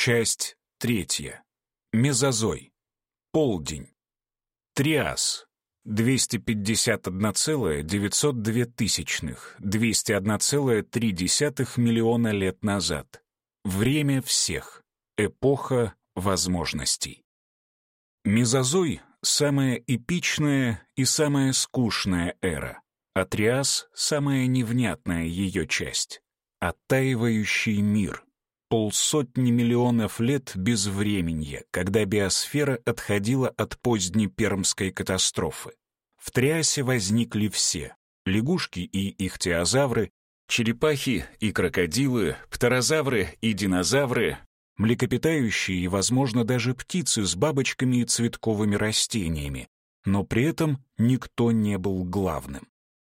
Часть третья. Мезозой. Полдень. Триас. 251,902 тысячных, 201,3 миллиона лет назад. Время всех. Эпоха возможностей. Мезозой — самая эпичная и самая скучная эра, а Триас — самая невнятная ее часть. Оттаивающий мир. Полсотни миллионов лет безвременья, когда биосфера отходила от поздней пермской катастрофы. В Триасе возникли все — лягушки и ихтиозавры, черепахи и крокодилы, птерозавры и динозавры, млекопитающие и, возможно, даже птицы с бабочками и цветковыми растениями, но при этом никто не был главным.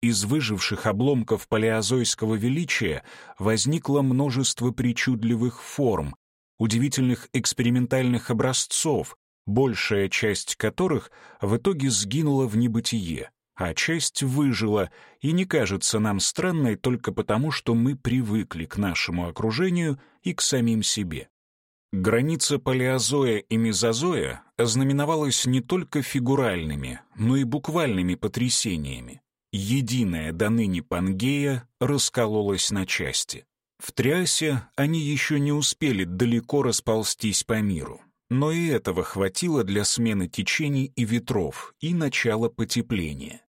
Из выживших обломков палеозойского величия возникло множество причудливых форм, удивительных экспериментальных образцов, большая часть которых в итоге сгинула в небытие, а часть выжила и не кажется нам странной только потому, что мы привыкли к нашему окружению и к самим себе. Граница палеозоя и мезозоя ознаменовалась не только фигуральными, но и буквальными потрясениями. Единая до ныне Пангея раскололась на части. В Триасе они еще не успели далеко расползтись по миру. Но и этого хватило для смены течений и ветров и начала потепления.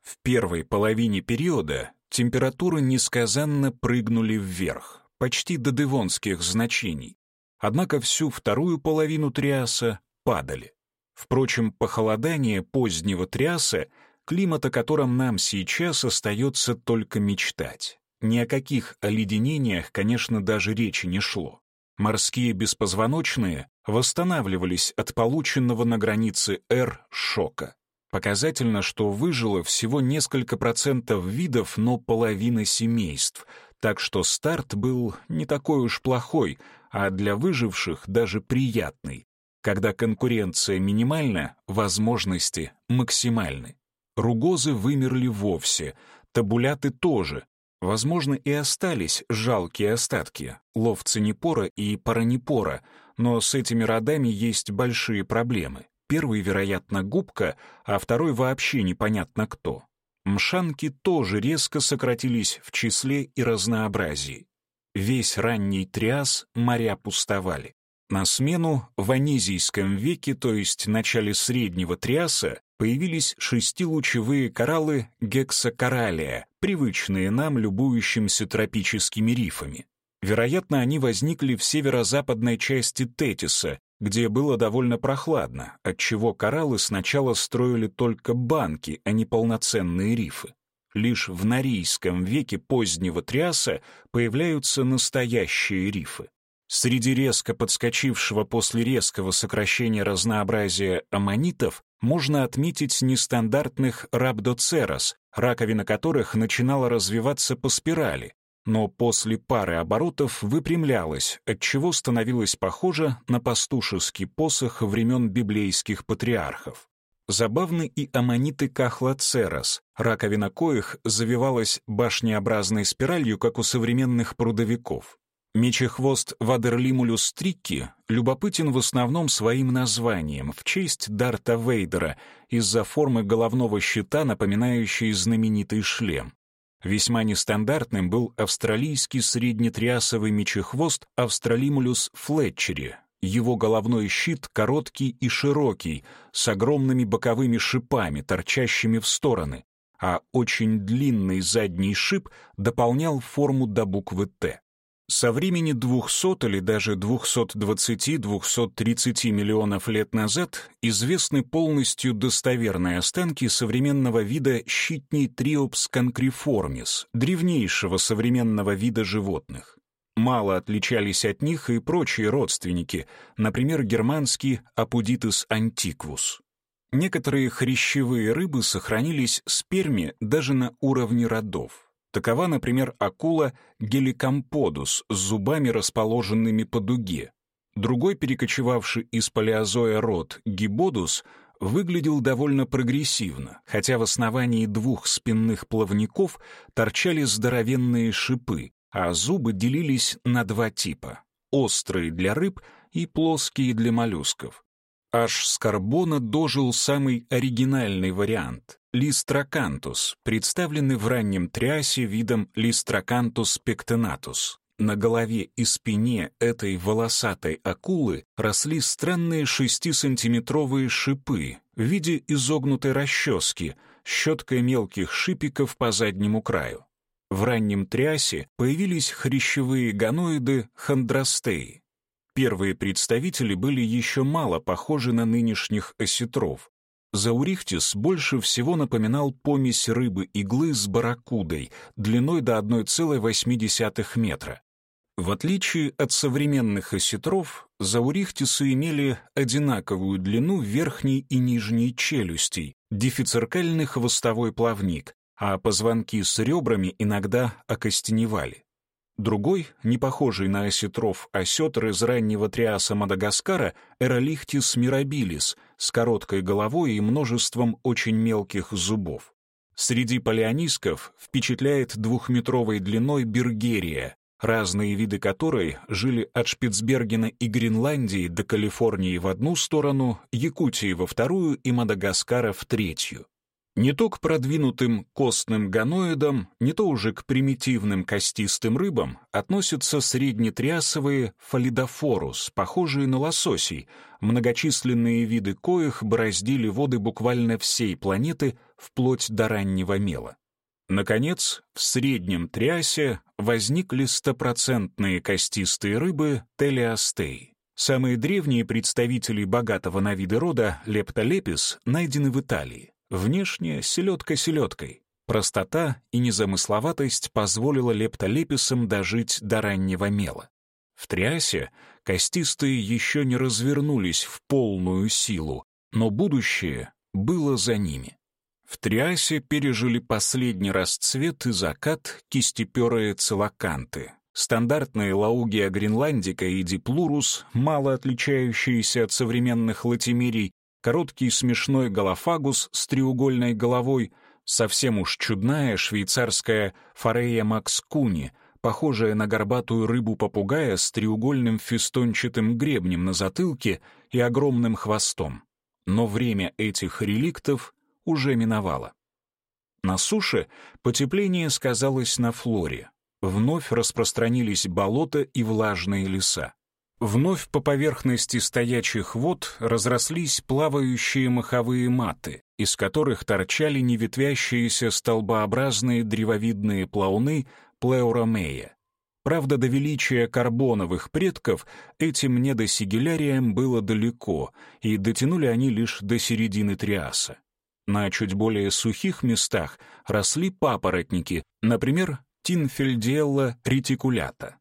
В первой половине периода температуры несказанно прыгнули вверх, почти до девонских значений, однако всю вторую половину Триаса падали. Впрочем, похолодание позднего Триаса, климат о котором нам сейчас остается только мечтать. Ни о каких оледенениях, конечно, даже речи не шло. Морские беспозвоночные восстанавливались от полученного на границе Р шока. Показательно, что выжило всего несколько процентов видов, но половина семейств, так что старт был не такой уж плохой, а для выживших даже приятный. Когда конкуренция минимальна, возможности максимальны. Ругозы вымерли вовсе, табуляты тоже. Возможно, и остались жалкие остатки, ловцы непора и паранепора, но с этими родами есть большие проблемы. Первый, вероятно, губка, а второй вообще непонятно кто. Мшанки тоже резко сократились в числе и разнообразии. Весь ранний триас моря пустовали. На смену в анизийском веке, то есть начале среднего триаса, появились шестилучевые кораллы гексокоралия, привычные нам, любующимся тропическими рифами. Вероятно, они возникли в северо-западной части Тетиса, где было довольно прохладно, отчего кораллы сначала строили только банки, а не полноценные рифы. Лишь в Норийском веке позднего Триаса появляются настоящие рифы. Среди резко подскочившего после резкого сокращения разнообразия аммонитов можно отметить нестандартных рабдоцерос, раковина которых начинала развиваться по спирали, но после пары оборотов выпрямлялась, отчего становилась похожа на пастушеский посох времен библейских патриархов. Забавны и аммониты кахлоцерос, раковина коих завивалась башнеобразной спиралью, как у современных прудовиков. Мечехвост Вадерлимулюс стрикки любопытен в основном своим названием в честь Дарта Вейдера из-за формы головного щита, напоминающей знаменитый шлем. Весьма нестандартным был австралийский среднетриасовый мечехвост Австралимулюс флетчери, его головной щит короткий и широкий, с огромными боковыми шипами, торчащими в стороны, а очень длинный задний шип дополнял форму до буквы «Т». Со времени 200 или даже 220-230 миллионов лет назад известны полностью достоверные останки современного вида щитней Триопс конкриформис, древнейшего современного вида животных. Мало отличались от них и прочие родственники, например, германский Апудитус антиквус. Некоторые хрящевые рыбы сохранились сперми даже на уровне родов. Такова, например, акула геликамподус с зубами, расположенными по дуге. Другой перекочевавший из палеозоя род гибодус выглядел довольно прогрессивно, хотя в основании двух спинных плавников торчали здоровенные шипы, а зубы делились на два типа. острые для рыб и плоские для моллюсков. Аж с карбона дожил самый оригинальный вариант — листракантус, представленный в раннем триасе видом листракантус пектенатус. На голове и спине этой волосатой акулы росли странные шестисантиметровые шипы в виде изогнутой расчески, щеткой мелких шипиков по заднему краю. В раннем триасе появились хрящевые гоноиды хондростеи, Первые представители были еще мало похожи на нынешних осетров. Заурихтис больше всего напоминал помесь рыбы-иглы с барракудой, длиной до 1,8 метра. В отличие от современных осетров, заурихтисы имели одинаковую длину верхней и нижней челюстей, дифицеркальный хвостовой плавник, а позвонки с ребрами иногда окостеневали. Другой, не похожий на осетров осетр из раннего триаса Мадагаскара, Эролихтис мирабилис, с короткой головой и множеством очень мелких зубов. Среди палеонисков впечатляет двухметровой длиной Бергерия, разные виды которой жили от Шпицбергена и Гренландии до Калифорнии в одну сторону, Якутии во вторую и Мадагаскара в третью. Не то к продвинутым костным гоноидам, не то уже к примитивным костистым рыбам относятся среднетриасовые фалидофорус, похожие на лососей, многочисленные виды коих бороздили воды буквально всей планеты вплоть до раннего мела. Наконец, в среднем триасе возникли стопроцентные костистые рыбы телеостеи. Самые древние представители богатого на виды рода лептолепис найдены в Италии. Внешне селедка селедкой. Простота и незамысловатость позволила лептолеписам дожить до раннего мела. В Триасе костистые еще не развернулись в полную силу, но будущее было за ними. В Триасе пережили последний расцвет и закат кистеперые целоканты, стандартные лаугия гренландика и диплурус, мало отличающиеся от современных латимерий, короткий смешной галафагус с треугольной головой, совсем уж чудная швейцарская форея макскуни, похожая на горбатую рыбу-попугая с треугольным фистончатым гребнем на затылке и огромным хвостом. Но время этих реликтов уже миновало. На суше потепление сказалось на флоре. Вновь распространились болота и влажные леса. Вновь по поверхности стоячих вод разрослись плавающие маховые маты, из которых торчали неветвящиеся столбообразные древовидные плауны плеуромея. Правда, до величия карбоновых предков этим недосигиляриям было далеко, и дотянули они лишь до середины Триаса. На чуть более сухих местах росли папоротники, например, Тинфельдиэлла ретикулята.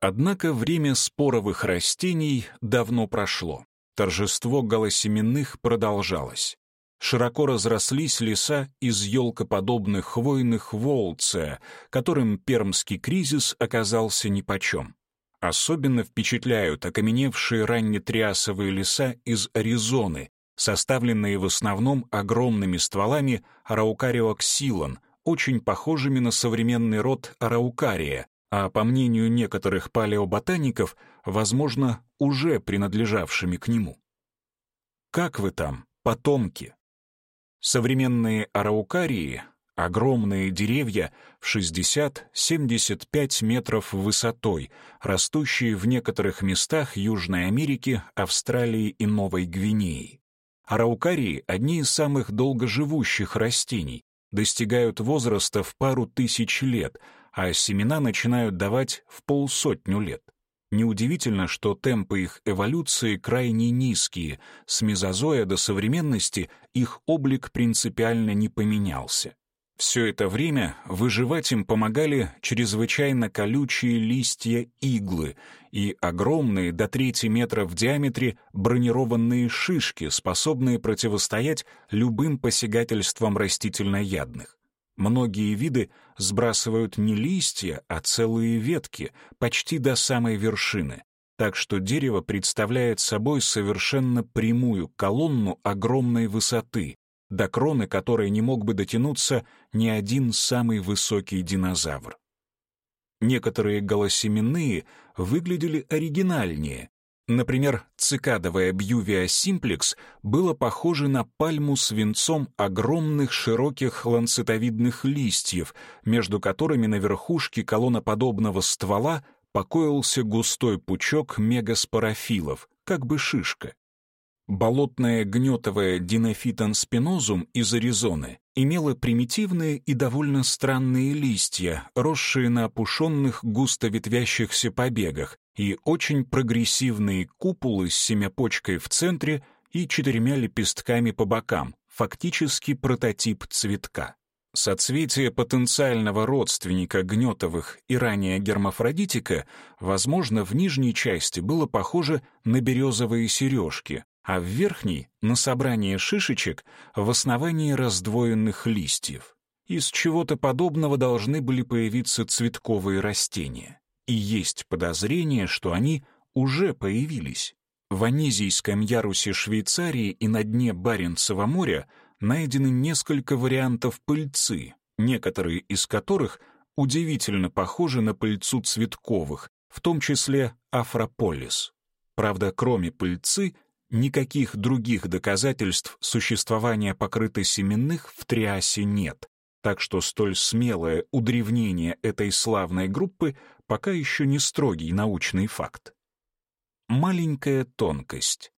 Однако время споровых растений давно прошло. Торжество голосеменных продолжалось. Широко разрослись леса из елкоподобных хвойных волция, которым пермский кризис оказался нипочем. Особенно впечатляют окаменевшие раннетриасовые леса из Аризоны, составленные в основном огромными стволами араукариоксилон, очень похожими на современный род араукария, а по мнению некоторых палеоботаников, возможно, уже принадлежавшими к нему. Как вы там, потомки? Современные араукарии — огромные деревья в 60-75 метров высотой, растущие в некоторых местах Южной Америки, Австралии и Новой Гвинеи. Араукарии — одни из самых долгоживущих растений, достигают возраста в пару тысяч лет — а семена начинают давать в полсотню лет. Неудивительно, что темпы их эволюции крайне низкие, с мезозоя до современности их облик принципиально не поменялся. Все это время выживать им помогали чрезвычайно колючие листья иглы и огромные до трети метра в диаметре бронированные шишки, способные противостоять любым посягательствам растительноядных. Многие виды сбрасывают не листья, а целые ветки, почти до самой вершины, так что дерево представляет собой совершенно прямую колонну огромной высоты, до кроны которой не мог бы дотянуться ни один самый высокий динозавр. Некоторые голосеменные выглядели оригинальнее. Например, цикадовая бьювия симплекс было похоже на пальму с венцом огромных широких ланцетовидных листьев, между которыми на верхушке колонноподобного ствола покоился густой пучок мегаспорофилов, как бы шишка. Болотная гнетовая динофитон спинозум из Аризоны имела примитивные и довольно странные листья, росшие на опушенных густо ветвящихся побегах, и очень прогрессивные купулы с семяпочкой в центре и четырьмя лепестками по бокам, фактически прототип цветка. Соцветие потенциального родственника гнетовых и ранее гермафродитика, возможно, в нижней части было похоже на березовые сережки, а в верхней — на собрание шишечек в основании раздвоенных листьев. Из чего-то подобного должны были появиться цветковые растения. И есть подозрение, что они уже появились. В Анизийском ярусе Швейцарии и на дне Баренцева моря найдены несколько вариантов пыльцы, некоторые из которых удивительно похожи на пыльцу цветковых, в том числе афрополис. Правда, кроме пыльцы — Никаких других доказательств существования покрытосеменных в Триасе нет, так что столь смелое удревнение этой славной группы пока еще не строгий научный факт. Маленькая тонкость.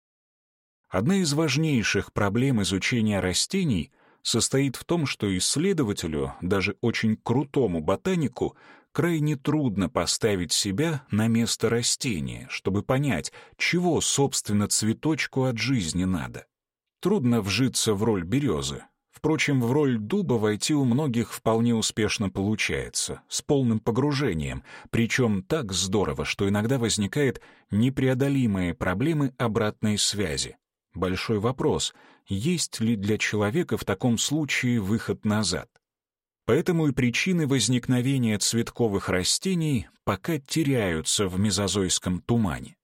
Одна из важнейших проблем изучения растений состоит в том, что исследователю, даже очень крутому ботанику, крайне трудно поставить себя на место растения, чтобы понять, чего, собственно, цветочку от жизни надо. Трудно вжиться в роль березы. Впрочем, в роль дуба войти у многих вполне успешно получается, с полным погружением, причем так здорово, что иногда возникает непреодолимые проблемы обратной связи. Большой вопрос, есть ли для человека в таком случае выход назад? Поэтому и причины возникновения цветковых растений пока теряются в мезозойском тумане.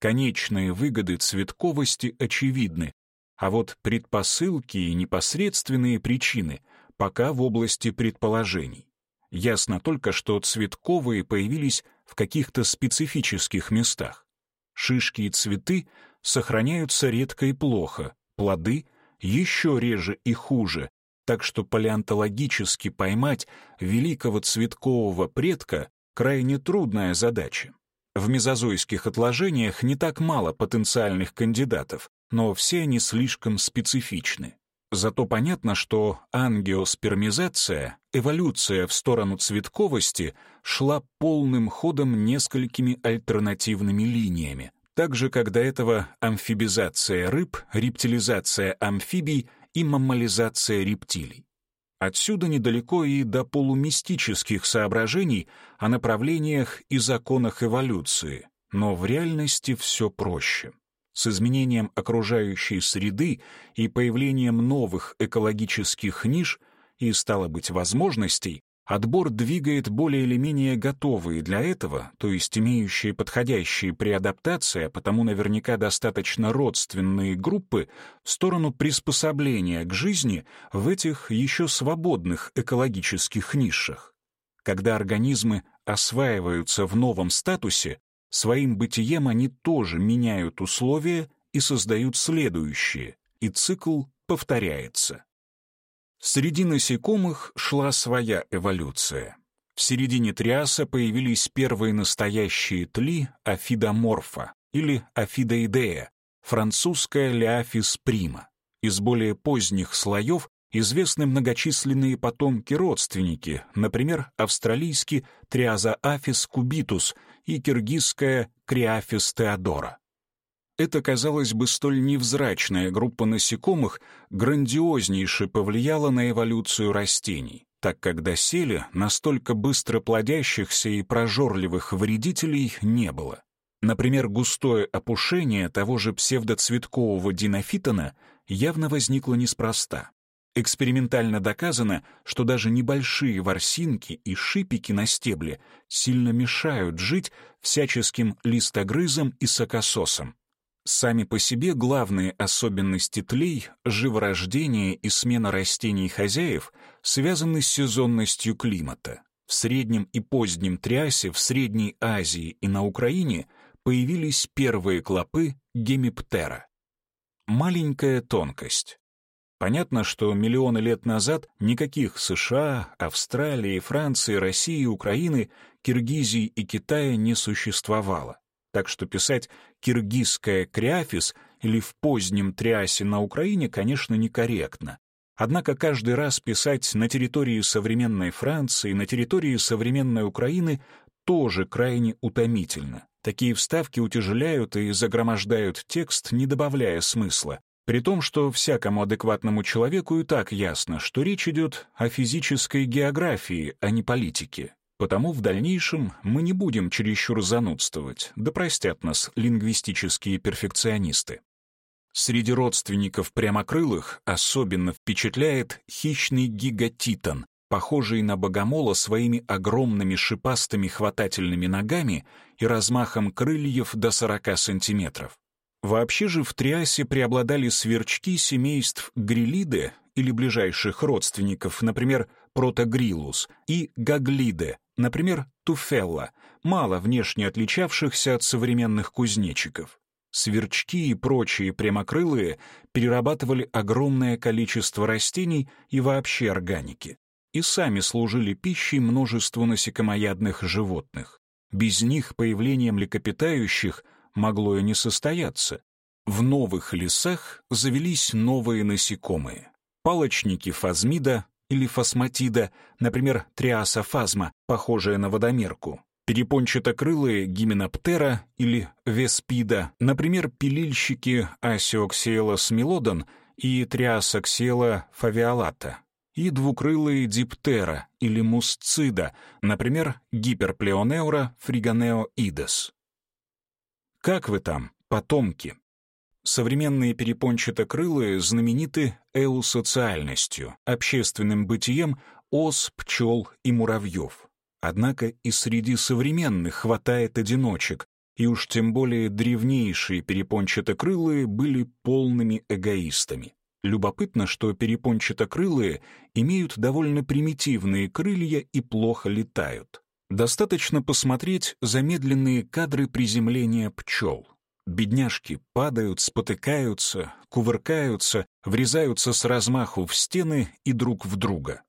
Конечные выгоды цветковости очевидны, а вот предпосылки и непосредственные причины пока в области предположений. Ясно только, что цветковые появились в каких-то специфических местах. Шишки и цветы сохраняются редко и плохо, плоды — еще реже и хуже, так что палеонтологически поймать великого цветкового предка — крайне трудная задача. В мезозойских отложениях не так мало потенциальных кандидатов, но все они слишком специфичны. Зато понятно, что ангиоспермизация, эволюция в сторону цветковости, шла полным ходом несколькими альтернативными линиями, так же, как до этого амфибизация рыб, рептилизация амфибий — и маммализация рептилий. Отсюда недалеко и до полумистических соображений о направлениях и законах эволюции, но в реальности все проще. С изменением окружающей среды и появлением новых экологических ниш и, стало быть, возможностей, Отбор двигает более или менее готовые для этого, то есть имеющие подходящие при адаптации, а потому наверняка достаточно родственные группы, в сторону приспособления к жизни в этих еще свободных экологических нишах. Когда организмы осваиваются в новом статусе, своим бытием они тоже меняют условия и создают следующие, и цикл повторяется. Среди насекомых шла своя эволюция. В середине Триаса появились первые настоящие тли афидоморфа или афидоидея, французская леофис прима. Из более поздних слоев известны многочисленные потомки-родственники, например, австралийский Триазоафис кубитус и киргизская Криафис теодора. Эта, казалось бы, столь невзрачная группа насекомых грандиознейше повлияла на эволюцию растений, так как доселе настолько быстро плодящихся и прожорливых вредителей не было. Например, густое опушение того же псевдоцветкового динофитона явно возникло неспроста. Экспериментально доказано, что даже небольшие ворсинки и шипики на стебле сильно мешают жить всяческим листогрызам и сокососам. Сами по себе главные особенности тлей, живорождение и смена растений хозяев связаны с сезонностью климата. В Среднем и Позднем Триасе в Средней Азии и на Украине появились первые клопы гемиптера. Маленькая тонкость. Понятно, что миллионы лет назад никаких США, Австралии, Франции, России, Украины, Киргизии и Китая не существовало. Так что писать «киргизская криафис» или «в позднем триасе на Украине», конечно, некорректно. Однако каждый раз писать на территории современной Франции, на территории современной Украины тоже крайне утомительно. Такие вставки утяжеляют и загромождают текст, не добавляя смысла. При том, что всякому адекватному человеку и так ясно, что речь идет о физической географии, а не политике. Потому в дальнейшем мы не будем чересчур занудствовать, да простят нас лингвистические перфекционисты. Среди родственников прямокрылых особенно впечатляет хищный гигатитон, похожий на богомола своими огромными шипастыми хватательными ногами и размахом крыльев до 40 сантиметров. Вообще же в Триасе преобладали сверчки семейств грилиде или ближайших родственников, например, протогрилус, и гаглиде, например, туфелла, мало внешне отличавшихся от современных кузнечиков. Сверчки и прочие прямокрылые перерабатывали огромное количество растений и вообще органики и сами служили пищей множеству насекомоядных животных. Без них появление млекопитающих могло и не состояться. В новых лесах завелись новые насекомые. Палочники фазмида или фасматида, например, триасофазма, похожая на водомерку, перепончатокрылые гименоптера или веспида, например, пилильщики асиоксиэла смилодон и триасоксиэла фавиолата, и двукрылые диптера или мусцида, например, гиперплеонеура фриганеоидес. Как вы там, потомки? Современные перепончатокрылые знамениты эусоциальностью, общественным бытием ос, пчел и муравьев. Однако и среди современных хватает одиночек, и уж тем более древнейшие перепончатокрылые были полными эгоистами. Любопытно, что перепончатокрылые имеют довольно примитивные крылья и плохо летают. Достаточно посмотреть замедленные кадры приземления пчел. Бедняжки падают, спотыкаются, кувыркаются, врезаются с размаху в стены и друг в друга.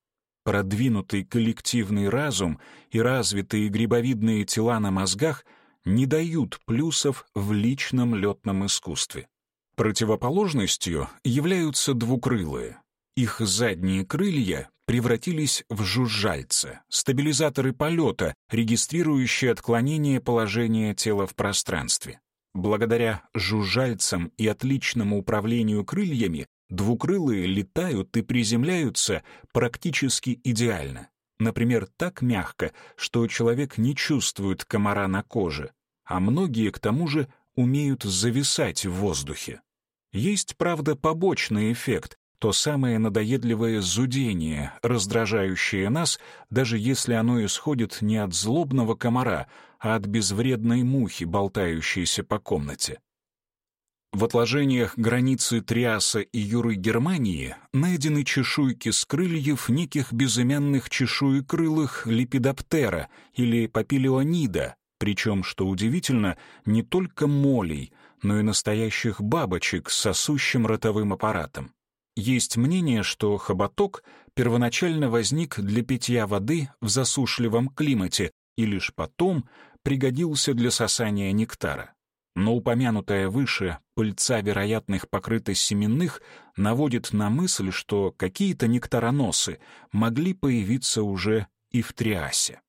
Продвинутый коллективный разум и развитые грибовидные тела на мозгах не дают плюсов в личном летном искусстве. Противоположностью являются двукрылые. Их задние крылья превратились в жужжальца, стабилизаторы полета, регистрирующие отклонение положения тела в пространстве. Благодаря жужжальцам и отличному управлению крыльями двукрылые летают и приземляются практически идеально. Например, так мягко, что человек не чувствует комара на коже, а многие, к тому же, умеют зависать в воздухе. Есть, правда, побочный эффект, то самое надоедливое зудение, раздражающее нас, даже если оно исходит не от злобного комара, а от безвредной мухи, болтающейся по комнате. В отложениях границы Триаса и Юры Германии найдены чешуйки с крыльев неких безымянных чешуекрылых липидоптера или папилионида, причем, что удивительно, не только молей, но и настоящих бабочек с сосущим ротовым аппаратом. Есть мнение, что хоботок первоначально возник для питья воды в засушливом климате и лишь потом пригодился для сосания нектара. Но упомянутая выше пыльца вероятных покрытость семенных наводит на мысль, что какие-то нектароносы могли появиться уже и в Триасе.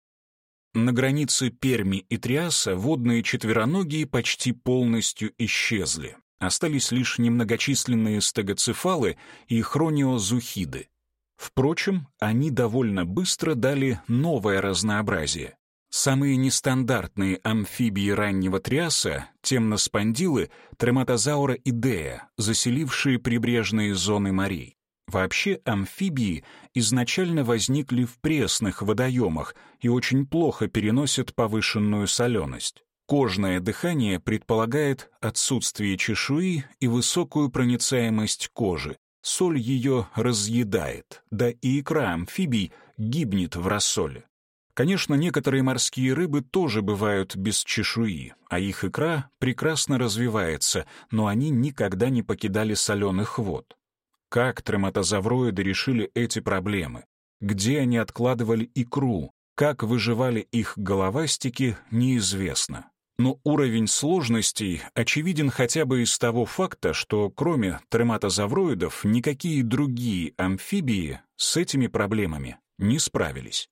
На границе Перми и Триаса водные четвероногие почти полностью исчезли. Остались лишь немногочисленные стегоцефалы и хрониозухиды. Впрочем, они довольно быстро дали новое разнообразие. Самые нестандартные амфибии раннего триаса — темноспондилы, трематозаура идея, заселившие прибрежные зоны морей. Вообще амфибии изначально возникли в пресных водоемах и очень плохо переносят повышенную соленость. Кожное дыхание предполагает отсутствие чешуи и высокую проницаемость кожи. Соль ее разъедает, да и икра амфибий гибнет в рассоле. Конечно, некоторые морские рыбы тоже бывают без чешуи, а их икра прекрасно развивается, но они никогда не покидали соленых вод. Как трематозавроиды решили эти проблемы? Где они откладывали икру? Как выживали их головастики, неизвестно. Но уровень сложностей очевиден хотя бы из того факта, что кроме трематозавроидов никакие другие амфибии с этими проблемами не справились.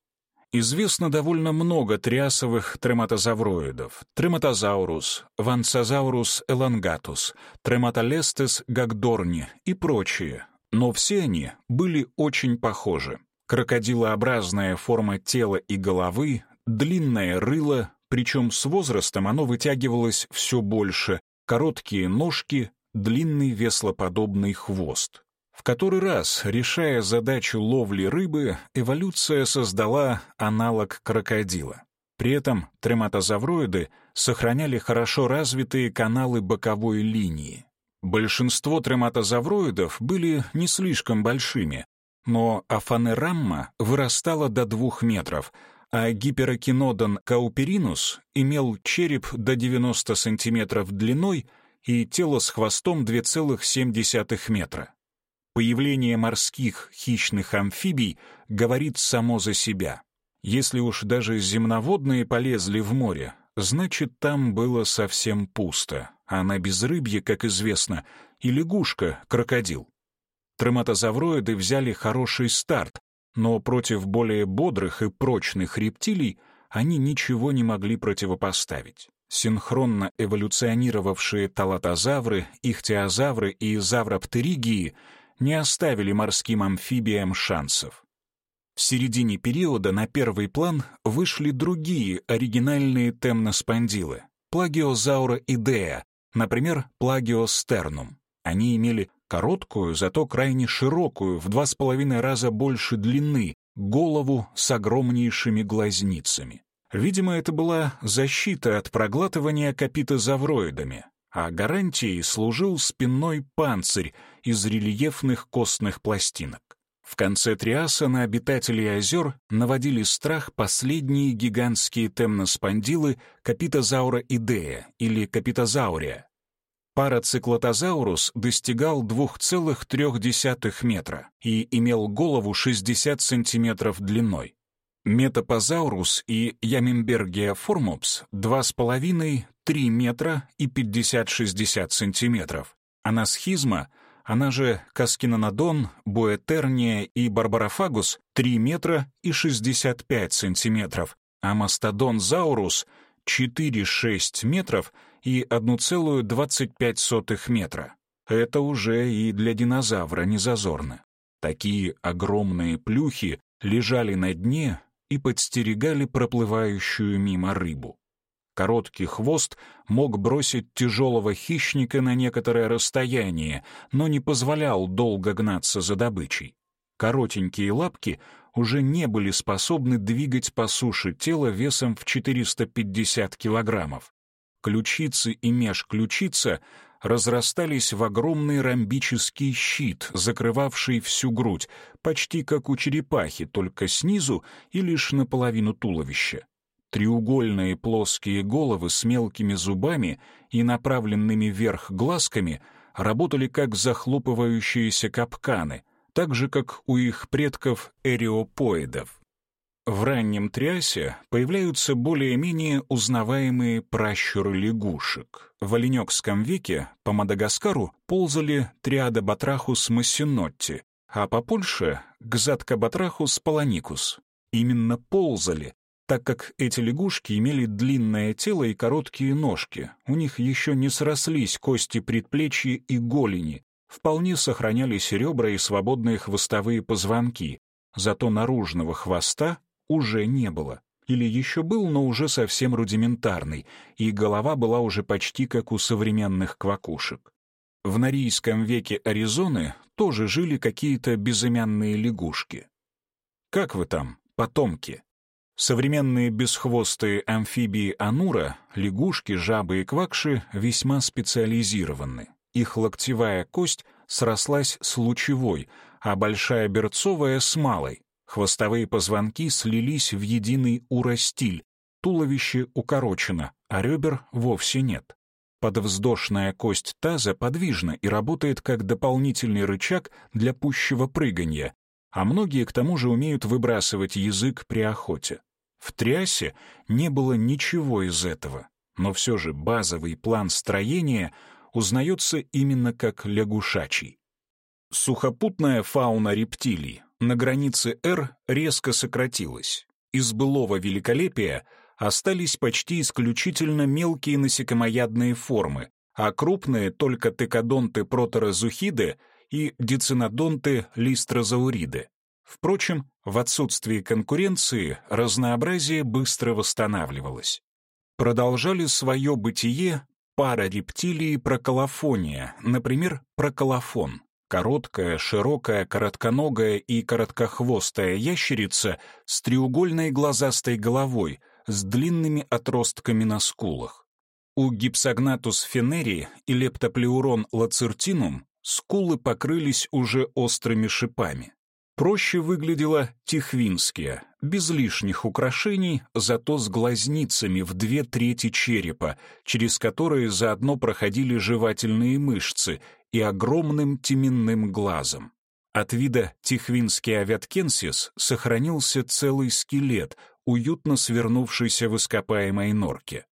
Известно довольно много триасовых трематозавроидов. Трематозаурус, Вансозаурус элонгатус, Трематолестес гагдорни и прочие. Но все они были очень похожи. Крокодилообразная форма тела и головы, длинное рыло, причем с возрастом оно вытягивалось все больше, короткие ножки, длинный веслоподобный хвост. В который раз, решая задачу ловли рыбы, эволюция создала аналог крокодила. При этом трематозавроиды сохраняли хорошо развитые каналы боковой линии. Большинство трематозавроидов были не слишком большими, но афанерамма вырастала до двух метров — а гиперокинодон кауперинус имел череп до 90 см длиной и тело с хвостом 2,7 метра. Появление морских хищных амфибий говорит само за себя. Если уж даже земноводные полезли в море, значит, там было совсем пусто, а на безрыбье, как известно, и лягушка — крокодил. Трематозавроиды взяли хороший старт, но против более бодрых и прочных рептилий они ничего не могли противопоставить. Синхронно эволюционировавшие талатозавры, ихтиозавры и завроптеригии не оставили морским амфибиям шансов. В середине периода на первый план вышли другие оригинальные темноспондилы — плагиозаура идея, например, плагиостернум. Они имели короткую, зато крайне широкую, в два с половиной раза больше длины, голову с огромнейшими глазницами. Видимо, это была защита от проглатывания капитозавроидами, а гарантией служил спинной панцирь из рельефных костных пластинок. В конце Триаса на обитателей озер наводили страх последние гигантские темноспондилы капитозаура идея или капитозаурия, Парациклотозаурус достигал 2,3 метра и имел голову 60 сантиметров длиной. Метапозаурус и Ямимбергия формопс 2,5-3 метра и 50-60 сантиметров. Анасхизма, она же Каскинонодон, Буэтерния и Барбарофагус 3 метра и 65 сантиметров, а Мастодон заурус 4-6 метров — 1,25 метра. Это уже и для динозавра не зазорно. Такие огромные плюхи лежали на дне и подстерегали проплывающую мимо рыбу. Короткий хвост мог бросить тяжелого хищника на некоторое расстояние, но не позволял долго гнаться за добычей. Коротенькие лапки уже не были способны двигать по суше тело весом в 450 килограммов. Ключицы и межключица разрастались в огромный ромбический щит, закрывавший всю грудь, почти как у черепахи, только снизу и лишь наполовину туловища. Треугольные плоские головы с мелкими зубами и направленными вверх глазками работали как захлопывающиеся капканы, так же, как у их предков эриопоидов. В раннем триасе появляются более-менее узнаваемые пращуры лягушек. В оленекском веке по Мадагаскару ползали триадобатрахус массинотти, а по Польше — гзаткобатрахус полоникус. Именно ползали, так как эти лягушки имели длинное тело и короткие ножки, у них еще не срослись кости предплечья и голени, вполне сохранялись ребра и свободные хвостовые позвонки, зато наружного хвоста уже не было. Или еще был, но уже совсем рудиментарный, и голова была уже почти как у современных квакушек. В Норийском веке Аризоны тоже жили какие-то безымянные лягушки. Как вы там, потомки? Современные бесхвостые амфибии Анура, лягушки, жабы и квакши весьма специализированы. Их локтевая кость срослась с лучевой, а большая берцовая — с малой, Хвостовые позвонки слились в единый уростиль, туловище укорочено, а ребер вовсе нет. Подвздошная кость таза подвижна и работает как дополнительный рычаг для пущего прыгания, а многие к тому же умеют выбрасывать язык при охоте. В триасе не было ничего из этого, но все же базовый план строения узнается именно как лягушачий. Сухопутная фауна рептилий на границе Р резко сократилась. Из былого великолепия остались почти исключительно мелкие насекомоядные формы, а крупные только текодонты проторозухиды и дицинодонты листрозауриды. Впрочем, в отсутствии конкуренции разнообразие быстро восстанавливалось. Продолжали свое бытие пара рептилий проколофония, например, проколофон. Короткая, широкая, коротконогая и короткохвостая ящерица с треугольной глазастой головой, с длинными отростками на скулах. У гипсогнатус фенери и лептоплеурон лацертинум скулы покрылись уже острыми шипами. Проще выглядела тихвинская, без лишних украшений, зато с глазницами в две трети черепа, через которые заодно проходили жевательные мышцы и огромным теменным глазом. От вида тихвинский авиаткенсис сохранился целый скелет, уютно свернувшийся в ископаемой норке.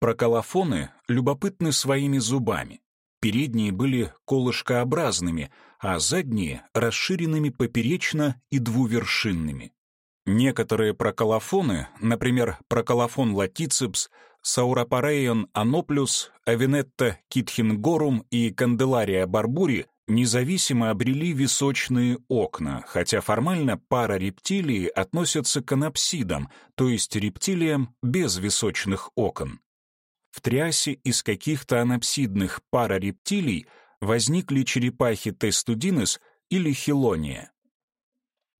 Проколофоны любопытны своими зубами. Передние были колышкообразными, а задние — расширенными поперечно и двувершинными. Некоторые проколофоны, например, проколофон латицепс, сауропареон аноплюс, авинетта китхингорум и канделария барбури, независимо обрели височные окна, хотя формально пара рептилии относятся к анапсидам, то есть рептилиям без височных окон. В триасе из каких-то анапсидных парарептилий возникли черепахи Тестудинес или Хилония.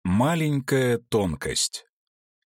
Маленькая тонкость.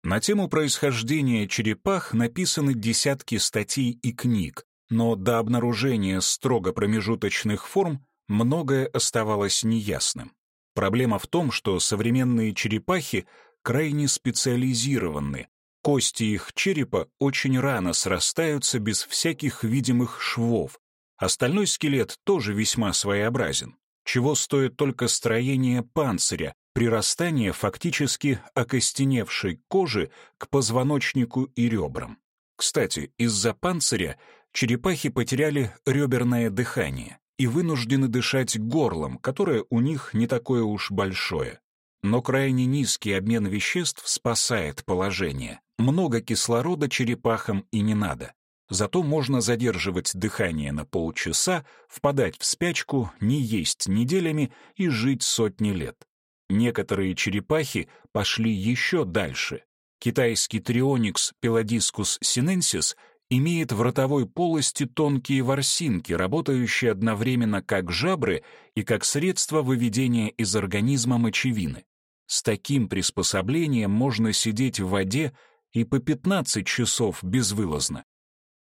На тему происхождения черепах написаны десятки статей и книг, но до обнаружения строго промежуточных форм многое оставалось неясным. Проблема в том, что современные черепахи крайне специализированы, кости их черепа очень рано срастаются без всяких видимых швов, остальной скелет тоже весьма своеобразен, чего стоит только строение панциря, прирастание фактически окостеневшей кожи к позвоночнику и ребрам. Кстати, из-за панциря черепахи потеряли реберное дыхание и вынуждены дышать горлом, которое у них не такое уж большое. Но крайне низкий обмен веществ спасает положение. Много кислорода черепахам и не надо. Зато можно задерживать дыхание на полчаса, впадать в спячку, не есть неделями и жить сотни лет. Некоторые черепахи пошли еще дальше. Китайский трионикс пеладискус синенсис имеет в ротовой полости тонкие ворсинки, работающие одновременно как жабры и как средство выведения из организма мочевины. С таким приспособлением можно сидеть в воде и по 15 часов безвылазно.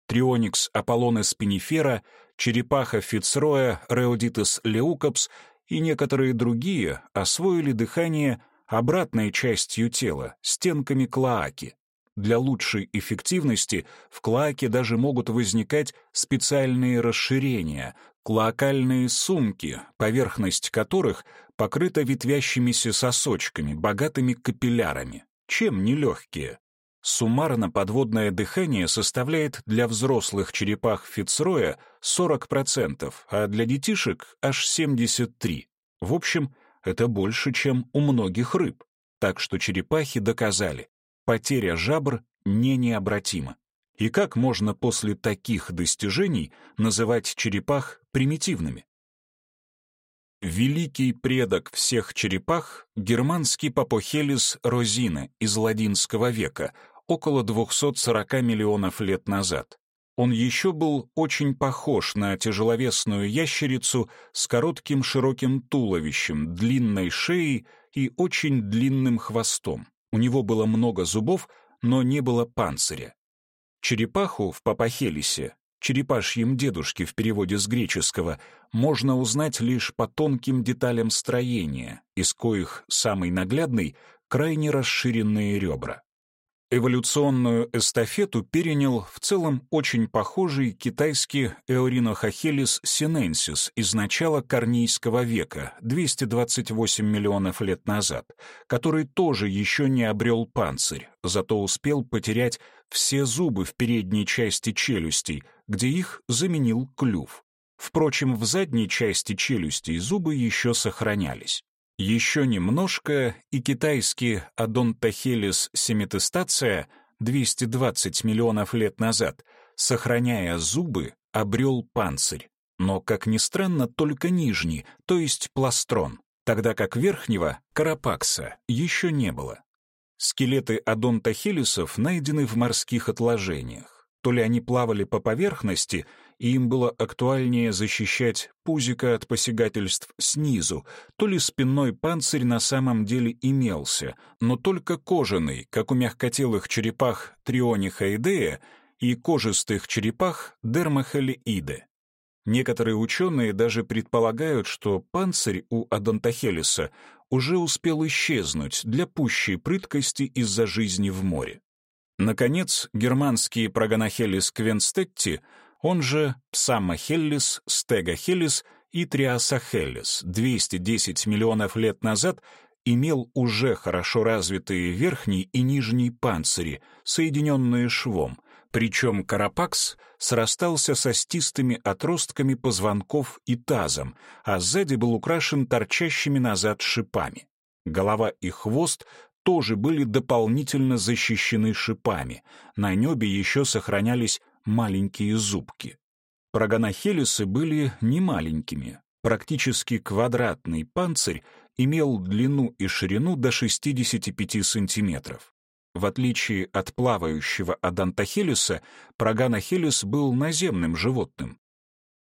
Трионикс Аполлона спинифера, черепаха Фицроя, Реодитес леукопс и некоторые другие освоили дыхание обратной частью тела, стенками клоаки. Для лучшей эффективности в клоаке даже могут возникать специальные расширения, клоакальные сумки, поверхность которых покрыта ветвящимися сосочками, богатыми капиллярами. Чем не легкие? Суммарно подводное дыхание составляет для взрослых черепах Фицроя 40%, а для детишек аж 73%. В общем, это больше, чем у многих рыб. Так что черепахи доказали, потеря жабр не необратима. И как можно после таких достижений называть черепах примитивными? Великий предок всех черепах — германский Папохелис розина из ладинского века, около 240 миллионов лет назад. Он еще был очень похож на тяжеловесную ящерицу с коротким широким туловищем, длинной шеей и очень длинным хвостом. У него было много зубов, но не было панциря. Черепаху в Папахелисе черепашьем дедушке в переводе с греческого, можно узнать лишь по тонким деталям строения, из коих самый наглядный — крайне расширенные ребра. Эволюционную эстафету перенял в целом очень похожий китайский Эоринохахелис синенсис из начала Корнийского века, 228 миллионов лет назад, который тоже еще не обрел панцирь, зато успел потерять все зубы в передней части челюстей, где их заменил клюв. Впрочем, в задней части челюстей зубы еще сохранялись. Еще немножко, и китайский Адонтохелис семитестация 220 миллионов лет назад, сохраняя зубы, обрел панцирь, но, как ни странно, только нижний, то есть пластрон, тогда как верхнего, карапакса, еще не было. Скелеты адонтохелисов найдены в морских отложениях. То ли они плавали по поверхности, и им было актуальнее защищать пузика от посягательств снизу, то ли спинной панцирь на самом деле имелся, но только кожаный, как у мягкотелых черепах Трионихаидея и кожистых черепах Дермахалииде. Некоторые ученые даже предполагают, что панцирь у Адонтохелиса уже успел исчезнуть для пущей прыткости из-за жизни в море. Наконец, германские Прогонохелис квенстетти он же Псаммахеллис, Стегахеллис и Триасахеллис 210 миллионов лет назад имел уже хорошо развитые верхний и нижний панцири, соединенные швом, причем карапакс срастался со стистыми отростками позвонков и тазом, а сзади был украшен торчащими назад шипами. Голова и хвост тоже были дополнительно защищены шипами. На небе еще сохранялись маленькие зубки. Прогонохелисы были не маленькими. Практически квадратный панцирь имел длину и ширину до 65 сантиметров. В отличие от плавающего адантохелиса, прогонохелис был наземным животным.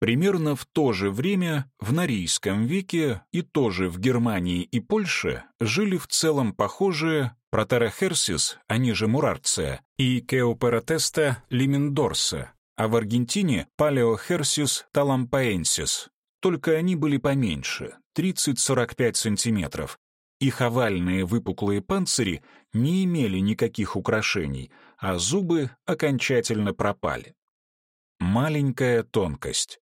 Примерно в то же время в Норийском веке и тоже в Германии и Польше жили в целом похожие Протерохерсис, они же Мурарция, и Кеоператеста лимендорса, а в Аргентине Палеохерсис талампаенсис. Только они были поменьше, 30-45 сантиметров. Их овальные выпуклые панцири не имели никаких украшений, а зубы окончательно пропали. Маленькая тонкость.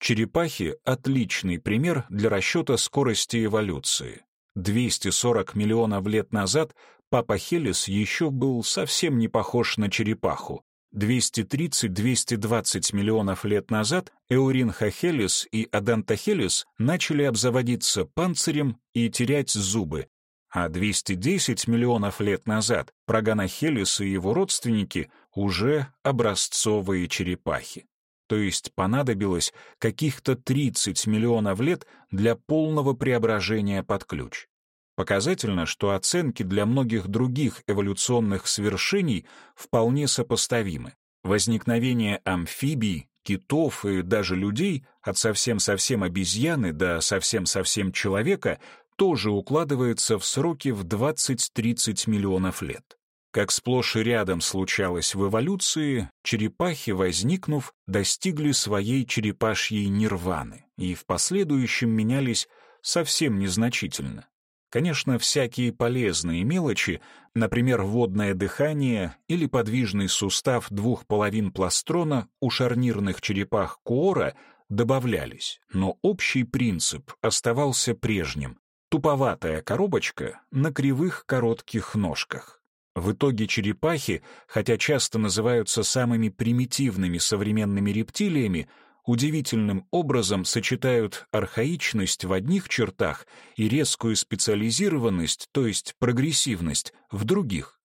Черепахи — отличный пример для расчета скорости эволюции. 240 миллионов лет назад папа Хелис еще был совсем не похож на черепаху. 230-220 миллионов лет назад Эуринхахелис и Адантахелис начали обзаводиться панцирем и терять зубы, а 210 миллионов лет назад Прогонохелис и его родственники уже образцовые черепахи то есть понадобилось каких-то 30 миллионов лет для полного преображения под ключ. Показательно, что оценки для многих других эволюционных свершений вполне сопоставимы. Возникновение амфибий, китов и даже людей от совсем-совсем обезьяны до совсем-совсем человека тоже укладывается в сроки в 20-30 миллионов лет. Как сплошь и рядом случалось в эволюции, черепахи, возникнув, достигли своей черепашьей нирваны и в последующем менялись совсем незначительно. Конечно, всякие полезные мелочи, например, водное дыхание или подвижный сустав двух половин пластрона у шарнирных черепах Куора добавлялись, но общий принцип оставался прежним — туповатая коробочка на кривых коротких ножках. В итоге черепахи, хотя часто называются самыми примитивными современными рептилиями, удивительным образом сочетают архаичность в одних чертах и резкую специализированность, то есть прогрессивность, в других.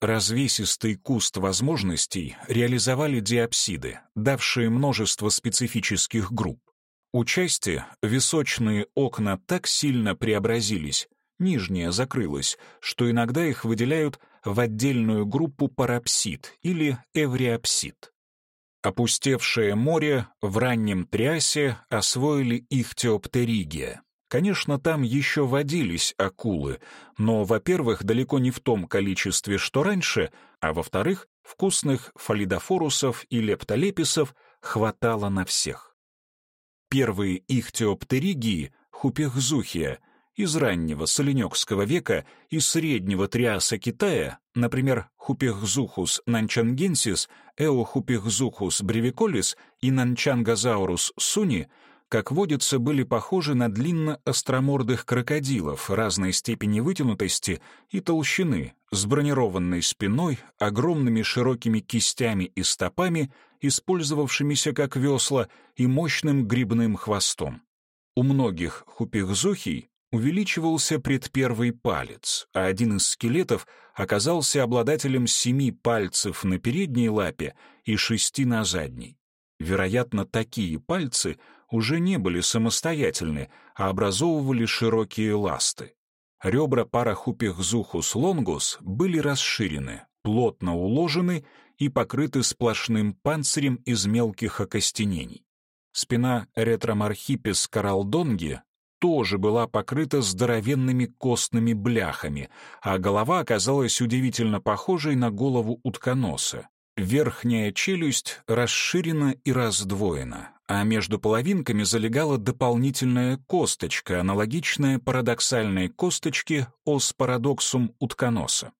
Развесистый куст возможностей реализовали диапсиды, давшие множество специфических групп. У части височные окна так сильно преобразились, нижняя закрылась, что иногда их выделяют в отдельную группу парапсид или эвриапсид. Опустевшее море в раннем Триасе освоили ихтиоптеригия. Конечно, там еще водились акулы, но, во-первых, далеко не в том количестве, что раньше, а во-вторых, вкусных фалидофорусов и лептолеписов хватало на всех. Первые ихтиоптеригии, хупехзухия, из раннего соленекского века и среднего триаса Китая, например, Хупехзухус нанчангенсис, Эохупехзухус бревиколис и Нанчангазаурус суни, как водится, были похожи на длинно-остромордых крокодилов разной степени вытянутости и толщины, с бронированной спиной, огромными широкими кистями и стопами, использовавшимися как весла, и мощным грибным хвостом. У многих хупихзухий увеличивался предпервый палец, а один из скелетов оказался обладателем семи пальцев на передней лапе и шести на задней. Вероятно, такие пальцы уже не были самостоятельны, а образовывали широкие ласты. Ребра парахупихзухус лонгус были расширены, плотно уложены и покрыты сплошным панцирем из мелких окостенений. Спина ретромархипис каралдонги тоже была покрыта здоровенными костными бляхами, а голова оказалась удивительно похожей на голову утконоса. Верхняя челюсть расширена и раздвоена, а между половинками залегала дополнительная косточка, аналогичная парадоксальной косточке ос парадоксум утконоса.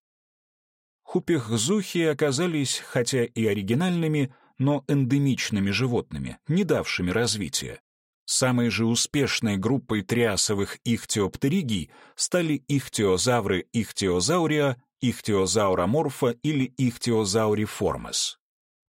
Хупехзухи оказались, хотя и оригинальными, но эндемичными животными, не давшими развития. Самой же успешной группой триасовых ихтиоптеригий стали ихтиозавры ихтиозаурия, ихтиозауроморфа или ихтиозауриформес.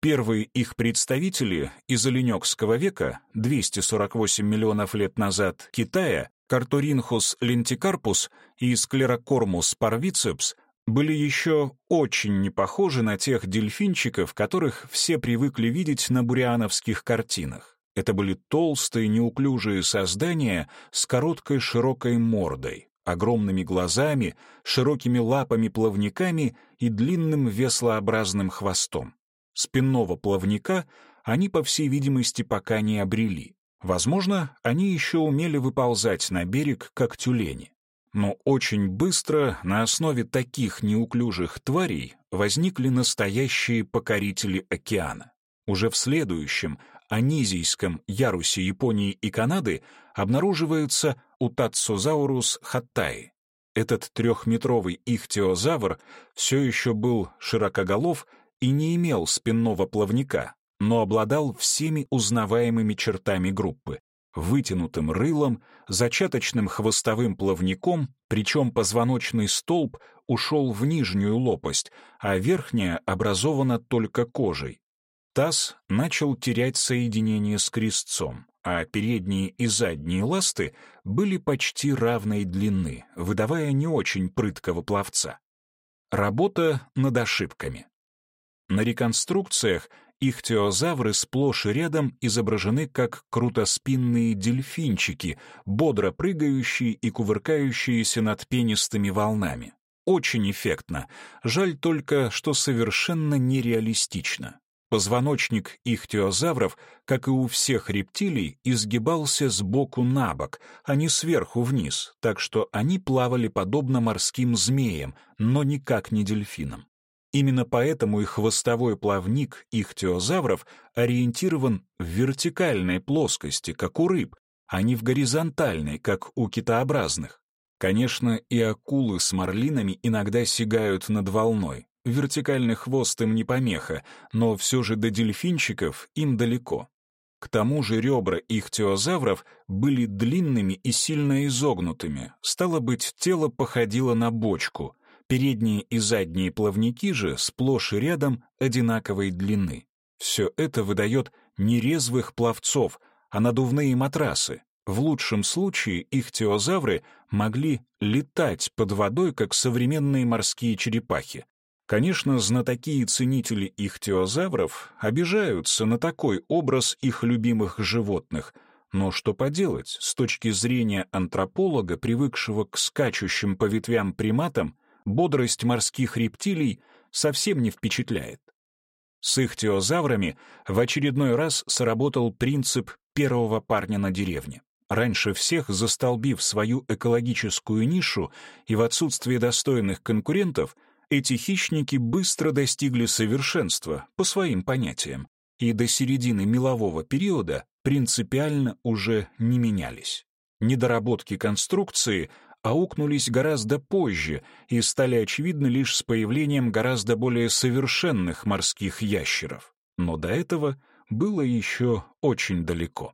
Первые их представители из оленекского века, 248 миллионов лет назад, Китая, Картуринхус лентикарпус и Склерокормус парвицепс были еще очень не похожи на тех дельфинчиков, которых все привыкли видеть на буриановских картинах. Это были толстые, неуклюжие создания с короткой широкой мордой, огромными глазами, широкими лапами-плавниками и длинным веслообразным хвостом. Спинного плавника они, по всей видимости, пока не обрели. Возможно, они еще умели выползать на берег, как тюлени. Но очень быстро на основе таких неуклюжих тварей возникли настоящие покорители океана. Уже в следующем, анизийском ярусе Японии и Канады обнаруживается Утатсозаурус хаттаи. Этот трехметровый ихтиозавр все еще был широкоголов и не имел спинного плавника, но обладал всеми узнаваемыми чертами группы вытянутым рылом, зачаточным хвостовым плавником, причем позвоночный столб ушел в нижнюю лопасть, а верхняя образована только кожей. Таз начал терять соединение с крестцом, а передние и задние ласты были почти равной длины, выдавая не очень прыткого пловца. Работа над ошибками. На реконструкциях ихтиозавры сплошь и рядом изображены как крутоспинные дельфинчики, бодро прыгающие и кувыркающиеся над пенистыми волнами. Очень эффектно. Жаль только, что совершенно нереалистично. Позвоночник ихтиозавров, как и у всех рептилий, изгибался сбоку на бок, а не сверху вниз, так что они плавали подобно морским змеям, но никак не дельфинам. Именно поэтому и хвостовой плавник ихтиозавров ориентирован в вертикальной плоскости, как у рыб, а не в горизонтальной, как у китообразных. Конечно, и акулы с марлинами иногда сигают над волной. Вертикальный хвост им не помеха, но все же до дельфинчиков им далеко. К тому же ребра ихтиозавров были длинными и сильно изогнутыми, стало быть, тело походило на бочку — Передние и задние плавники же сплошь и рядом одинаковой длины. Все это выдает не резвых пловцов, а надувные матрасы. В лучшем случае их теозавры могли летать под водой, как современные морские черепахи. Конечно, знатоки и ценители их теозавров обижаются на такой образ их любимых животных, но что поделать, с точки зрения антрополога, привыкшего к скачущим по ветвям приматам, бодрость морских рептилий совсем не впечатляет. С ихтиозаврами в очередной раз сработал принцип первого парня на деревне. Раньше всех застолбив свою экологическую нишу и в отсутствие достойных конкурентов, эти хищники быстро достигли совершенства по своим понятиям и до середины мелового периода принципиально уже не менялись. Недоработки конструкции аукнулись гораздо позже и стали очевидны лишь с появлением гораздо более совершенных морских ящеров. Но до этого было еще очень далеко.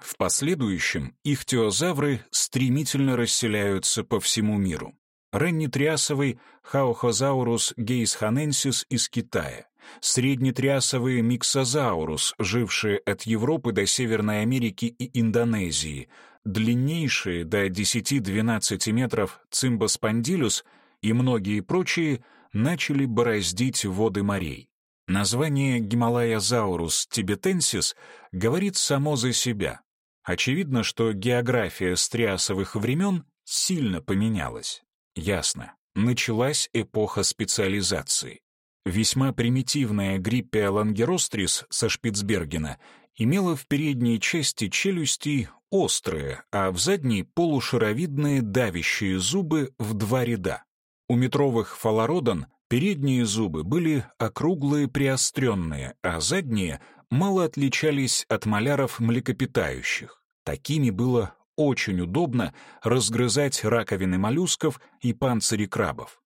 В последующем ихтиозавры стремительно расселяются по всему миру. Раннетриасовый Хаохозаурус гейсханенсис из Китая, среднетриасовый Миксозаурус, жившие от Европы до Северной Америки и Индонезии, длиннейшие до 10-12 метров цимбоспондилюс и многие прочие начали бороздить воды морей. Название Гималаязаурус тибетенсис говорит само за себя. Очевидно, что география стриасовых времен сильно поменялась. Ясно. Началась эпоха специализации. Весьма примитивная гриппия лангерострис со Шпицбергена имела в передней части челюсти острые, а в задней полушаровидные давящие зубы в два ряда. У метровых фалородон передние зубы были округлые приостренные, а задние мало отличались от маляров млекопитающих. Такими было очень удобно разгрызать раковины моллюсков и панцири крабов.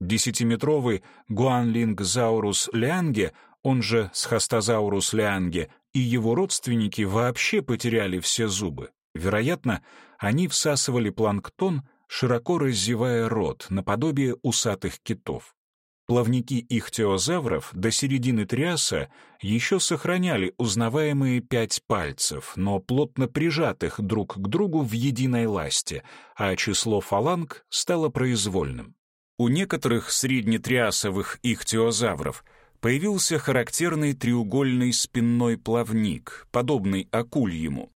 Десятиметровый гуанлингзаурус лианге, он же схастозаурус лианге, и его родственники вообще потеряли все зубы. Вероятно, они всасывали планктон, широко раздевая рот, наподобие усатых китов. Плавники ихтиозавров до середины триаса еще сохраняли узнаваемые пять пальцев, но плотно прижатых друг к другу в единой ласте, а число фаланг стало произвольным. У некоторых среднетриасовых ихтиозавров появился характерный треугольный спинной плавник, подобный акульему.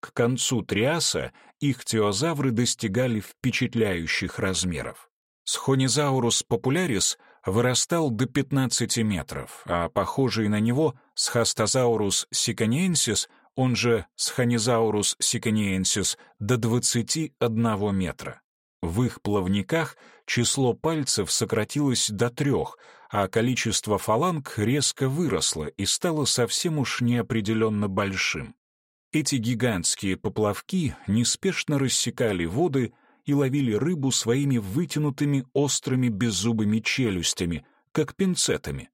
К концу триаса ихтиозавры достигали впечатляющих размеров. Схонизаурус популярис вырастал до 15 метров, а похожий на него схастозаурус сиканиенсис, он же схонизаурус сиканиенсис, до 21 метра. В их плавниках число пальцев сократилось до трех, а количество фаланг резко выросло и стало совсем уж неопределенно большим. Эти гигантские поплавки неспешно рассекали воды и ловили рыбу своими вытянутыми острыми беззубыми челюстями, как пинцетами.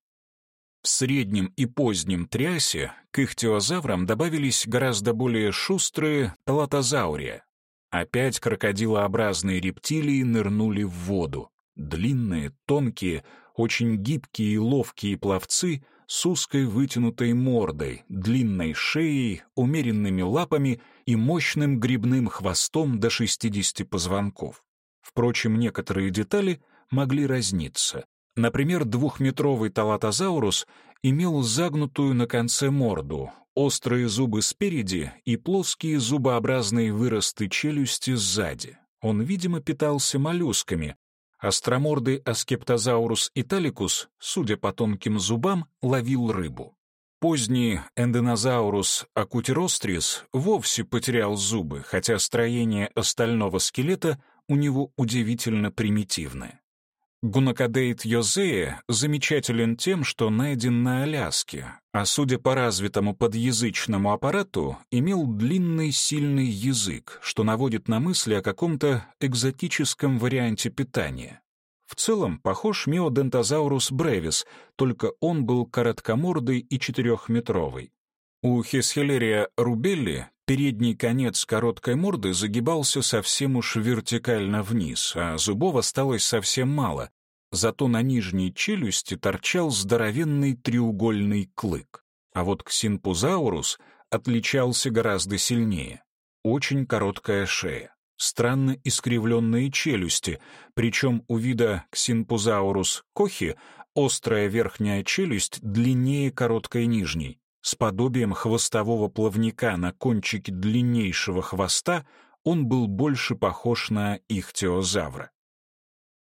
В среднем и позднем триасе к ихтиозаврам добавились гораздо более шустрые талатозаурия. Опять крокодилообразные рептилии нырнули в воду. Длинные, тонкие, очень гибкие и ловкие пловцы — с узкой вытянутой мордой, длинной шеей, умеренными лапами и мощным грибным хвостом до 60 позвонков. Впрочем, некоторые детали могли разниться. Например, двухметровый талатозаурус имел загнутую на конце морду, острые зубы спереди и плоские зубообразные выросты челюсти сзади. Он, видимо, питался моллюсками, Остромордый аскептозаурус италикус, судя по тонким зубам, ловил рыбу. Поздний эндонозаурус акутерострис вовсе потерял зубы, хотя строение остального скелета у него удивительно примитивное. Гунокадейт йозея замечателен тем, что найден на Аляске, а судя по развитому подъязычному аппарату, имел длинный сильный язык, что наводит на мысли о каком-то экзотическом варианте питания. В целом похож миодентозаурус бревис, только он был короткомордый и четырехметровый. У Хесхелерия рубелли передний конец короткой морды загибался совсем уж вертикально вниз, а зубов осталось совсем мало, зато на нижней челюсти торчал здоровенный треугольный клык. А вот ксинпузаурус отличался гораздо сильнее. Очень короткая шея, странно искривленные челюсти, причем у вида ксинпузаурус кохи острая верхняя челюсть длиннее короткой нижней, с подобием хвостового плавника на кончике длиннейшего хвоста он был больше похож на ихтиозавра.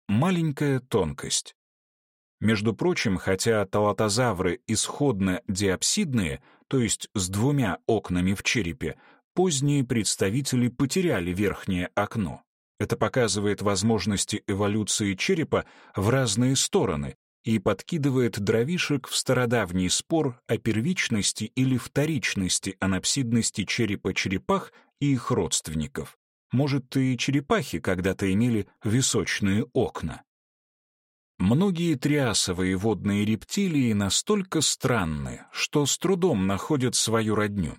Маленькая тонкость. Между прочим, хотя талатозавры исходно диапсидные, то есть с двумя окнами в черепе, поздние представители потеряли верхнее окно. Это показывает возможности эволюции черепа в разные стороны, и подкидывает дровишек в стародавний спор о первичности или вторичности анапсидности черепа черепах и их родственников. Может, и черепахи когда-то имели височные окна. Многие триасовые водные рептилии настолько странны, что с трудом находят свою родню.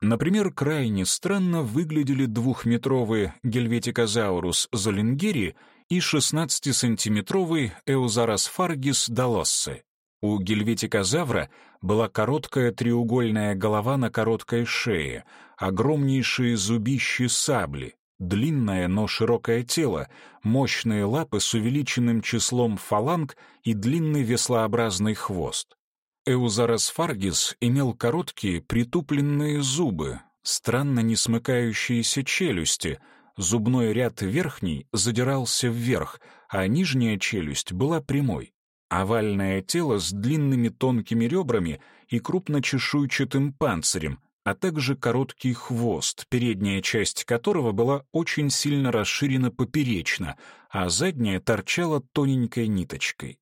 Например, крайне странно выглядели двухметровый гельветикозаурус золингери и 16-сантиметровый эузарас фаргис долоссы. У гельветикозавра была короткая треугольная голова на короткой шее, огромнейшие зубищи сабли, длинное, но широкое тело, мощные лапы с увеличенным числом фаланг и длинный веслообразный хвост. Эузарас фаргис имел короткие притупленные зубы, странно не смыкающиеся челюсти, зубной ряд верхний задирался вверх, а нижняя челюсть была прямой. Овальное тело с длинными тонкими ребрами и крупночешуйчатым панцирем, а также короткий хвост, передняя часть которого была очень сильно расширена поперечно, а задняя торчала тоненькой ниточкой.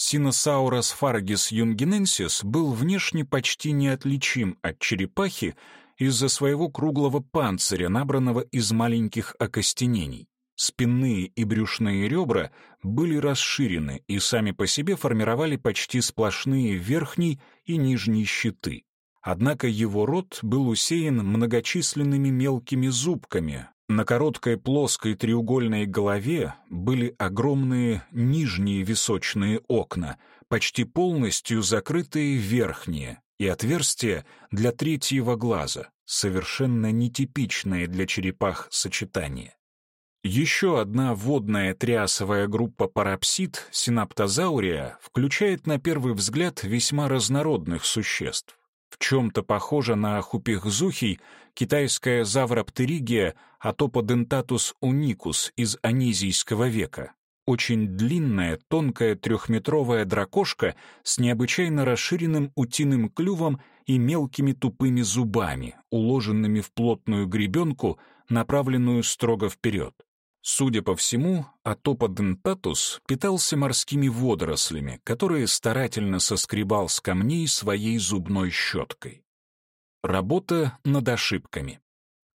Синосаурус фаргис юнгиненсис был внешне почти неотличим от черепахи из-за своего круглого панциря, набранного из маленьких окостенений. Спинные и брюшные ребра были расширены и сами по себе формировали почти сплошные верхний и нижний щиты. Однако его рот был усеян многочисленными мелкими зубками. На короткой плоской треугольной голове были огромные нижние височные окна, почти полностью закрытые верхние, и отверстия для третьего глаза, совершенно нетипичное для черепах сочетание. Еще одна водная триасовая группа парапсид, синаптозаурия, включает на первый взгляд весьма разнородных существ. В чем-то похожа на хупихзухий китайская завроптеригия Атоподентатус уникус из анизийского века. Очень длинная, тонкая трехметровая дракошка с необычайно расширенным утиным клювом и мелкими тупыми зубами, уложенными в плотную гребенку, направленную строго вперед. Судя по всему, Атоподентатус питался морскими водорослями, которые старательно соскребал с камней своей зубной щеткой. Работа над ошибками.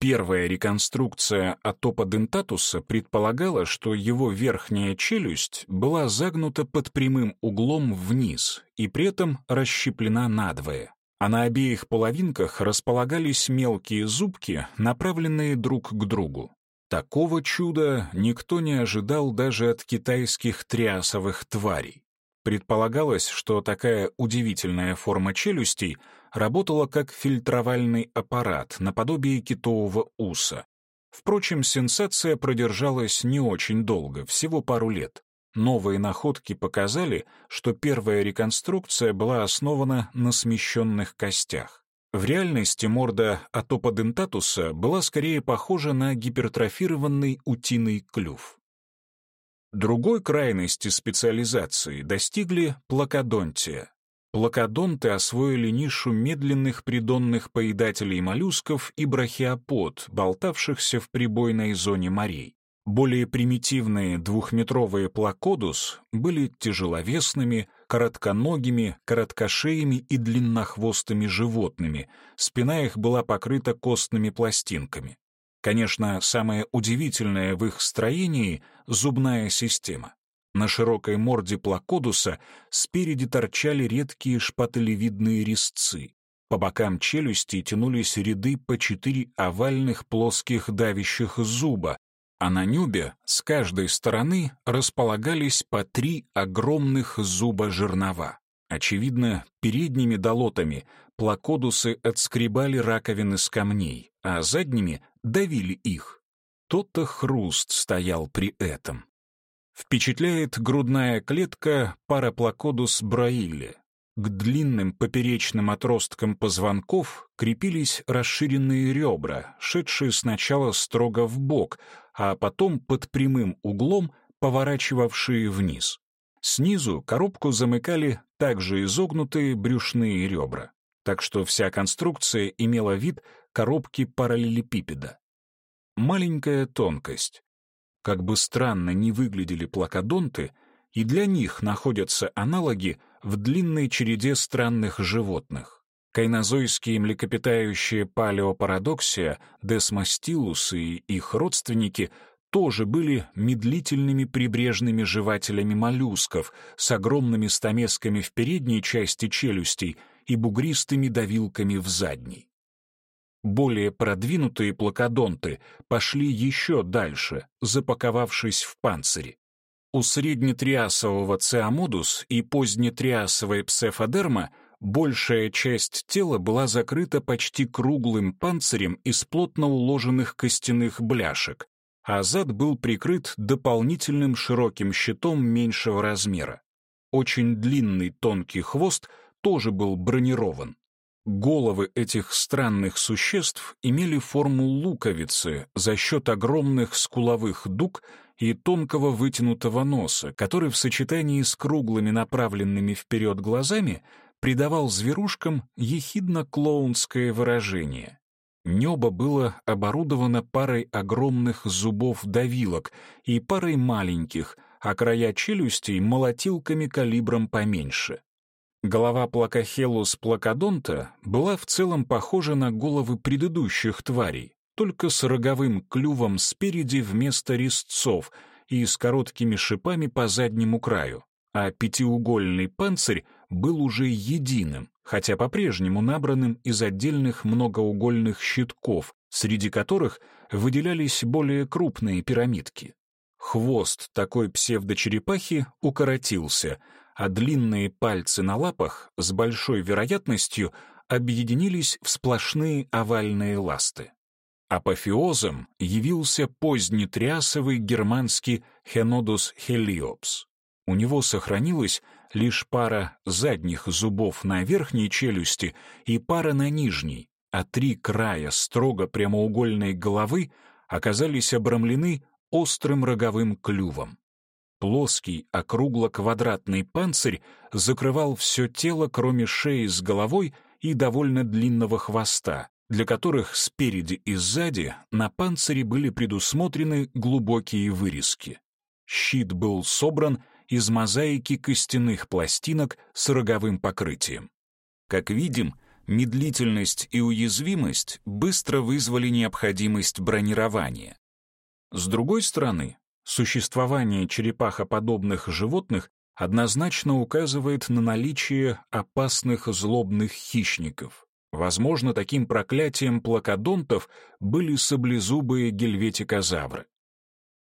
Первая реконструкция Атоподентатуса предполагала, что его верхняя челюсть была загнута под прямым углом вниз и при этом расщеплена надвое, а на обеих половинках располагались мелкие зубки, направленные друг к другу. Такого чуда никто не ожидал даже от китайских триасовых тварей. Предполагалось, что такая удивительная форма челюстей работала как фильтровальный аппарат наподобие китового уса. Впрочем, сенсация продержалась не очень долго, всего пару лет. Новые находки показали, что первая реконструкция была основана на смещенных костях. В реальности морда атоподентатуса была скорее похожа на гипертрофированный утиный клюв. Другой крайности специализации достигли плакодонтия. Плакодонты освоили нишу медленных придонных поедателей моллюсков и брахиопод, болтавшихся в прибойной зоне морей. Более примитивные двухметровые плакодус были тяжеловесными, коротконогими, короткошеями и длиннохвостыми животными, спина их была покрыта костными пластинками. Конечно, самое удивительное в их строении — зубная система. На широкой морде плакодуса спереди торчали редкие шпателевидные резцы. По бокам челюсти тянулись ряды по четыре овальных плоских давящих зуба, а на нюбе с каждой стороны располагались по три огромных зуба жернова. Очевидно, передними долотами плакодусы отскребали раковины с камней, а задними давили их. Тот-то хруст стоял при этом. Впечатляет грудная клетка параплакодус браилли. К длинным поперечным отросткам позвонков крепились расширенные ребра, шедшие сначала строго в бок, а потом под прямым углом поворачивавшие вниз. Снизу коробку замыкали также изогнутые брюшные ребра, так что вся конструкция имела вид коробки параллелепипеда. Маленькая тонкость. Как бы странно ни выглядели плакодонты, и для них находятся аналоги в длинной череде странных животных. Кайнозойские млекопитающие палеопарадоксия, десмостилусы и их родственники тоже были медлительными прибрежными жевателями моллюсков с огромными стамесками в передней части челюстей и бугристыми давилками в задней. Более продвинутые плакодонты пошли еще дальше, запаковавшись в панцири. У среднетриасового циамодус и позднетриасовой псефодерма большая часть тела была закрыта почти круглым панцирем из плотно уложенных костяных бляшек, а зад был прикрыт дополнительным широким щитом меньшего размера. Очень длинный тонкий хвост тоже был бронирован. Головы этих странных существ имели форму луковицы за счет огромных скуловых дуг и тонкого вытянутого носа, который в сочетании с круглыми направленными вперед глазами придавал зверушкам ехидно-клоунское выражение. Небо было оборудовано парой огромных зубов-давилок и парой маленьких, а края челюстей — молотилками калибром поменьше. Голова плакохелус плакодонта была в целом похожа на головы предыдущих тварей, только с роговым клювом спереди вместо резцов и с короткими шипами по заднему краю, а пятиугольный панцирь был уже единым, хотя по-прежнему набранным из отдельных многоугольных щитков, среди которых выделялись более крупные пирамидки. Хвост такой псевдочерепахи укоротился, а длинные пальцы на лапах с большой вероятностью объединились в сплошные овальные ласты. Апофеозом явился позднетрясовый германский Хенодус хелиопс. У него сохранилось лишь пара задних зубов на верхней челюсти и пара на нижней, а три края строго прямоугольной головы оказались обрамлены острым роговым клювом. Плоский, округло-квадратный панцирь закрывал все тело, кроме шеи с головой и довольно длинного хвоста, для которых спереди и сзади на панцире были предусмотрены глубокие вырезки. Щит был собран из мозаики костяных пластинок с роговым покрытием. Как видим, медлительность и уязвимость быстро вызвали необходимость бронирования. С другой стороны, существование черепахоподобных животных однозначно указывает на наличие опасных злобных хищников. Возможно, таким проклятием плакодонтов были саблезубые гельветикозавры.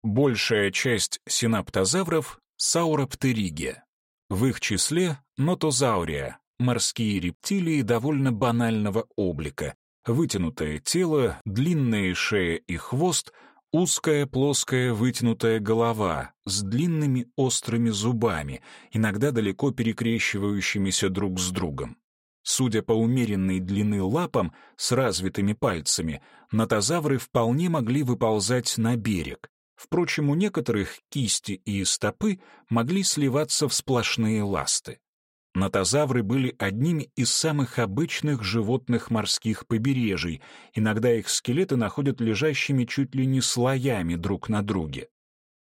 Большая часть синаптозавров Сауроптериге. В их числе нотозаурия, морские рептилии довольно банального облика, вытянутое тело, длинная шея и хвост, узкая плоская вытянутая голова с длинными острыми зубами, иногда далеко перекрещивающимися друг с другом. Судя по умеренной длины лапам с развитыми пальцами, нотозавры вполне могли выползать на берег, Впрочем, у некоторых кисти и стопы могли сливаться в сплошные ласты. Нотозавры были одними из самых обычных животных морских побережий, иногда их скелеты находят лежащими чуть ли не слоями друг на друге.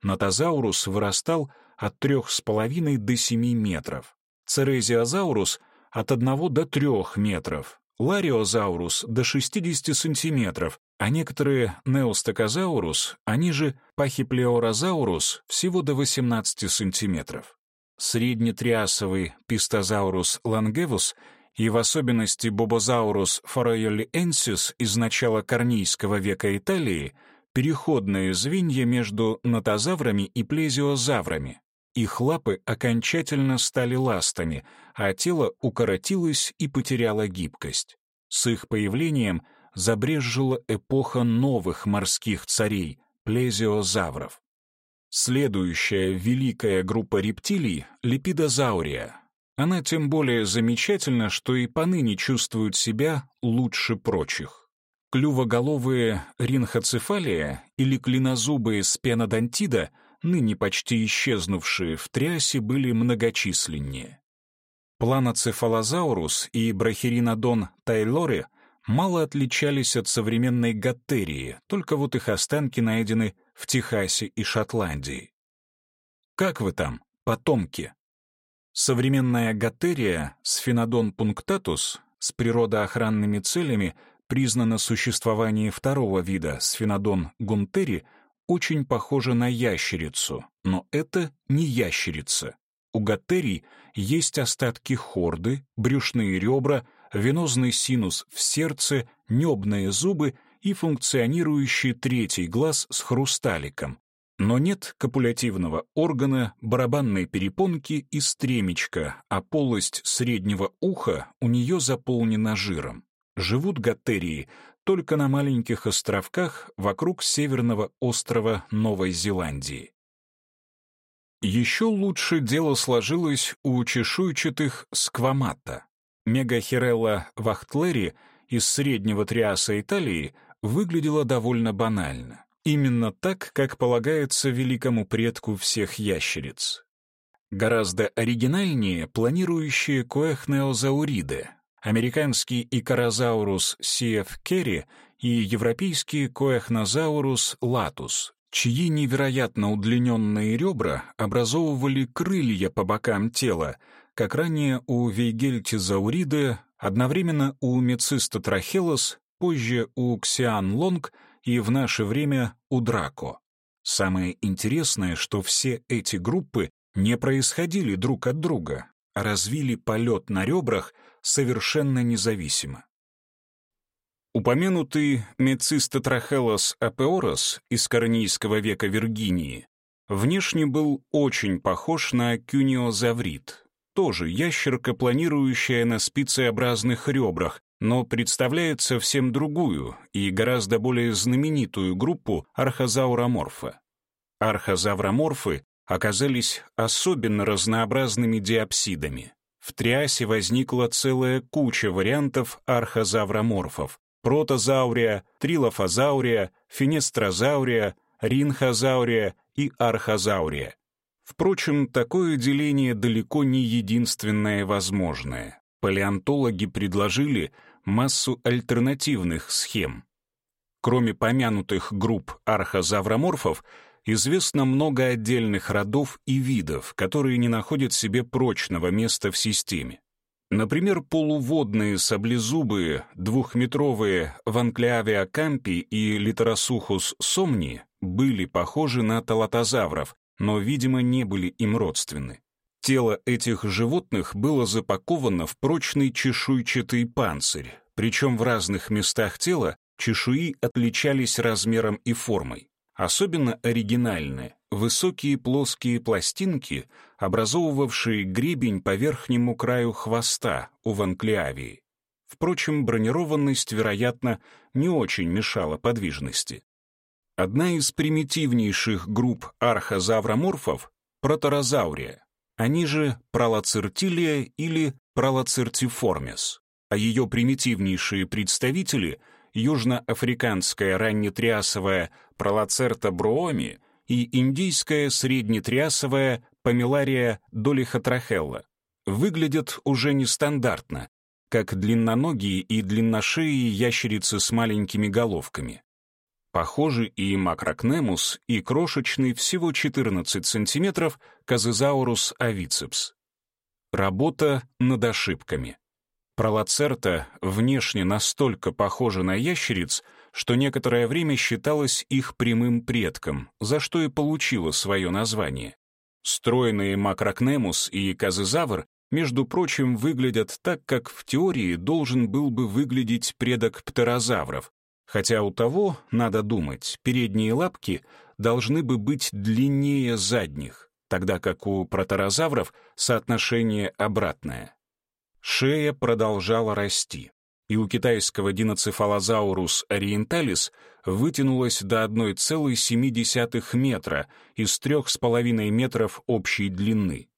Нотозаурус вырастал от 3,5 до 7 метров, церезиозаурус — от 1 до 3 метров, лариозаурус — до 60 сантиметров, а некоторые неостакозаурус, они же пахиплеорозаурус, всего до 18 сантиметров. Среднетриасовый пистозаурус лангевус и в особенности бобозаурус фороелиенсис из начала Корнийского века Италии переходные звенья между нотозаврами и плезиозаврами. Их лапы окончательно стали ластами, а тело укоротилось и потеряло гибкость. С их появлением – забрезжила эпоха новых морских царей, плезиозавров. Следующая великая группа рептилий — липидозаурия. Она тем более замечательна, что и поныне чувствуют себя лучше прочих. Клювоголовые ринхоцефалия или клинозубые спенодонтида, ныне почти исчезнувшие в триасе, были многочисленнее. Планоцефалозаурус и брахиринодон тайлори — мало отличались от современной гаттерии, только вот их останки найдены в Техасе и Шотландии. Как вы там, потомки? Современная гаттерия, сфенодон пунктатус, с природоохранными целями признано существование второго вида сфенодон гунтери очень похоже на ящерицу, но это не ящерица. У гаттерий есть остатки хорды, брюшные ребра, венозный синус в сердце, небные зубы и функционирующий третий глаз с хрусталиком. Но нет копулятивного органа, барабанной перепонки и стремечка, а полость среднего уха у нее заполнена жиром. Живут гаттерии только на маленьких островках вокруг северного острова Новой Зеландии. Еще лучше дело сложилось у чешуйчатых сквамата. Мегахирелла вахтлери из среднего триаса Италии выглядела довольно банально. Именно так, как полагается великому предку всех ящериц. Гораздо оригинальнее планирующие коэхнеозауриды, американский икорозаурус сиеф керри и европейский коэхнозаурус латус, чьи невероятно удлиненные ребра образовывали крылья по бокам тела, как ранее у вейгельтизауриды, одновременно у мецистотрахелос, позже у ксиан лонг и в наше время у драко. Самое интересное, что все эти группы не происходили друг от друга, а развили полет на ребрах совершенно независимо. Упомянутый Мецистотрахелос апеорос из корнийского века Виргинии внешне был очень похож на кюниозаврит, тоже ящерка, планирующая на спицеобразных ребрах, но представляет совсем другую и гораздо более знаменитую группу архозауроморфа. Архозавроморфы оказались особенно разнообразными диапсидами. В триасе возникла целая куча вариантов архозавроморфов, протозаурия, трилофозаурия, финестрозаурия, ринхозаурия и архозаурия. Впрочем, такое деление далеко не единственное возможное. Палеонтологи предложили массу альтернативных схем. Кроме помянутых групп архозавроморфов, известно много отдельных родов и видов, которые не находят себе прочного места в системе. Например, полуводные саблезубые, двухметровые Ванклеавиа кампи и Литеросухус сомни были похожи на талатозавров, но, видимо, не были им родственны. Тело этих животных было запаковано в прочный чешуйчатый панцирь, причем в разных местах тела чешуи отличались размером и формой. Особенно оригинальны высокие плоские пластинки, образовывавшие гребень по верхнему краю хвоста у ванклеавии. Впрочем, бронированность, вероятно, не очень мешала подвижности. Одна из примитивнейших групп архозавроморфов — проторозаурия, они же пролоцертилия или пролоцертиформис, а ее примитивнейшие представители — южноафриканская раннетриасовая пролоцерта бруоми и индийская среднетриасовая помилария долихотрахелла выглядят уже нестандартно, как длинноногие и длинношеие ящерицы с маленькими головками. Похожи и макрокнемус, и крошечный всего 14 сантиметров казезаурус авицепс. Работа над ошибками. Пролоцерта внешне настолько похожа на ящериц, что некоторое время считалась их прямым предком, за что и получила свое название. Стройные макрокнемус и казезавр, между прочим, выглядят так, как в теории должен был бы выглядеть предок птерозавров, хотя у того, надо думать, передние лапки должны бы быть длиннее задних, тогда как у проторозавров соотношение обратное. Шея продолжала расти, и у китайского диноцефалозаурус ориенталис вытянулась до 1,7 метра из 3,5 метров общей длины.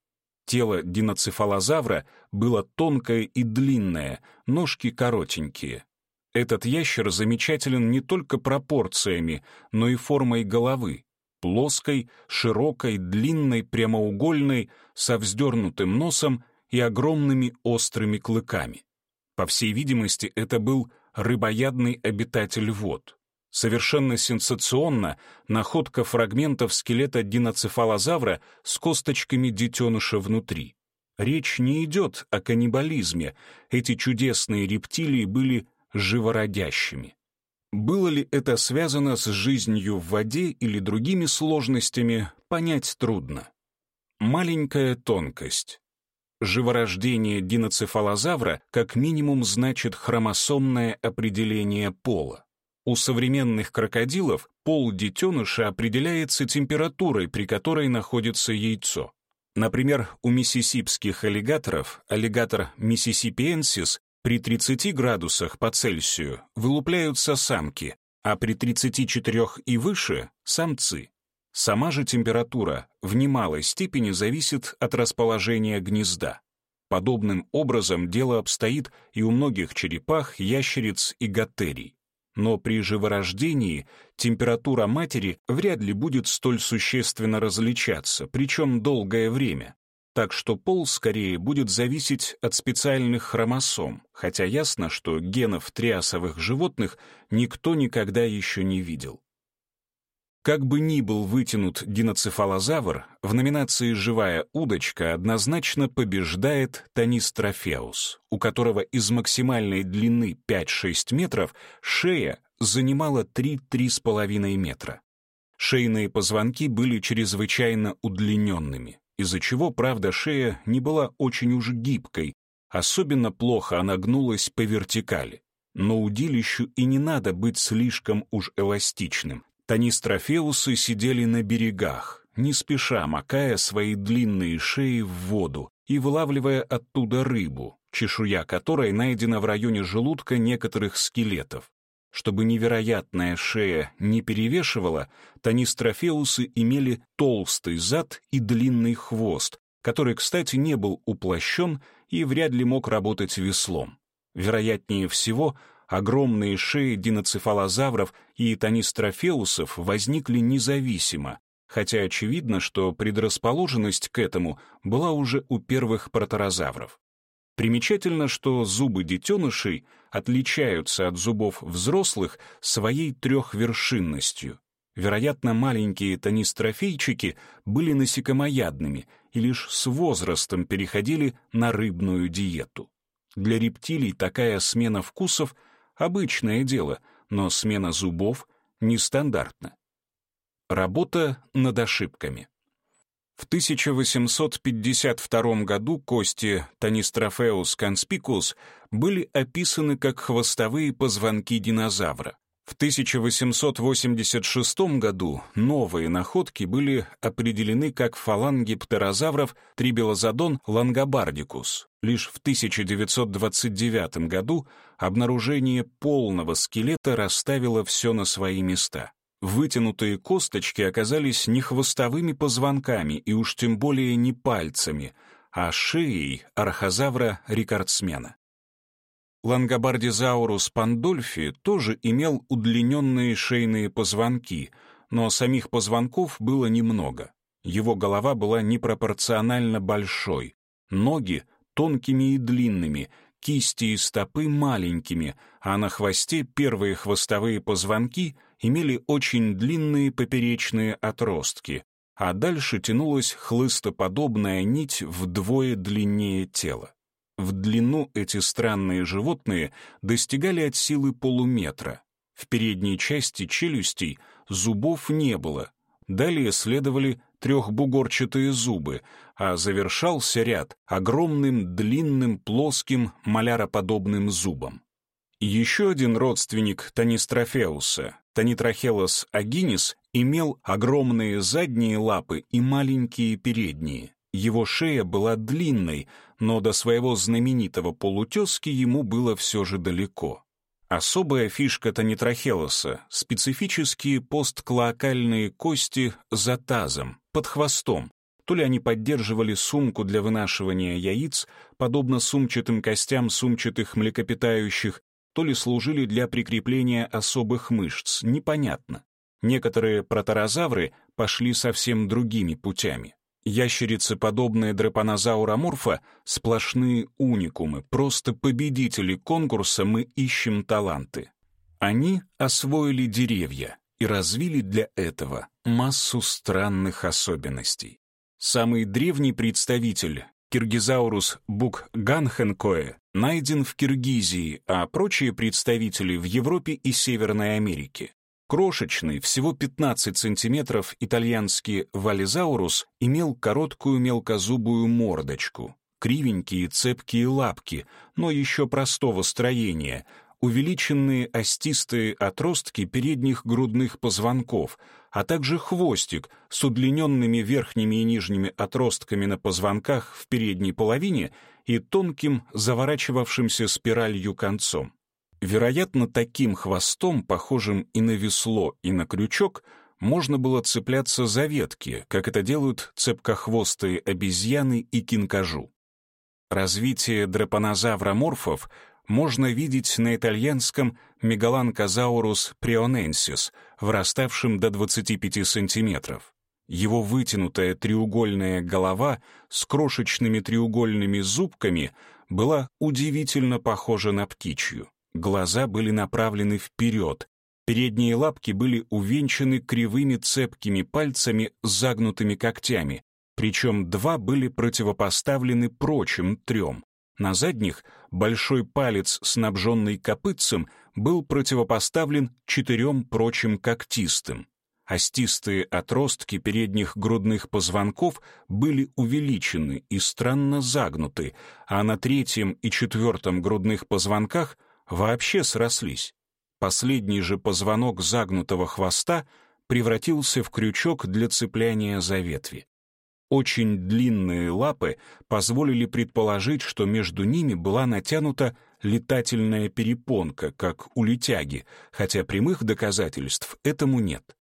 Тело диноцефалозавра было тонкое и длинное, ножки коротенькие. Этот ящер замечателен не только пропорциями, но и формой головы. Плоской, широкой, длинной, прямоугольной, со вздернутым носом и огромными острыми клыками. По всей видимости, это был рыбоядный обитатель вод. Совершенно сенсационно находка фрагментов скелета диноцефалозавра с косточками детеныша внутри. Речь не идет о каннибализме. Эти чудесные рептилии были живородящими. Было ли это связано с жизнью в воде или другими сложностями, понять трудно. Маленькая тонкость. Живорождение диноцефалозавра как минимум значит хромосомное определение пола. У современных крокодилов пол детеныша определяется температурой, при которой находится яйцо. Например, у миссисипских аллигаторов, аллигатор миссисипиенсис, при 30 градусах по Цельсию вылупляются самки, а при 34 и выше — самцы. Сама же температура в немалой степени зависит от расположения гнезда. Подобным образом дело обстоит и у многих черепах, ящериц и гаттерий. Но при живорождении температура матери вряд ли будет столь существенно различаться, причем долгое время. Так что пол скорее будет зависеть от специальных хромосом, хотя ясно, что генов триасовых животных никто никогда еще не видел. Как бы ни был вытянут диноцефалозавр, в номинации «Живая удочка» однозначно побеждает Танис трофеус, у которого из максимальной длины 5-6 метров шея занимала 3-3,5 метра. Шейные позвонки были чрезвычайно удлиненными, из-за чего, правда, шея не была очень уж гибкой, особенно плохо она гнулась по вертикали. Но удилищу и не надо быть слишком уж эластичным, Танистрофеусы сидели на берегах, не спеша макая свои длинные шеи в воду и вылавливая оттуда рыбу, чешуя которой найдена в районе желудка некоторых скелетов. Чтобы невероятная шея не перевешивала, танистрофеусы имели толстый зад и длинный хвост, который, кстати, не был уплощен и вряд ли мог работать веслом. Вероятнее всего, огромные шеи диноцефалозавров и тонистрофеусов возникли независимо, хотя очевидно, что предрасположенность к этому была уже у первых проторозавров. Примечательно, что зубы детенышей отличаются от зубов взрослых своей трехвершинностью. Вероятно, маленькие тонистрофейчики были насекомоядными и лишь с возрастом переходили на рыбную диету. Для рептилий такая смена вкусов — Обычное дело, но смена зубов нестандартна. Работа над ошибками. В 1852 году кости Tanystropheus conspicuus были описаны как хвостовые позвонки динозавра. В 1886 году новые находки были определены как фаланги птерозавров Tribelesodon longobardicus. Лишь в 1929 году обнаружение полного скелета расставило все на свои места. Вытянутые косточки оказались не хвостовыми позвонками и уж тем более не пальцами, а шеей архозавра-рекордсмена. Лангобардизаурус пандольфи тоже имел удлиненные шейные позвонки, но самих позвонков было немного. Его голова была непропорционально большой, ноги — тонкими и длинными, кисти и стопы маленькими, а на хвосте первые хвостовые позвонки имели очень длинные поперечные отростки, а дальше тянулась хлыстоподобная нить вдвое длиннее тела. В длину эти странные животные достигали от силы полуметра. В передней части челюстей зубов не было. Далее следовали трехбугорчатые зубы, а завершался ряд огромным, длинным, плоским, маляроподобным зубом. Еще один родственник Танистрофеуса, Танитрахелос агинис, имел огромные задние лапы и маленькие передние. Его шея была длинной, но до своего знаменитого полутески ему было все же далеко. Особая фишка Танитрахелоса — специфические постклоакальные кости за тазом, под хвостом. То ли они поддерживали сумку для вынашивания яиц, подобно сумчатым костям сумчатых млекопитающих, то ли служили для прикрепления особых мышц, непонятно. Некоторые проторозавры пошли совсем другими путями. Ящерицы, подобные драпанозаура морфа, сплошные уникумы, просто победители конкурса «Мы ищем таланты». Они освоили деревья и развили для этого массу странных особенностей. Самый древний представитель Киргизаурус букганхенкое найден в Киргизии, а прочие представители в Европе и Северной Америке. Крошечный, всего 15 сантиметров итальянский вализаурус имел короткую мелкозубую мордочку, кривенькие цепкие лапки, но еще простого строения, увеличенные остистые отростки передних грудных позвонков, а также хвостик с удлиненными верхними и нижними отростками на позвонках в передней половине и тонким заворачивавшимся спиралью концом. Вероятно, таким хвостом, похожим и на весло, и на крючок, можно было цепляться за ветки, как это делают цепкохвостые обезьяны и кинкажу. Развитие драпанозавроморфов можно видеть на итальянском мегаланкозаурус прионенсис, враставшем до 25 сантиметров. Его вытянутая треугольная голова с крошечными треугольными зубками была удивительно похожа на птичью. Глаза были направлены вперед, передние лапки были увенчаны кривыми цепкими пальцами с загнутыми когтями, причем два были противопоставлены прочим трем. На задних большой палец, снабженный копытцем, был противопоставлен четырем прочим когтистым. Остистые отростки передних грудных позвонков были увеличены и странно загнуты, а на третьем и четвертом грудных позвонках вообще срослись. Последний же позвонок загнутого хвоста превратился в крючок для цепляния за ветви. Очень длинные лапы позволили предположить, что между ними была натянута летательная перепонка, как у летяги, хотя прямых доказательств этому нет.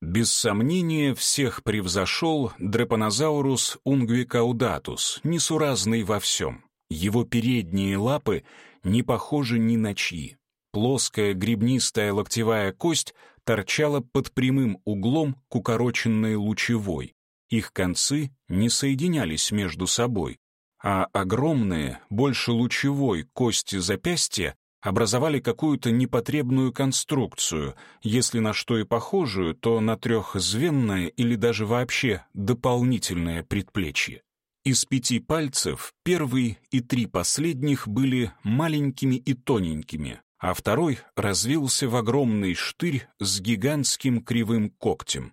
Без сомнения, всех превзошел дрепанозаурус унгвикаудатус, несуразный во всем. Его передние лапы не похожи ни на чьи. Плоская гребнистая локтевая кость торчала под прямым углом к укороченной лучевой, их концы не соединялись между собой, а огромные, больше лучевой кости запястья образовали какую-то непотребную конструкцию, если на что и похожую, то на трехзвенное или даже вообще дополнительное предплечье. Из пяти пальцев первый и три последних были маленькими и тоненькими, а второй развился в огромный штырь с гигантским кривым когтем.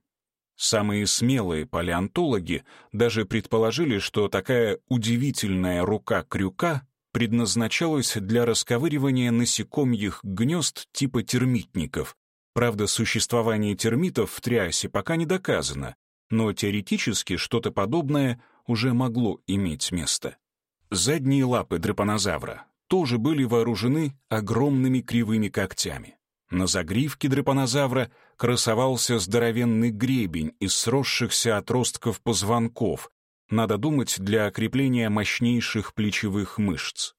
Самые смелые палеонтологи даже предположили, что такая удивительная рука крюка предназначалась для расковыривания насекомьих гнезд типа термитников. Правда, существование термитов в Триасе пока не доказано, но теоретически что-то подобное уже могло иметь место. Задние лапы дрепанозавра тоже были вооружены огромными кривыми когтями. На загривке дрепанозавра красовался здоровенный гребень из сросшихся отростков позвонков, надо думать, для окрепления мощнейших плечевых мышц.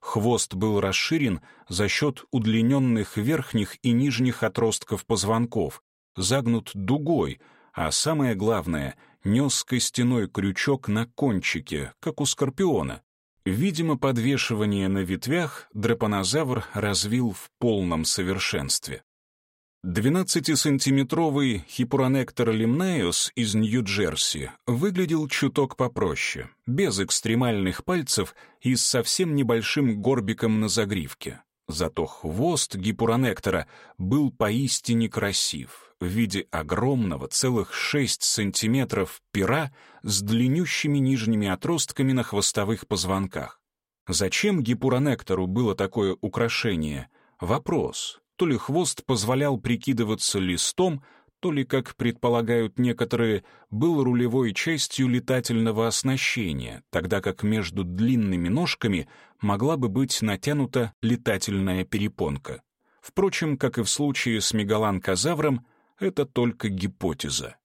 Хвост был расширен за счет удлиненных верхних и нижних отростков позвонков, загнут дугой, а самое главное, нес костяной крючок на кончике, как у скорпиона. Видимо, подвешивание на ветвях драпанозавр развил в полном совершенстве. 12-сантиметровый хипуронектор лимнаеус из Нью-Джерси выглядел чуток попроще, без экстремальных пальцев и с совсем небольшим горбиком на загривке. Зато хвост гипуронектора был поистине красив, в виде огромного целых 6 сантиметров пера с длиннющими нижними отростками на хвостовых позвонках. Зачем гипуронектору было такое украшение? Вопрос. То ли хвост позволял прикидываться листом, то ли, как предполагают некоторые, был рулевой частью летательного оснащения, тогда как между длинными ножками могла бы быть натянута летательная перепонка. Впрочем, как и в случае с мегаланкозавром, это только гипотеза.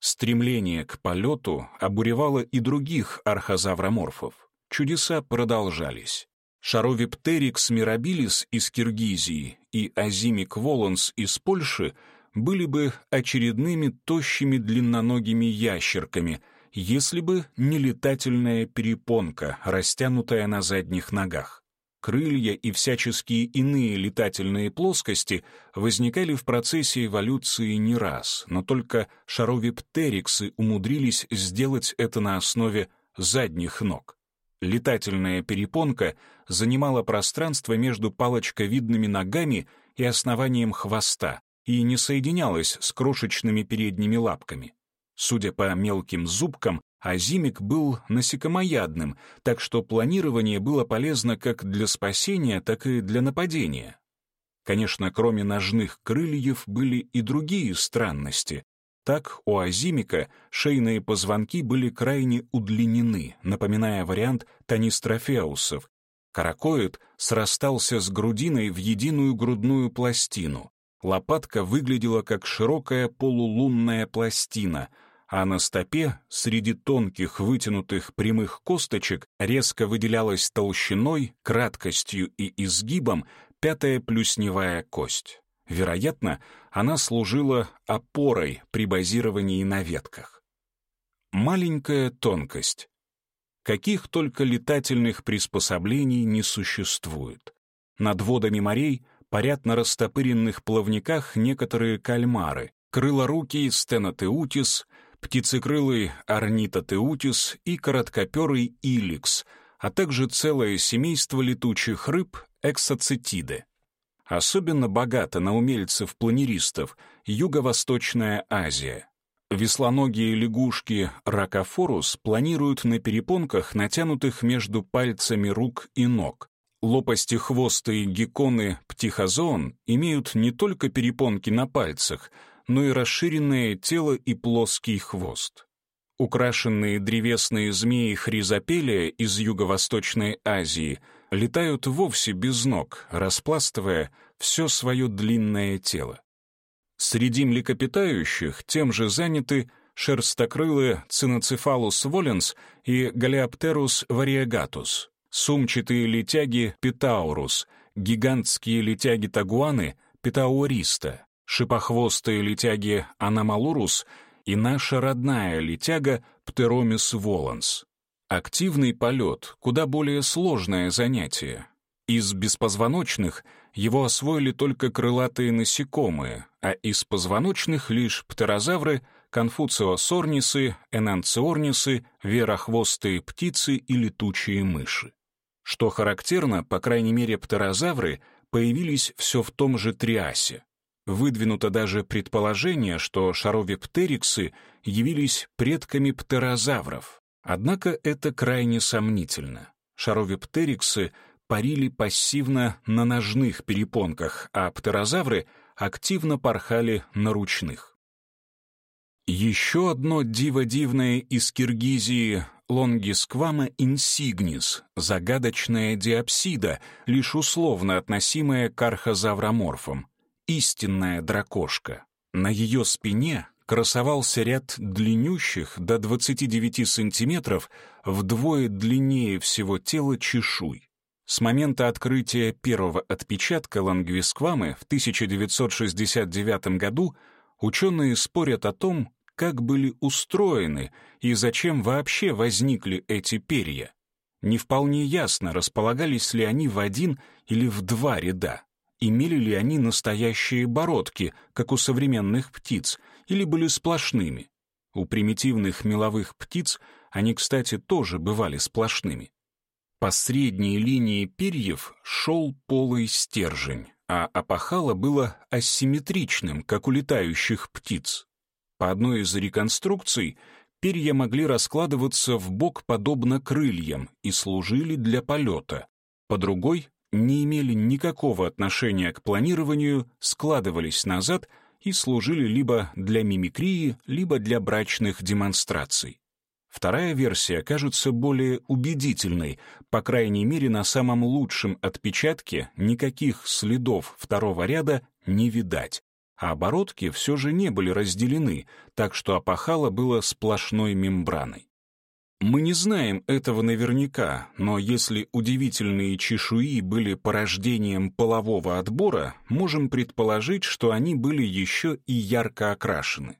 Стремление к полету обуревало и других архозавроморфов. Чудеса продолжались. Шаровиптерикс мирабилис из Киргизии и Азимик воланс из Польши были бы очередными тощими длинноногими ящерками, если бы не летательная перепонка, растянутая на задних ногах. Крылья и всяческие иные летательные плоскости возникали в процессе эволюции не раз, но только шаровиптериксы умудрились сделать это на основе задних ног. Летательная перепонка занимала пространство между палочковидными ногами и основанием хвоста и не соединялась с крошечными передними лапками. Судя по мелким зубкам, азимик был насекомоядным, так что планирование было полезно как для спасения, так и для нападения. Конечно, кроме ножных крыльев были и другие странности. Так, у азимика шейные позвонки были крайне удлинены, напоминая вариант танистрофеусов. Каракоид срастался с грудиной в единую грудную пластину. Лопатка выглядела как широкая полулунная пластина, а на стопе среди тонких вытянутых прямых косточек резко выделялась толщиной, краткостью и изгибом пятая плюсневая кость. Вероятно, она служила опорой при базировании на ветках. Маленькая тонкость. Каких только летательных приспособлений не существует. Над водами морей парят на растопыренных плавниках некоторые кальмары, крылорукий стенотеутис, птицекрылый орнитотеутис и короткоперый иликс, а также целое семейство летучих рыб эксоцетиды. Особенно богата на умельцев-планеристов Юго-Восточная Азия. Веслоногие лягушки ракофорус планируют на перепонках, натянутых между пальцами рук и ног. Лопастихвостые гекконы птихозоон имеют не только перепонки на пальцах, но и расширенное тело и плоский хвост. Украшенные древесные змеи хризопелия из Юго-Восточной Азии — летают вовсе без ног, распластывая все свое длинное тело. Среди млекопитающих тем же заняты шерстокрылые Циноцефалус воленс и Галеоптерус вариегатус, сумчатые летяги Питаурус, гигантские летяги-тагуаны Питауриста, шипохвостые летяги Аномалурус и наша родная летяга Птеромис воланс. Активный полет — куда более сложное занятие. Из беспозвоночных его освоили только крылатые насекомые, а из позвоночных лишь птерозавры, конфуциосорнисы, энанциорнисы, верохвостые птицы и летучие мыши. Что характерно, по крайней мере, птерозавры появились все в том же триасе. Выдвинуто даже предположение, что шаровиптериксы явились предками птерозавров, Однако это крайне сомнительно. Шаровиптериксы парили пассивно на ножных перепонках, а птерозавры активно порхали на ручных. Еще одно диво-дивное из Киргизии Лонгисквама инсигнис, загадочная диапсида, лишь условно относимая к архозавроморфам, истинная дракошка. На ее спине красовался ряд длиннющих до 29 сантиметров вдвое длиннее всего тела чешуй. С момента открытия первого отпечатка лангвисквамы в 1969 году ученые спорят о том, как были устроены и зачем вообще возникли эти перья. Не вполне ясно, располагались ли они в один или в два ряда. Имели ли они настоящие бородки, как у современных птиц, или были сплошными. У примитивных меловых птиц они, кстати, тоже бывали сплошными. По средней линии перьев шел полый стержень, а опахало было асимметричным, как у летающих птиц. По одной из реконструкций перья могли раскладываться в бок подобно крыльям и служили для полета. По другой не имели никакого отношения к планированию, складывались назад и служили либо для мимикрии, либо для брачных демонстраций. Вторая версия кажется более убедительной, по крайней мере, на самом лучшем отпечатке никаких следов второго ряда не видать, а оборотки все же не были разделены, так что опахало было сплошной мембраной. Мы не знаем этого наверняка, но если удивительные чешуи были порождением полового отбора, можем предположить, что они были еще и ярко окрашены.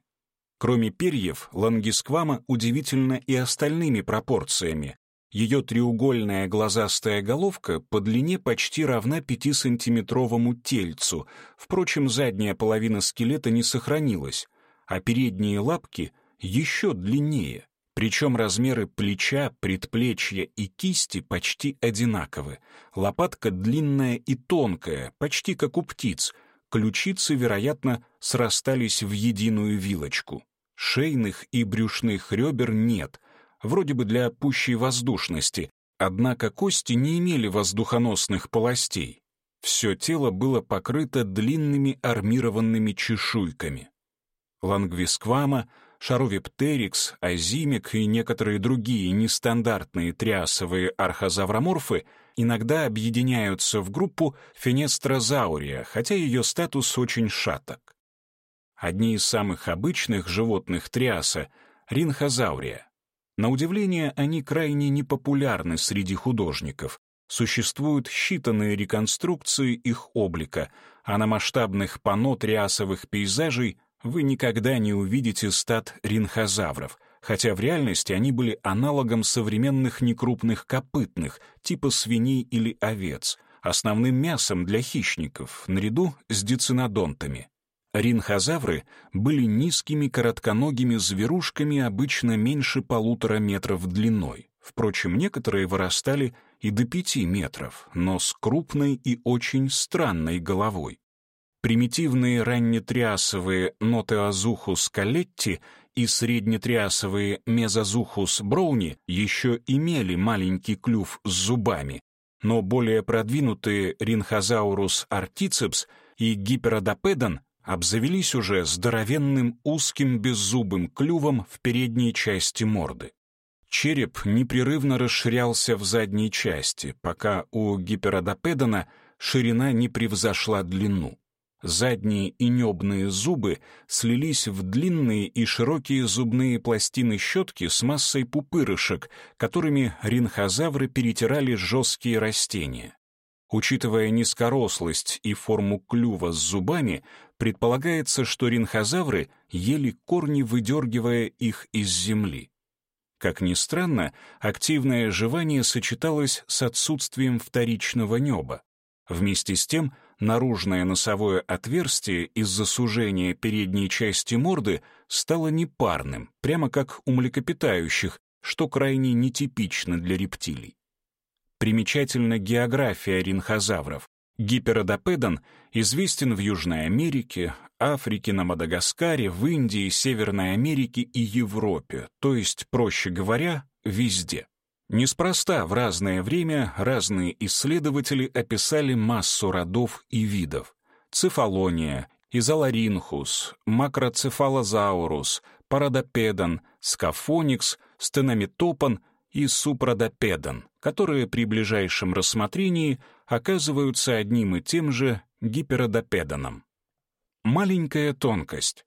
Кроме перьев, лангисквама удивительна и остальными пропорциями. Ее треугольная глазастая головка по длине почти равна 5-сантиметровому тельцу, впрочем, задняя половина скелета не сохранилась, а передние лапки еще длиннее Причем размеры плеча, предплечья и кисти почти одинаковы. Лопатка длинная и тонкая, почти как у птиц. Ключицы, вероятно, срастались в единую вилочку. Шейных и брюшных ребер нет, вроде бы для пущей воздушности, однако кости не имели воздухоносных полостей. Все тело было покрыто длинными армированными чешуйками. Лангвисквама — Шаровиптерикс, азимик и некоторые другие нестандартные триасовые архозавроморфы иногда объединяются в группу фенестрозаурия, хотя ее статус очень шаток. Одни из самых обычных животных триаса — ринхозаурия. На удивление, они крайне непопулярны среди художников. Существуют считанные реконструкции их облика, а на масштабных панно триасовых пейзажей вы никогда не увидите стад ринхозавров, хотя в реальности они были аналогом современных некрупных копытных, типа свиней или овец, основным мясом для хищников, наряду с дицинодонтами. Ринхозавры были низкими коротконогими зверушками обычно меньше полутора метров длиной. Впрочем, некоторые вырастали и до пяти метров, но с крупной и очень странной головой. Примитивные раннетриасовые нотеозухус калетти и среднетриасовые мезозухус броуни еще имели маленький клюв с зубами, но более продвинутые ринхозаурус артицепс и гиперодопедон обзавелись уже здоровенным узким беззубым клювом в передней части морды. Череп непрерывно расширялся в задней части, пока у гиперодопедона ширина не превзошла длину. Задние и небные зубы слились в длинные и широкие зубные пластины щетки с массой пупырышек, которыми ринхозавры перетирали жесткие растения. Учитывая низкорослость и форму клюва с зубами, предполагается, что ринхозавры ели корни, выдергивая их из земли. Как ни странно, активное жевание сочеталось с отсутствием вторичного неба. Вместе с тем, наружное носовое отверстие из-за сужения передней части морды стало непарным, прямо как у млекопитающих, что крайне нетипично для рептилий. Примечательна география ринхозавров. Гиперодопедон известен в Южной Америке, Африке, на Мадагаскаре, в Индии, Северной Америке и Европе, то есть, проще говоря, везде. Неспроста в разное время разные исследователи описали массу родов и видов. Цефалония, изоларинхус, макроцефалозаурус, парадопедон, скафоникс, стеномитопон и супрадопедон, которые при ближайшем рассмотрении оказываются одним и тем же гиперодопедоном. Маленькая тонкость.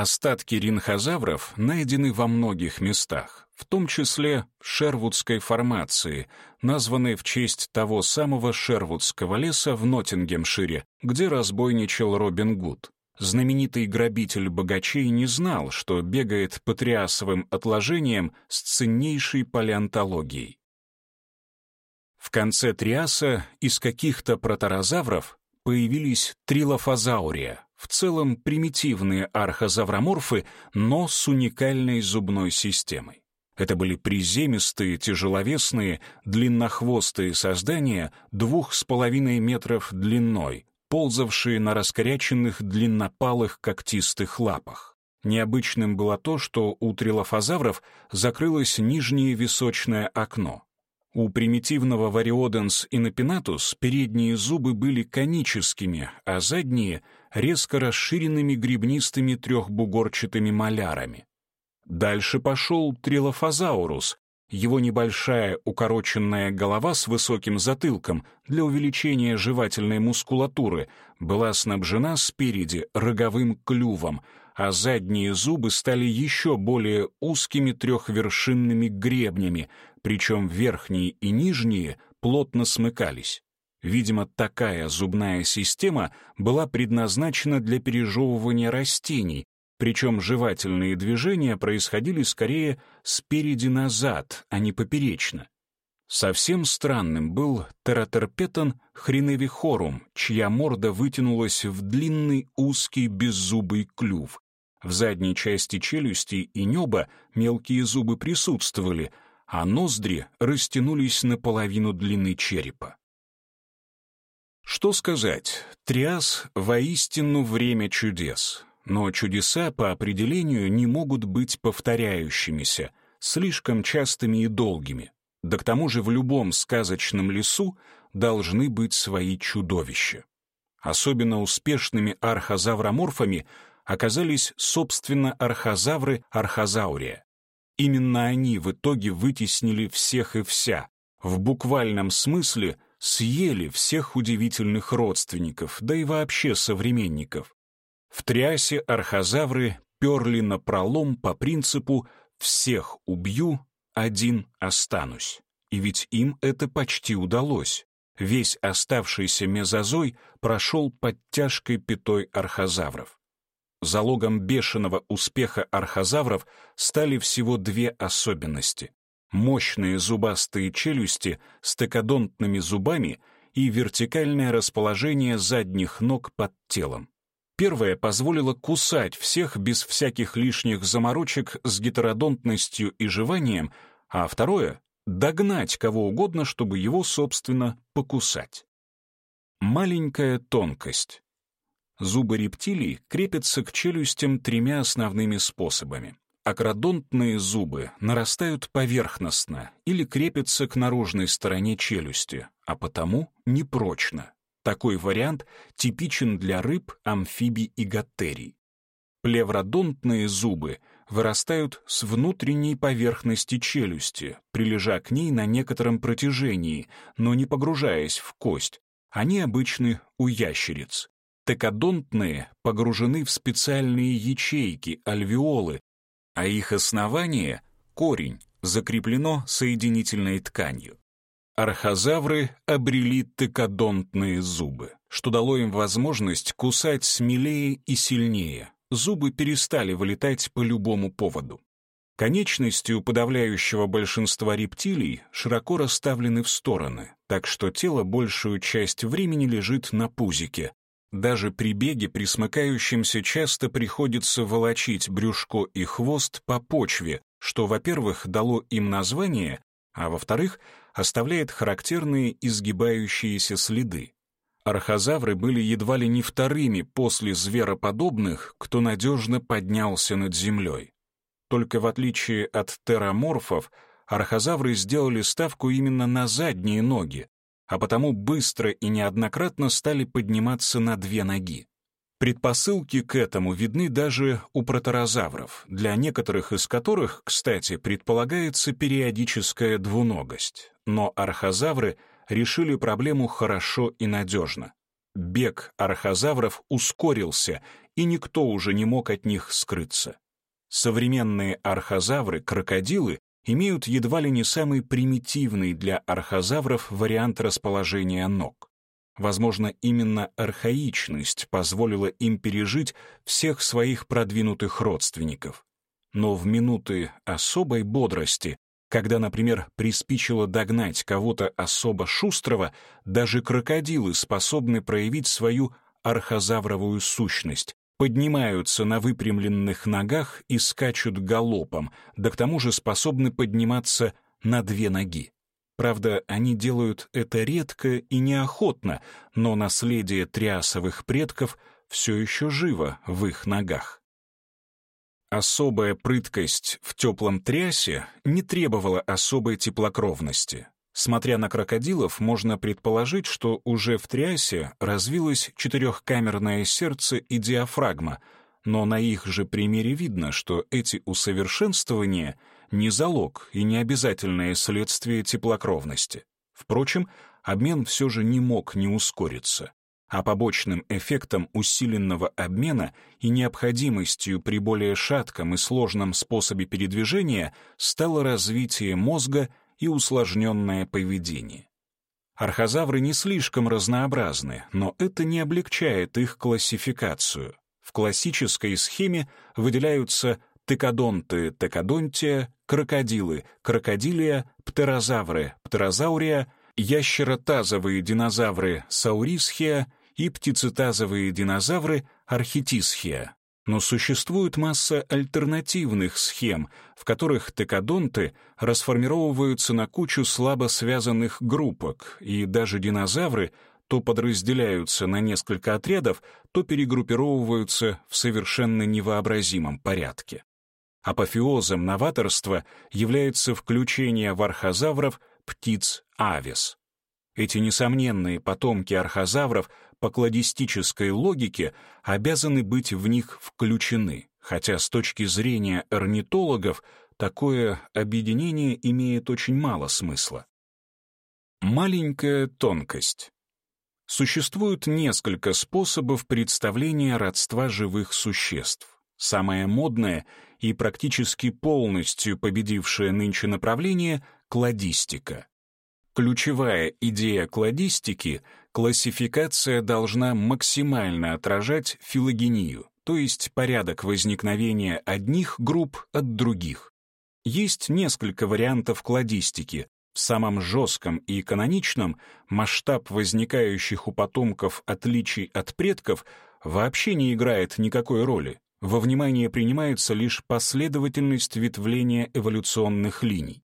Остатки ринхозавров найдены во многих местах, в том числе в Шервудской формации, названной в честь того самого Шервудского леса в Ноттингемшире, где разбойничал Робин Гуд. Знаменитый грабитель богачей не знал, что бегает по триасовым отложениям с ценнейшей палеонтологией. В конце триаса из каких-то проторозавров появились трилофазаурия, в целом примитивные архозавроморфы, но с уникальной зубной системой. Это были приземистые, тяжеловесные, длиннохвостые создания двух с половиной метров длиной, ползавшие на раскоряченных длиннопалых когтистых лапах. Необычным было то, что у трилофазавров закрылось нижнее височное окно. У примитивного вариоденс инопинатус передние зубы были коническими, а задние — резко расширенными гребнистыми трехбугорчатыми малярами. Дальше пошел трилофазаурус. Его небольшая укороченная голова с высоким затылком для увеличения жевательной мускулатуры была снабжена спереди роговым клювом, а задние зубы стали еще более узкими трехвершинными гребнями, причем верхние и нижние плотно смыкались. Видимо, такая зубная система была предназначена для пережевывания растений, причем жевательные движения происходили скорее спереди назад, а не поперечно. Совсем странным был тератерпетон хриневихорум, чья морда вытянулась в длинный узкий беззубый клюв, В задней части челюсти и неба мелкие зубы присутствовали, а ноздри растянулись наполовину длины черепа. Что сказать, триас воистину время чудес, но чудеса по определению не могут быть повторяющимися, слишком частыми и долгими. Да к тому же в любом сказочном лесу должны быть свои чудовища. Особенно успешными архозавроморфами оказались, собственно, архозавры архозаурия. Именно они в итоге вытеснили всех и вся, в буквальном смысле — съели всех удивительных родственников, да и вообще современников. В Триасе архозавры перли на пролом по принципу «всех убью, один останусь». И ведь им это почти удалось. Весь оставшийся мезозой прошел под тяжкой пятой архозавров. Залогом бешеного успеха архозавров стали всего две особенности мощные зубастые челюсти с текодонтными зубами и вертикальное расположение задних ног под телом. Первое позволило кусать всех без всяких лишних заморочек с гетеродонтностью и жеванием, а второе — догнать кого угодно, чтобы его, собственно, покусать. Маленькая тонкость. Зубы рептилий крепятся к челюстям тремя основными способами. Акродонтные зубы нарастают поверхностно или крепятся к наружной стороне челюсти, а потому непрочно. Такой вариант типичен для рыб, амфибий и гаттерий. Плевродонтные зубы вырастают с внутренней поверхности челюсти, прилежа к ней на некотором протяжении, но не погружаясь в кость. Они обычны у ящериц. Текодонтные погружены в специальные ячейки, альвеолы, а их основание — корень, закреплено соединительной тканью. Архозавры обрели текодонтные зубы, что дало им возможность кусать смелее и сильнее. Зубы перестали вылетать по любому поводу. Конечности у подавляющего большинства рептилий широко расставлены в стороны, так что тело большую часть времени лежит на пузике, даже при беге присмыкающимся часто приходится волочить брюшко и хвост по почве, что, во-первых, дало им название, а во-вторых, оставляет характерные изгибающиеся следы. Архозавры были едва ли не вторыми после звероподобных, кто надежно поднялся над землей. Только в отличие от тераморфов, архозавры сделали ставку именно на задние ноги, а потому быстро и неоднократно стали подниматься на две ноги. Предпосылки к этому видны даже у проторозавров, для некоторых из которых, кстати, предполагается периодическая двуногость. Но архозавры решили проблему хорошо и надежно. Бег архозавров ускорился, и никто уже не мог от них скрыться. Современные архозавры, крокодилы, имеют едва ли не самый примитивный для архозавров вариант расположения ног. Возможно, именно архаичность позволила им пережить всех своих продвинутых родственников. Но в минуты особой бодрости, когда, например, приспичило догнать кого-то особо шустрого, даже крокодилы способны проявить свою архозавровую сущность, поднимаются на выпрямленных ногах и скачут галопом, да к тому же способны подниматься на две ноги. Правда, они делают это редко и неохотно, но наследие триасовых предков все еще живо в их ногах. Особая прыткость в теплом трясе не требовала особой теплокровности. Смотря на крокодилов, можно предположить, что уже в триасе развилось четырехкамерное сердце и диафрагма, но на их же примере видно, что эти усовершенствования не залог и не обязательное следствие теплокровности. Впрочем, обмен все же не мог не ускориться а побочным эффектом усиленного обмена и необходимостью при более шатком и сложном способе передвижения стало развитие мозга и усложненное поведение. Архозавры не слишком разнообразны, но это не облегчает их классификацию. В классической схеме выделяются текодонты, текодонтия, крокодилы, крокодилия, птерозавры, птерозаурия, ящеротазовые динозавры, саурисхия и птицетазовые динозавры, архитисхия. Но существует масса альтернативных схем, в которых текадонты расформировываются на кучу слабо связанных группок, и даже динозавры то подразделяются на несколько отрядов, то перегруппировываются в совершенно невообразимом порядке. Апофеозом новаторства является включение в архозавров птиц авис. Эти несомненные потомки архозавров по кладистической логике обязаны быть в них включены, хотя с точки зрения орнитологов такое объединение имеет очень мало смысла. Маленькая тонкость. Существует несколько способов представления родства живых существ. Самое модное и практически полностью победившее нынче направление — кладистика. Ключевая идея кладистики — классификация должна максимально отражать филогению, то есть порядок возникновения одних групп от других. Есть несколько вариантов кладистики. В самом жестком и каноничном масштаб возникающих у потомков отличий от предков вообще не играет никакой роли. Во внимание принимается лишь последовательность ветвления эволюционных линий.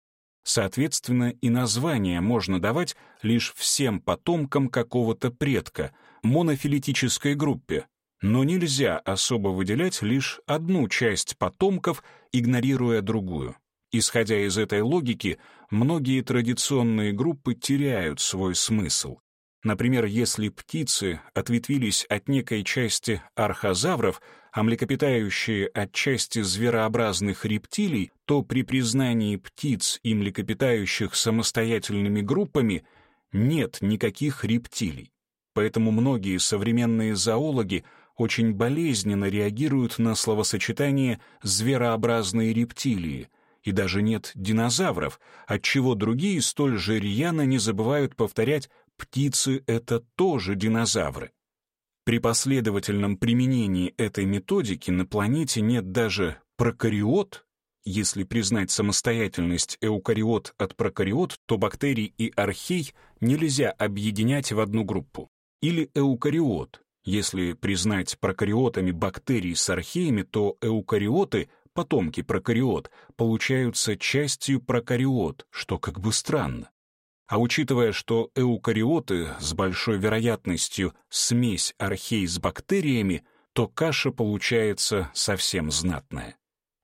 Соответственно, и название можно давать лишь всем потомкам какого-то предка, монофилетической группе, но нельзя особо выделять лишь одну часть потомков, игнорируя другую. Исходя из этой логики, многие традиционные группы теряют свой смысл. Например, если птицы ответвились от некой части архозавров, а млекопитающие от части зверообразных рептилий, то при признании птиц и млекопитающих самостоятельными группами нет никаких рептилий. Поэтому многие современные зоологи очень болезненно реагируют на словосочетание «зверообразные рептилии», и даже нет динозавров, отчего другие столь же рьяно не забывают повторять «птицы — это тоже динозавры». При последовательном применении этой методики на планете нет даже прокариот, если признать самостоятельность эукариот от прокариот, то бактерий и архей нельзя объединять в одну группу. Или эукариот. Если признать прокариотами бактерий с археями, то эукариоты, потомки прокариот, получаются частью прокариот, что как бы странно. А учитывая, что эукариоты с большой вероятностью смесь архей с бактериями, то каша получается совсем знатная.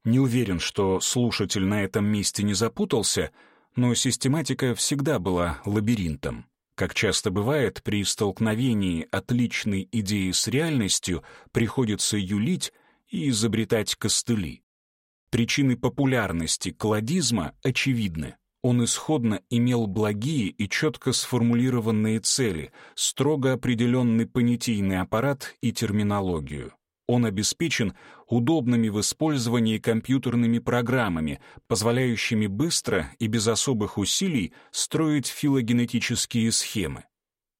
Не уверен, что слушатель на этом месте не запутался, но систематика всегда была лабиринтом. Как часто бывает, при столкновении отличной идеи с реальностью приходится юлить и изобретать костыли. Причины популярности кладизма очевидны. Он исходно имел благие и четко сформулированные цели, строго определенный понятийный аппарат и терминологию. Он обеспечен удобными в использовании компьютерными программами, позволяющими быстро и без особых усилий строить филогенетические схемы.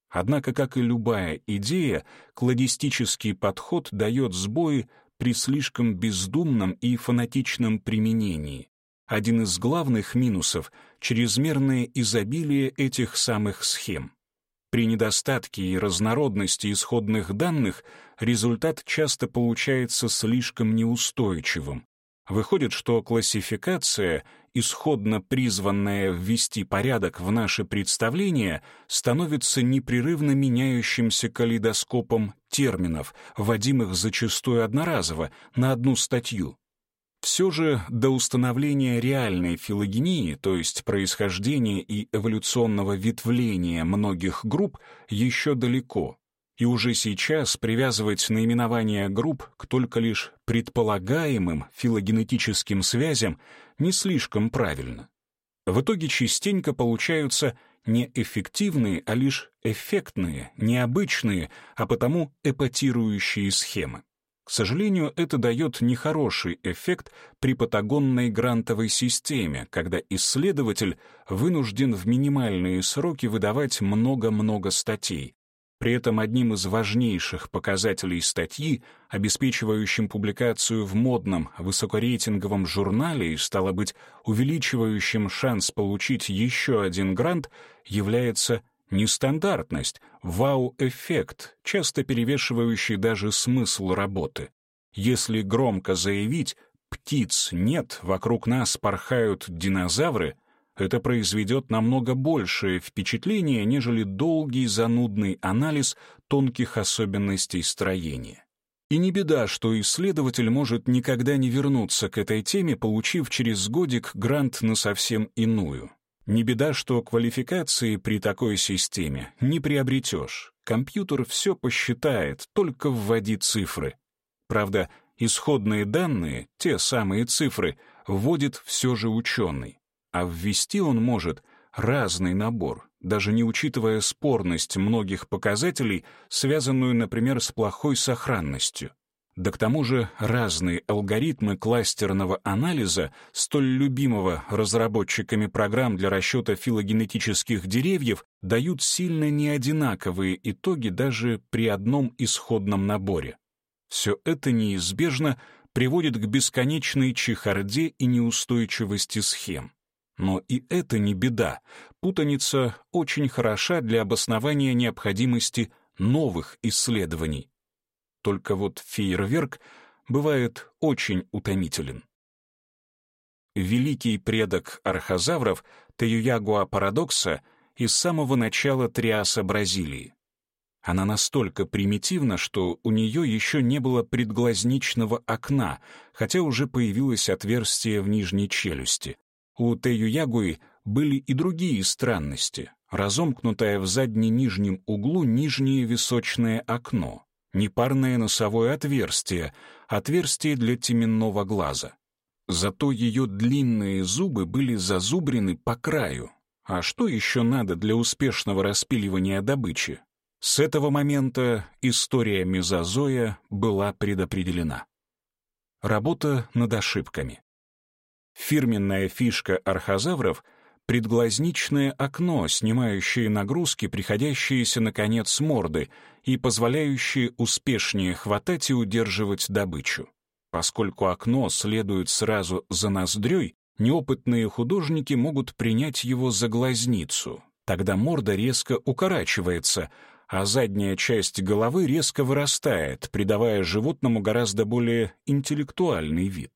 Однако, как и любая идея, кладистический подход дает сбои при слишком бездумном и фанатичном применении. Один из главных минусов — чрезмерное изобилие этих самых схем. При недостатке и разнородности исходных данных результат часто получается слишком неустойчивым. Выходит, что классификация, исходно призванная ввести порядок в наше представление, становится непрерывно меняющимся калейдоскопом терминов, вводимых зачастую одноразово на одну статью. Все же до установления реальной филогении, то есть происхождения и эволюционного ветвления многих групп, еще далеко. И уже сейчас привязывать наименование групп к только лишь предполагаемым филогенетическим связям не слишком правильно. В итоге частенько получаются не эффективные, а лишь эффектные, необычные, а потому эпатирующие схемы. К сожалению, это дает нехороший эффект при патагонной грантовой системе, когда исследователь вынужден в минимальные сроки выдавать много-много статей. При этом одним из важнейших показателей статьи, обеспечивающим публикацию в модном высокорейтинговом журнале и, стало быть, увеличивающим шанс получить еще один грант, является Нестандартность, вау-эффект, часто перевешивающий даже смысл работы. Если громко заявить «птиц нет, вокруг нас порхают динозавры», это произведет намного большее впечатление, нежели долгий занудный анализ тонких особенностей строения. И не беда, что исследователь может никогда не вернуться к этой теме, получив через годик грант на совсем иную. Не беда, что квалификации при такой системе не приобретешь. Компьютер все посчитает, только вводи цифры. Правда, исходные данные, те самые цифры, вводит все же ученый. А ввести он может разный набор, даже не учитывая спорность многих показателей, связанную, например, с плохой сохранностью. Да к тому же разные алгоритмы кластерного анализа, столь любимого разработчиками программ для расчета филогенетических деревьев, дают сильно неодинаковые итоги даже при одном исходном наборе. Все это неизбежно приводит к бесконечной чехарде и неустойчивости схем. Но и это не беда. Путаница очень хороша для обоснования необходимости новых исследований. Только вот фейерверк бывает очень утомителен. Великий предок архозавров Теюягуа парадокса из самого начала триаса Бразилии. Она настолько примитивна, что у нее еще не было предглазничного окна, хотя уже появилось отверстие в нижней челюсти. У Теюягуи были и другие странности. Разомкнутое в задне-нижнем углу нижнее височное окно, непарное носовое отверстие, отверстие для теменного глаза. Зато ее длинные зубы были зазубрены по краю. А что еще надо для успешного распиливания добычи? С этого момента история мезозоя была предопределена. Работа над ошибками. Фирменная фишка архозавров — предглазничное окно, снимающее нагрузки, приходящиеся на конец морды и позволяющие успешнее хватать и удерживать добычу. Поскольку окно следует сразу за ноздрёй, неопытные художники могут принять его за глазницу. Тогда морда резко укорачивается, а задняя часть головы резко вырастает, придавая животному гораздо более интеллектуальный вид.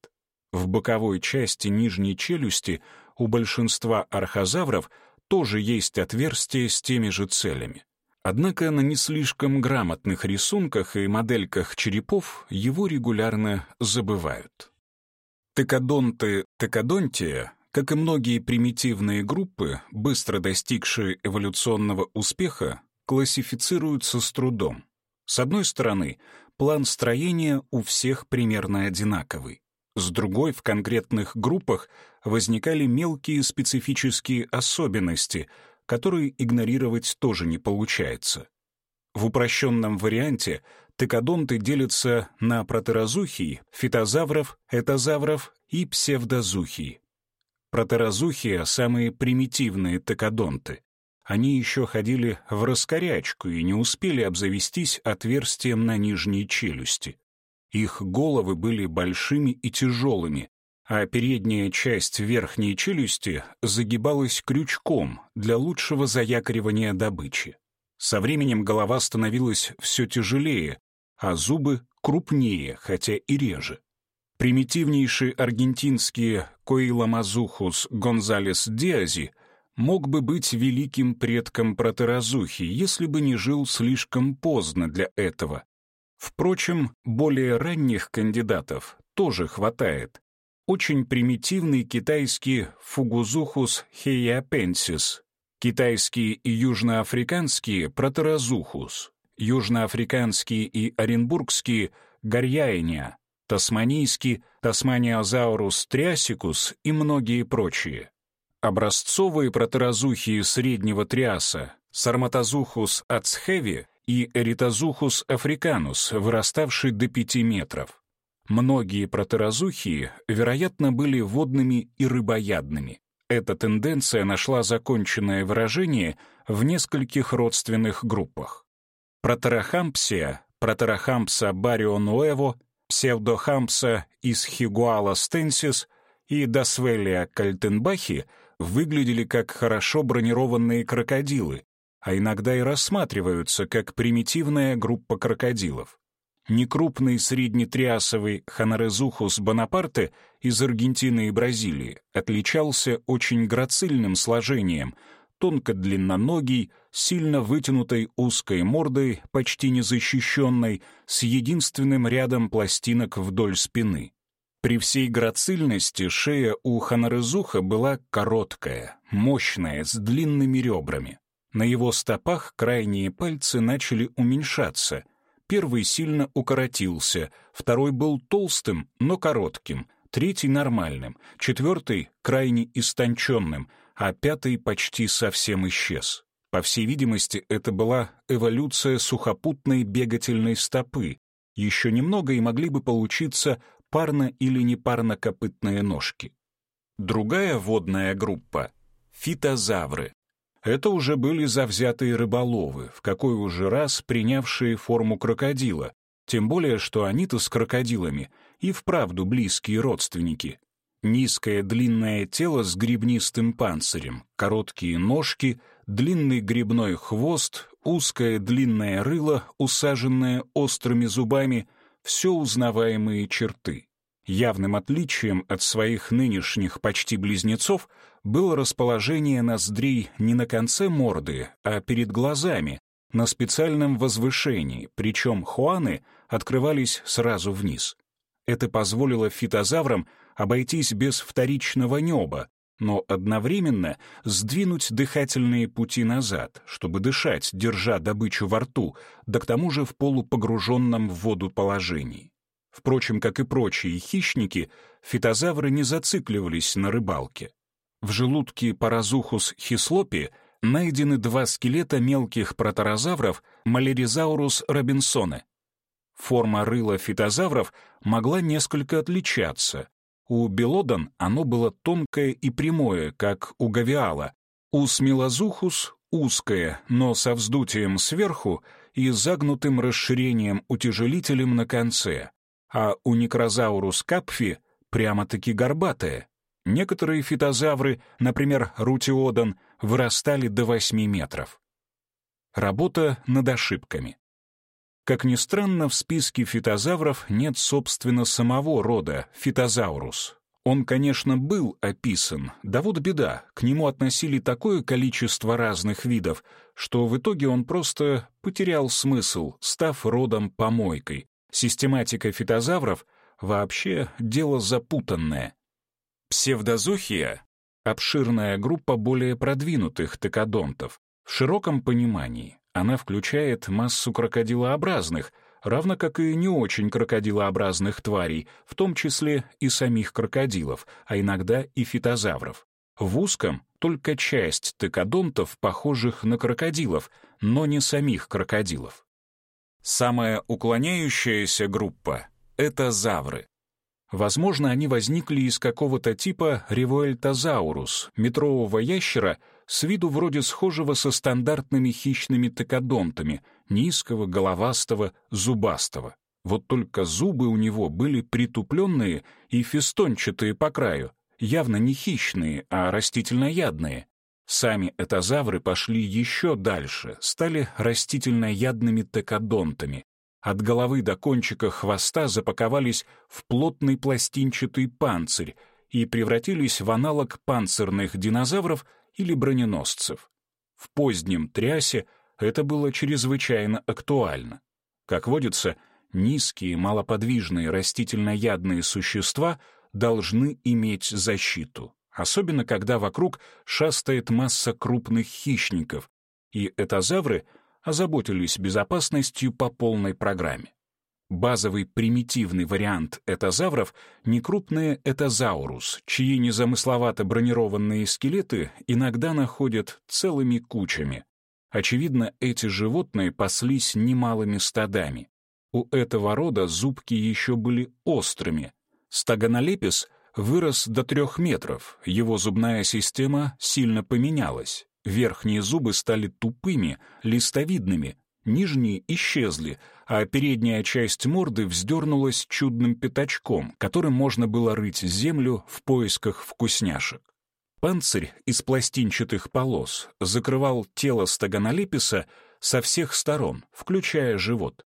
В боковой части нижней челюсти у большинства архозавров тоже есть отверстия с теми же целями. Однако на не слишком грамотных рисунках и модельках черепов его регулярно забывают. Текодонты текодонтия, как и многие примитивные группы, быстро достигшие эволюционного успеха, классифицируются с трудом. С одной стороны, план строения у всех примерно одинаковый. С другой, в конкретных группах возникали мелкие специфические особенности, которые игнорировать тоже не получается. В упрощенном варианте текодонты делятся на протерозухий, фитозавров, этозавров и псевдозухий. Протерозухия — самые примитивные текодонты. Они еще ходили в раскорячку и не успели обзавестись отверстием на нижней челюсти. Их головы были большими и тяжелыми, а передняя часть верхней челюсти загибалась крючком для лучшего заякоривания добычи. Со временем голова становилась все тяжелее, а зубы крупнее, хотя и реже. Примитивнейший аргентинский Коиламазухус Гонзалес Диази мог бы быть великим предком протерозухи, если бы не жил слишком поздно для этого, Впрочем, более ранних кандидатов тоже хватает. Очень примитивный китайский фугузухус хеяпенсис, китайские и южноафриканские протерозухус, южноафриканские и оренбургские горьяиния, тасманийский тасманиозаурус триасикус и многие прочие. Образцовые протерозухи среднего триаса, сарматозухус ацхеви и Эритозухус африканус, выраставший до 5 метров. Многие протерозухии, вероятно, были водными и рыбоядными. Эта тенденция нашла законченное выражение в нескольких родственных группах. Протерохампсия, протерохампса барионуэво, псевдохампса исхигуала стенсис и досвелия кальтенбахи выглядели как хорошо бронированные крокодилы, а иногда и рассматриваются как примитивная группа крокодилов. Некрупный среднетриасовый Ханарезухус Бонапарте из Аргентины и Бразилии отличался очень грацильным сложением, тонко длинноногий, сильно вытянутой узкой мордой, почти незащищенной, с единственным рядом пластинок вдоль спины. При всей грацильности шея у Ханарезуха была короткая, мощная, с длинными ребрами. На его стопах крайние пальцы начали уменьшаться — Первый сильно укоротился, второй был толстым, но коротким, третий — нормальным, четвертый — крайне истонченным, а пятый почти совсем исчез. По всей видимости, это была эволюция сухопутной бегательной стопы. Еще немного и могли бы получиться парно- или непарно-копытные ножки. Другая водная группа — фитозавры. Это уже были завзятые рыболовы, в какой уже раз принявшие форму крокодила, тем более, что они-то с крокодилами и вправду близкие родственники. Низкое длинное тело с гребнистым панцирем, короткие ножки, длинный грибной хвост, узкое длинное рыло, усаженное острыми зубами — все узнаваемые черты. Явным отличием от своих нынешних почти близнецов было расположение ноздрей не на конце морды, а перед глазами, на специальном возвышении, причем хуаны открывались сразу вниз. Это позволило фитозаврам обойтись без вторичного неба, но одновременно сдвинуть дыхательные пути назад, чтобы дышать, держа добычу во рту, да к тому же в полупогруженном в воду положении. Впрочем, как и прочие хищники, фитозавры не зацикливались на рыбалке. В желудке Паразухус хислопи найдены два скелета мелких проторозавров Малеризаурус робинсоне. Форма рыла фитозавров могла несколько отличаться. У белодан оно было тонкое и прямое, как у гавиала. У смелозухус — узкое, но со вздутием сверху и загнутым расширением-утяжелителем на конце а у Некрозаурус капфи прямо-таки горбатая. Некоторые фитозавры, например, рутиодон, вырастали до 8 метров. Работа над ошибками. Как ни странно, в списке фитозавров нет, собственно, самого рода фитозаурус. Он, конечно, был описан, да вот беда, к нему относили такое количество разных видов, что в итоге он просто потерял смысл, став родом-помойкой, Систематика фитозавров вообще дело запутанное. Псевдозохия — обширная группа более продвинутых текодонтов. В широком понимании она включает массу крокодилообразных, равно как и не очень крокодилообразных тварей, в том числе и самих крокодилов, а иногда и фитозавров. В узком — только часть текодонтов, похожих на крокодилов, но не самих крокодилов. Самая уклоняющаяся группа — это завры. Возможно, они возникли из какого-то типа ревуэльтозаурус, метрового ящера, с виду вроде схожего со стандартными хищными текодонтами, низкого, головастого, зубастого. Вот только зубы у него были притупленные и фестончатые по краю, явно не хищные, а растительноядные. Сами этозавры пошли еще дальше, стали растительноядными текодонтами. От головы до кончика хвоста запаковались в плотный пластинчатый панцирь и превратились в аналог панцирных динозавров или броненосцев. В позднем трясе это было чрезвычайно актуально. Как водится, низкие малоподвижные растительноядные существа должны иметь защиту особенно когда вокруг шастает масса крупных хищников, и этозавры озаботились безопасностью по полной программе. Базовый примитивный вариант этозавров — некрупные этозаурус, чьи незамысловато бронированные скелеты иногда находят целыми кучами. Очевидно, эти животные паслись немалыми стадами. У этого рода зубки еще были острыми. Стагонолепис вырос до трех метров, его зубная система сильно поменялась. Верхние зубы стали тупыми, листовидными, нижние исчезли, а передняя часть морды вздернулась чудным пятачком, которым можно было рыть землю в поисках вкусняшек. Панцирь из пластинчатых полос закрывал тело стагонолеписа со всех сторон, включая живот.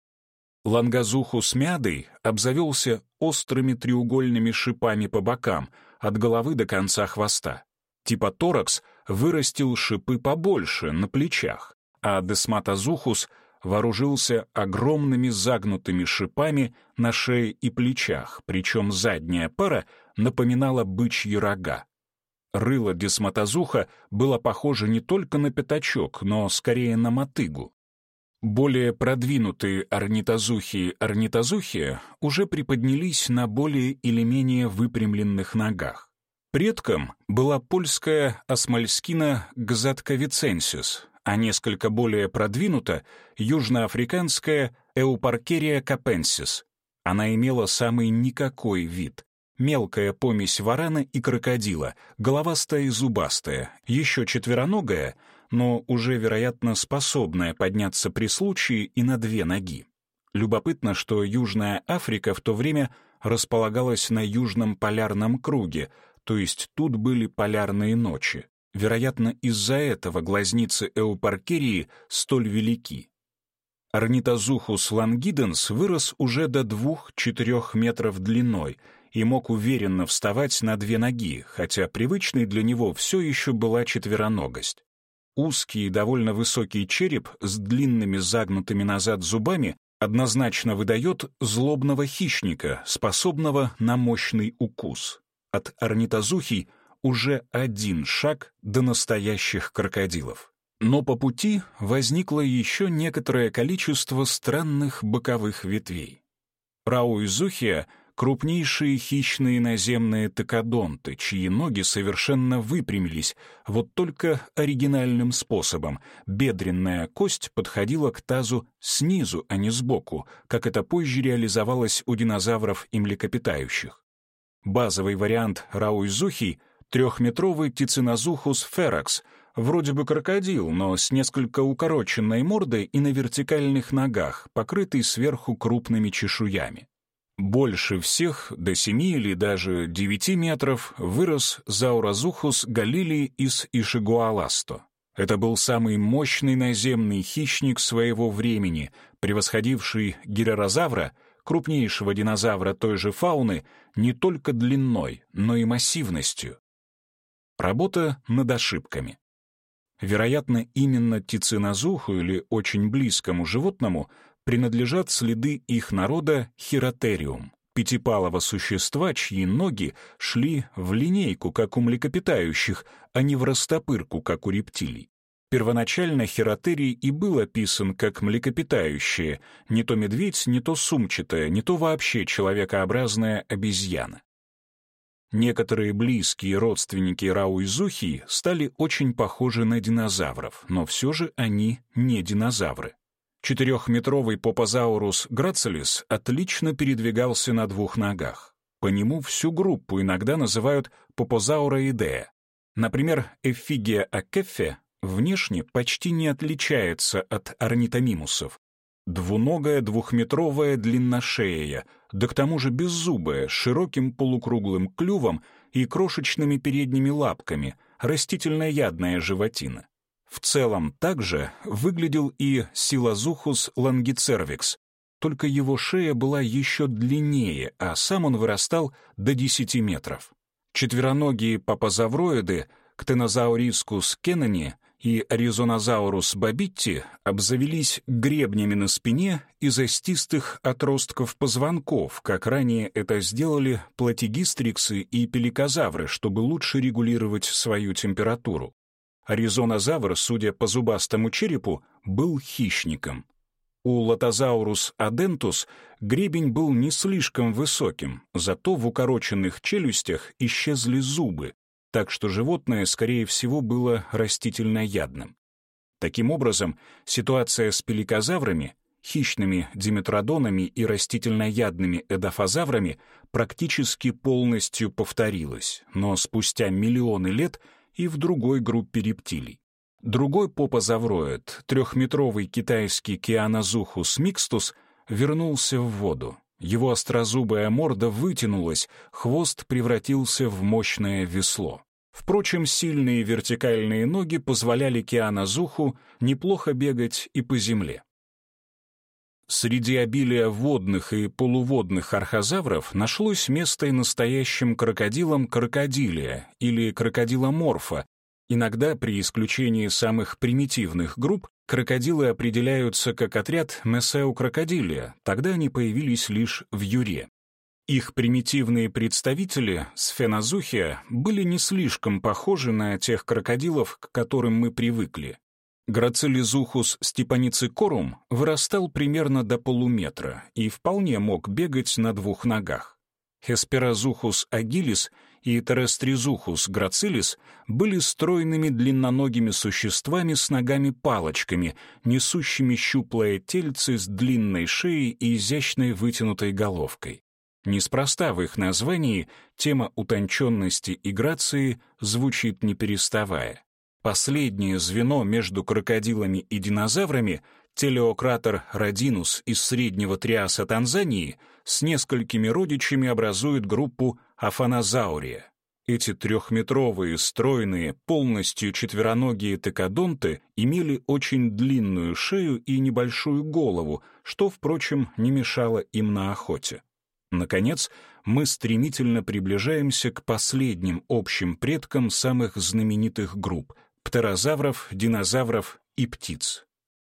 Лангозухус мядый обзавелся острыми треугольными шипами по бокам, от головы до конца хвоста. Типа торакс вырастил шипы побольше, на плечах, а десматозухус вооружился огромными загнутыми шипами на шее и плечах, причем задняя пара напоминала бычьи рога. Рыло десматозуха было похоже не только на пятачок, но скорее на мотыгу. Более продвинутые орнитозухи орнитозухи уже приподнялись на более или менее выпрямленных ногах. Предком была польская осмальскина гзатковиценсис, а несколько более продвинута южноафриканская эупаркерия капенсис. Она имела самый никакой вид. Мелкая помесь варана и крокодила, головастая и зубастая, еще четвероногая — но уже, вероятно, способная подняться при случае и на две ноги. Любопытно, что Южная Африка в то время располагалась на Южном полярном круге, то есть тут были полярные ночи. Вероятно, из-за этого глазницы эупаркерии столь велики. Орнитозухус лангиденс вырос уже до 2-4 метров длиной и мог уверенно вставать на две ноги, хотя привычной для него все еще была четвероногость. Узкий и довольно высокий череп с длинными загнутыми назад зубами однозначно выдает злобного хищника, способного на мощный укус. От орнитозухий уже один шаг до настоящих крокодилов. Но по пути возникло еще некоторое количество странных боковых ветвей. Рауизухия крупнейшие хищные наземные токодонты, чьи ноги совершенно выпрямились, вот только оригинальным способом. Бедренная кость подходила к тазу снизу, а не сбоку, как это позже реализовалось у динозавров и млекопитающих. Базовый вариант рауизухий — трехметровый тицинозухус феракс — вроде бы крокодил, но с несколько укороченной мордой и на вертикальных ногах, покрытый сверху крупными чешуями. Больше всех, до 7 или даже 9 метров, вырос Зауразухус галилии из Ишигуаласто. Это был самый мощный наземный хищник своего времени, превосходивший гиророзавра, крупнейшего динозавра той же фауны, не только длиной, но и массивностью. Работа над ошибками. Вероятно, именно тицинозуху или очень близкому животному принадлежат следы их народа хиротериум, пятипалого существа, чьи ноги шли в линейку, как у млекопитающих, а не в растопырку, как у рептилий. Первоначально хиротерий и был описан как млекопитающее, не то медведь, не то сумчатая, не то вообще человекообразная обезьяна. Некоторые близкие родственники Рауизухи стали очень похожи на динозавров, но все же они не динозавры. Четырехметровый попозаурус грацелис отлично передвигался на двух ногах. По нему всю группу иногда называют попозауроидея. Например, эфигия акефе внешне почти не отличается от орнитомимусов. Двуногая двухметровая длинношея, да к тому же беззубая, с широким полукруглым клювом и крошечными передними лапками, растительноядная животина. В целом также выглядел и Силазухус лангицервикс, только его шея была еще длиннее, а сам он вырастал до 10 метров. Четвероногие папазавроиды, Ктенозаурискус кеннани и Аризонозаурус бабитти обзавелись гребнями на спине из остистых отростков позвонков, как ранее это сделали платигистриксы и пеликозавры, чтобы лучше регулировать свою температуру. Аризонозавр, судя по зубастому черепу, был хищником. У Лотозаурус адентус гребень был не слишком высоким, зато в укороченных челюстях исчезли зубы, так что животное, скорее всего, было растительноядным. Таким образом, ситуация с пеликозаврами, хищными диметродонами и растительноядными эдофазаврами практически полностью повторилась, но спустя миллионы лет — и в другой группе рептилий. Другой попозавроид, трехметровый китайский кианозухус микстус, вернулся в воду. Его острозубая морда вытянулась, хвост превратился в мощное весло. Впрочем, сильные вертикальные ноги позволяли кианозуху неплохо бегать и по земле. Среди обилия водных и полуводных архозавров нашлось место и настоящим крокодилам крокодилия или крокодиломорфа. Иногда, при исключении самых примитивных групп, крокодилы определяются как отряд месеукрокодилия, тогда они появились лишь в Юре. Их примитивные представители, сфенозухия, были не слишком похожи на тех крокодилов, к которым мы привыкли. Грацилизухус степаницикорум вырастал примерно до полуметра и вполне мог бегать на двух ногах. Хесперозухус агилис и терестризухус грацилис были стройными длинноногими существами с ногами-палочками, несущими щуплое тельце с длинной шеей и изящной вытянутой головкой. Неспроста в их названии тема утонченности и грации звучит не переставая. Последнее звено между крокодилами и динозаврами, телеократор Родинус из среднего триаса Танзании, с несколькими родичами образует группу Афанозаурия. Эти трехметровые, стройные, полностью четвероногие текодонты имели очень длинную шею и небольшую голову, что, впрочем, не мешало им на охоте. Наконец, мы стремительно приближаемся к последним общим предкам самых знаменитых групп — птерозавров, динозавров и птиц.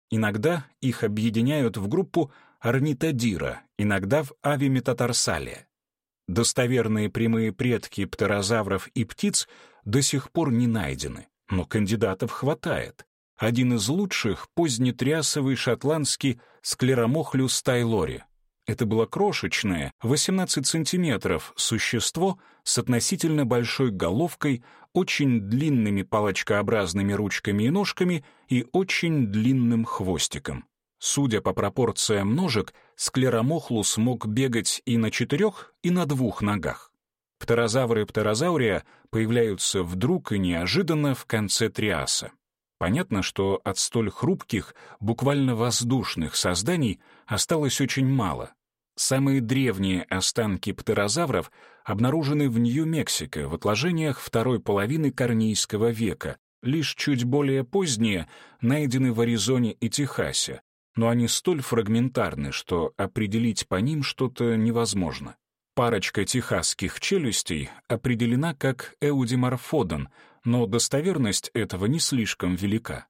Иногда их объединяют в группу орнитодира, иногда в авиметатарсалия. Достоверные прямые предки птерозавров и птиц до сих пор не найдены, но кандидатов хватает. Один из лучших — позднетрясовый шотландский склеромохлюс тайлори — это было крошечное, 18 сантиметров, существо с относительно большой головкой, очень длинными палочкообразными ручками и ножками и очень длинным хвостиком. Судя по пропорциям ножек, склеромохлус мог бегать и на четырех, и на двух ногах. Птерозавры птерозаурия появляются вдруг и неожиданно в конце триаса. Понятно, что от столь хрупких, буквально воздушных созданий осталось очень мало, Самые древние останки птерозавров обнаружены в Нью-Мексико в отложениях второй половины Корнийского века, лишь чуть более поздние найдены в Аризоне и Техасе, но они столь фрагментарны, что определить по ним что-то невозможно. Парочка техасских челюстей определена как эудиморфодон, но достоверность этого не слишком велика.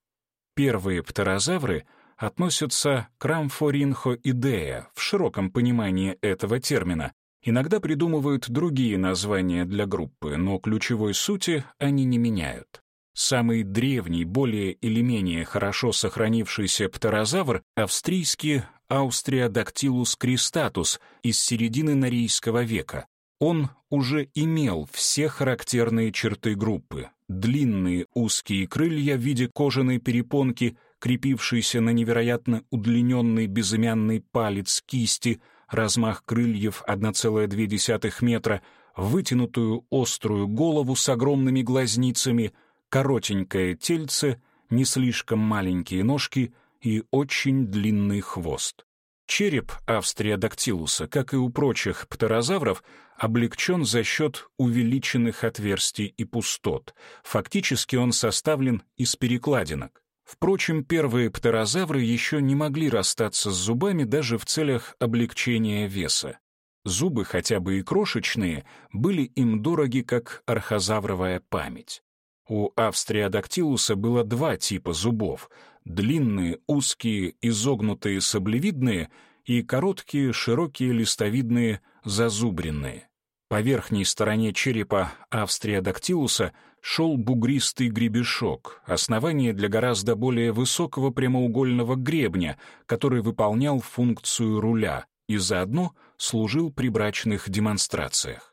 Первые птерозавры — относятся к рамфоринхоидея в широком понимании этого термина. Иногда придумывают другие названия для группы, но ключевой сути они не меняют. Самый древний, более или менее хорошо сохранившийся птерозавр — австрийский Аустриодактилус кристатус из середины Норийского века. Он уже имел все характерные черты группы. Длинные узкие крылья в виде кожаной перепонки — крепившийся на невероятно удлиненный безымянный палец кисти, размах крыльев 1,2 метра, вытянутую острую голову с огромными глазницами, коротенькое тельце, не слишком маленькие ножки и очень длинный хвост. Череп австриодактилуса, как и у прочих птерозавров, облегчен за счет увеличенных отверстий и пустот. Фактически он составлен из перекладинок. Впрочем, первые птерозавры еще не могли расстаться с зубами даже в целях облегчения веса. Зубы, хотя бы и крошечные, были им дороги, как архозавровая память. У австриодактилуса было два типа зубов — длинные, узкие, изогнутые саблевидные и короткие, широкие, листовидные, зазубренные. По верхней стороне черепа австриодактилуса шел бугристый гребешок, основание для гораздо более высокого прямоугольного гребня, который выполнял функцию руля и заодно служил при брачных демонстрациях.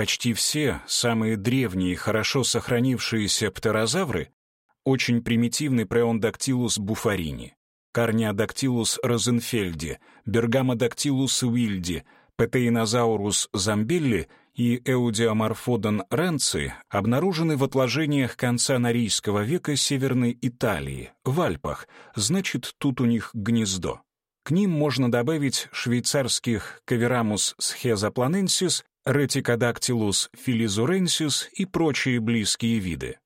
Почти все самые древние, хорошо сохранившиеся птерозавры очень примитивный преондактилус буфарини, карниодактилус розенфельди, бергамодактилус уильди — Петеинозаурус замбелли и Эудиоморфодон ренци обнаружены в отложениях конца Норийского века Северной Италии, в Альпах, значит, тут у них гнездо. К ним можно добавить швейцарских Каверамус схезопланенсис, Ретикодактилус филизуренсис и прочие близкие виды.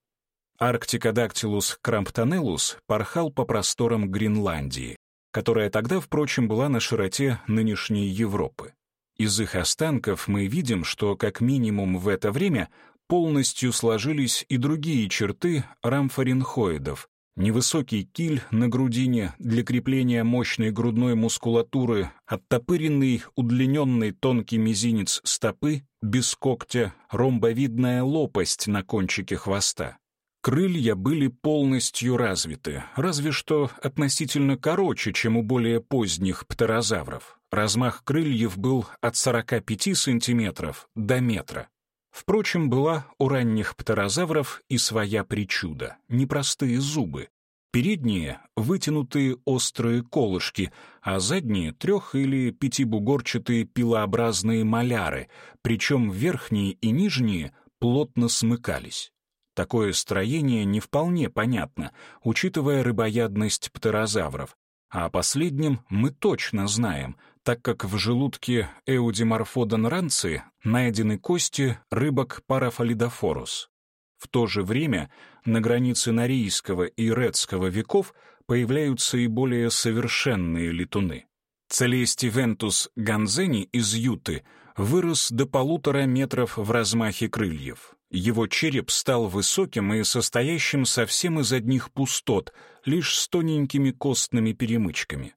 Арктикодактилус крамптонелус порхал по просторам Гренландии. которая тогда, впрочем, была на широте нынешней Европы. Из их останков мы видим, что как минимум в это время полностью сложились и другие черты рамфоринхоидов, Невысокий киль на грудине для крепления мощной грудной мускулатуры, оттопыренный, удлиненный тонкий мизинец стопы, без когтя, ромбовидная лопасть на кончике хвоста. Крылья были полностью развиты, разве что относительно короче, чем у более поздних птерозавров. Размах крыльев был от 45 сантиметров до метра. Впрочем, была у ранних птерозавров и своя причуда — непростые зубы. Передние — вытянутые острые колышки, а задние — трех- или пятибугорчатые пилообразные маляры, причем верхние и нижние плотно смыкались. Такое строение не вполне понятно, учитывая рыбоядность птерозавров, а о последнем мы точно знаем, так как в желудке Эудиморфодон ранци найдены кости рыбок парафалидофорус. В то же время на границе Норийского и Редского веков появляются и более совершенные летуны. Целестивентус ганзени из Юты вырос до полутора метров в размахе крыльев. Его череп стал высоким и состоящим совсем из одних пустот, лишь с тоненькими костными перемычками.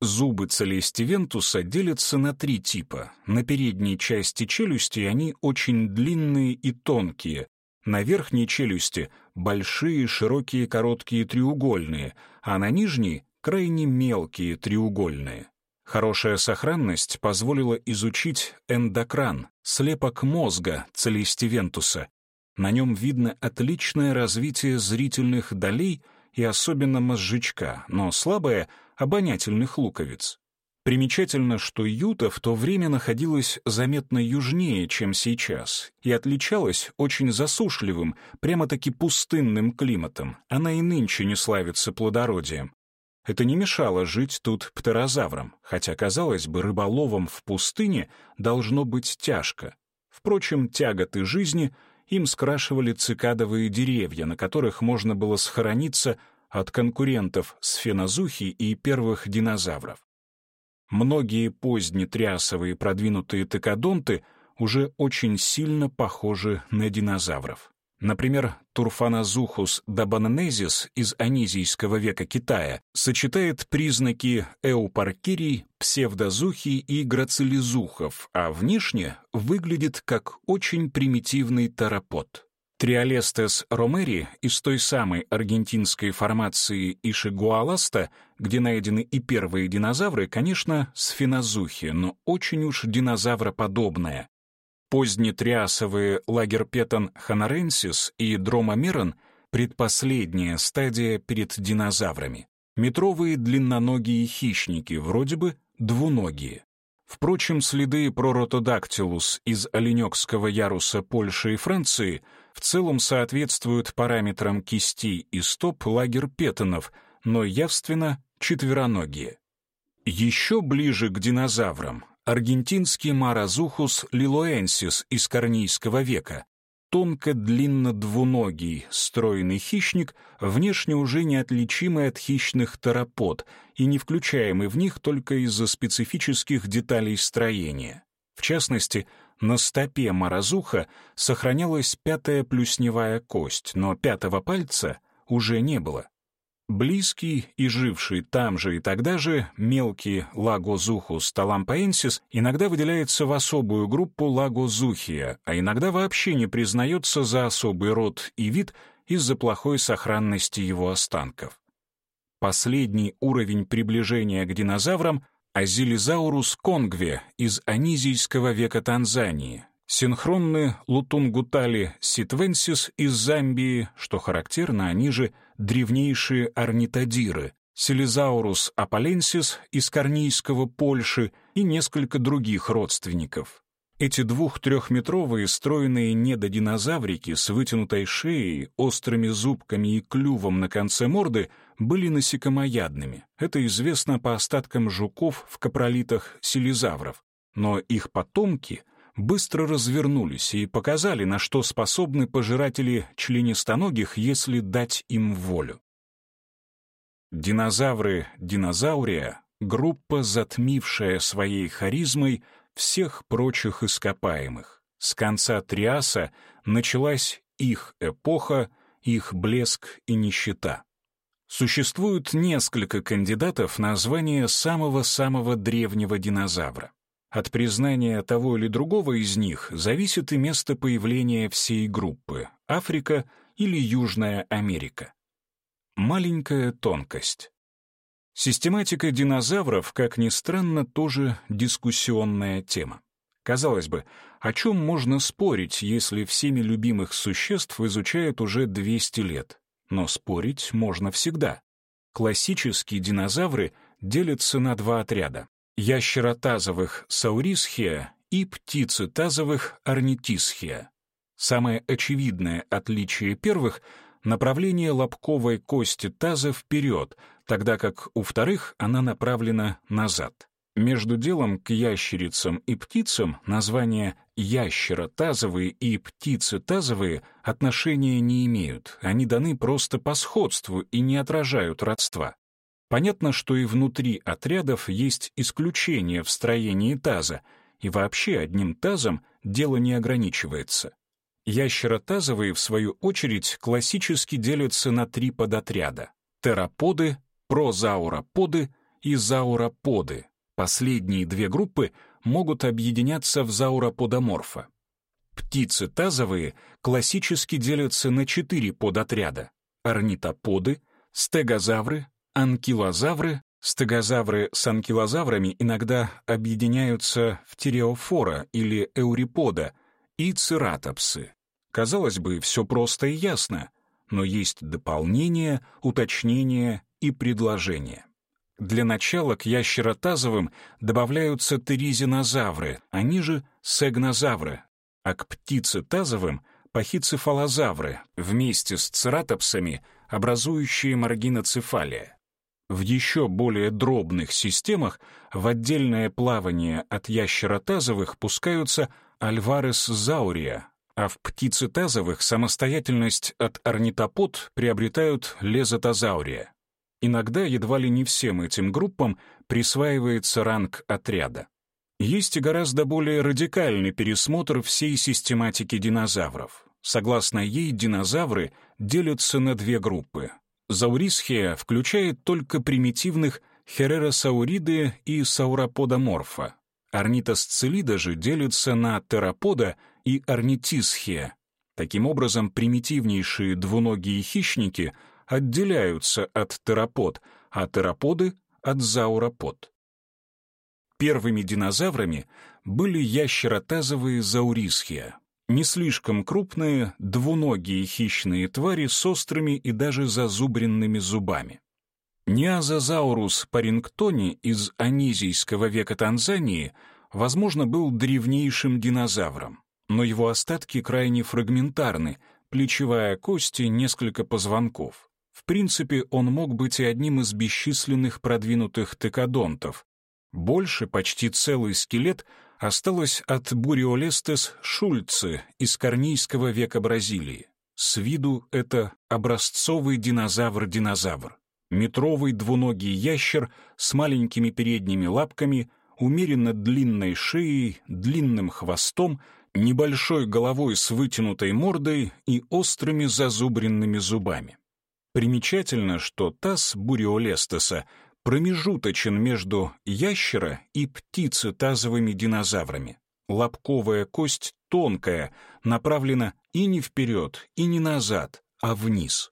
Зубы целестивентуса делятся на три типа. На передней части челюсти они очень длинные и тонкие. На верхней челюсти большие, широкие, короткие треугольные, а на нижней — крайне мелкие треугольные. Хорошая сохранность позволила изучить эндокран, слепок мозга целестивентуса. На нем видно отличное развитие зрительных долей и особенно мозжечка, но слабое — обонятельных луковиц. Примечательно, что Юта в то время находилась заметно южнее, чем сейчас, и отличалась очень засушливым, прямо-таки пустынным климатом. Она и нынче не славится плодородием. Это не мешало жить тут птерозаврам, хотя, казалось бы, рыболовам в пустыне должно быть тяжко. Впрочем, тяготы жизни им скрашивали цикадовые деревья, на которых можно было схорониться от конкурентов сфенозухи и первых динозавров. Многие позднетрясовые продвинутые текодонты уже очень сильно похожи на динозавров. Например, Турфанозухус дабаненезис из анизийского века Китая сочетает признаки эупаркирий, псевдозухи и грацилизухов, а внешне выглядит как очень примитивный тарапод. Триолестес ромери из той самой аргентинской формации Ишигуаласта, где найдены и первые динозавры, конечно, сфинозухи, но очень уж динозавроподобная. Позднетриасовые лагерпетон ханаренсис и дромомерон — предпоследняя стадия перед динозаврами. Метровые длинноногие хищники, вроде бы двуногие. Впрочем, следы проротодактилус из оленёкского яруса Польши и Франции — в целом соответствуют параметрам кистей и стоп лагерпетонов, но явственно четвероногие. Еще ближе к динозаврам аргентинский маразухус лилоэнсис из корнийского века, тонко-длинно-двуногий, стройный хищник, внешне уже неотличимый от хищных терапод и не включаемый в них только из-за специфических деталей строения. В частности, на стопе морозуха сохранялась пятая плюсневая кость, но пятого пальца уже не было. Близкий и живший там же и тогда же мелкий лагозухус талампаенсис иногда выделяется в особую группу лагозухия, а иногда вообще не признается за особый род и вид из-за плохой сохранности его останков. Последний уровень приближения к динозаврам Азилизаурус конгве из анизийского века Танзании, синхронны Лутунгутали ситвенсис из Замбии, что характерно, они же древнейшие орнитодиры, Селизаурус апаленсис из корнийского Польши и несколько других родственников. Эти двух-трехметровые стройные недодинозаврики с вытянутой шеей, острыми зубками и клювом на конце морды были насекомоядными. Это известно по остаткам жуков в капролитах селезавров. Но их потомки быстро развернулись и показали, на что способны пожиратели членистоногих, если дать им волю. Динозавры динозаурия — группа, затмившая своей харизмой всех прочих ископаемых. С конца Триаса началась их эпоха, их блеск и нищета. Существует несколько кандидатов на звание самого-самого древнего динозавра. От признания того или другого из них зависит и место появления всей группы — Африка или Южная Америка. Маленькая тонкость. Систематика динозавров, как ни странно, тоже дискуссионная тема. Казалось бы, о чем можно спорить, если всеми любимых существ изучают уже 200 лет? Но спорить можно всегда. Классические динозавры делятся на два отряда — ящеротазовых саурисхия и птицетазовых орнитисхия. Самое очевидное отличие первых — направление лобковой кости таза вперед, тогда как у вторых она направлена назад. Между делом к ящерицам и птицам названия ящеротазовые и птицетазовые отношения не имеют, они даны просто по сходству и не отражают родства. Понятно, что и внутри отрядов есть исключения в строении таза, и вообще одним тазом дело не ограничивается. Ящеротазовые, в свою очередь, классически делятся на три подотряда — тераподы, прозауроподы и зауроподы, Последние две группы могут объединяться в зауроподоморфа. Птицы тазовые классически делятся на четыре подотряда — орнитоподы, стегозавры, анкилозавры, стегозавры с анкилозаврами иногда объединяются в тиреофора или эурипода и цератопсы. Казалось бы, все просто и ясно, но есть дополнения, уточнения и предложения. Для начала к ящеротазовым добавляются теризинозавры, они же сегнозавры, а к птицетазовым — пахицефалозавры, вместе с цератопсами, образующие маргиноцефалия. В еще более дробных системах в отдельное плавание от ящеротазовых пускаются альварес заурия, а в птицетазовых самостоятельность от орнитопод приобретают лезотозаурия. Иногда едва ли не всем этим группам присваивается ранг отряда. Есть и гораздо более радикальный пересмотр всей систематики динозавров. Согласно ей, динозавры делятся на две группы. Заурисхия включает только примитивных хереросауриды и сауроподоморфа. Орнитосцелида же делятся на терапода и орнитисхия. Таким образом, примитивнейшие двуногие хищники — отделяются от терапод, а тераподы — от зауропод. Первыми динозаврами были ящеротазовые заурисхия, не слишком крупные, двуногие хищные твари с острыми и даже зазубренными зубами. Неазазаурус парингтони из анизийского века Танзании, возможно, был древнейшим динозавром, но его остатки крайне фрагментарны, плечевая кость и несколько позвонков. В принципе, он мог быть и одним из бесчисленных продвинутых текодонтов. Больше, почти целый скелет, осталось от Буриолестес шульцы из Корнийского века Бразилии. С виду это образцовый динозавр-динозавр. Метровый двуногий ящер с маленькими передними лапками, умеренно длинной шеей, длинным хвостом, небольшой головой с вытянутой мордой и острыми зазубренными зубами. Примечательно, что таз буриолестеса промежуточен между ящера и птицетазовыми динозаврами. Лобковая кость тонкая, направлена и не вперед, и не назад, а вниз.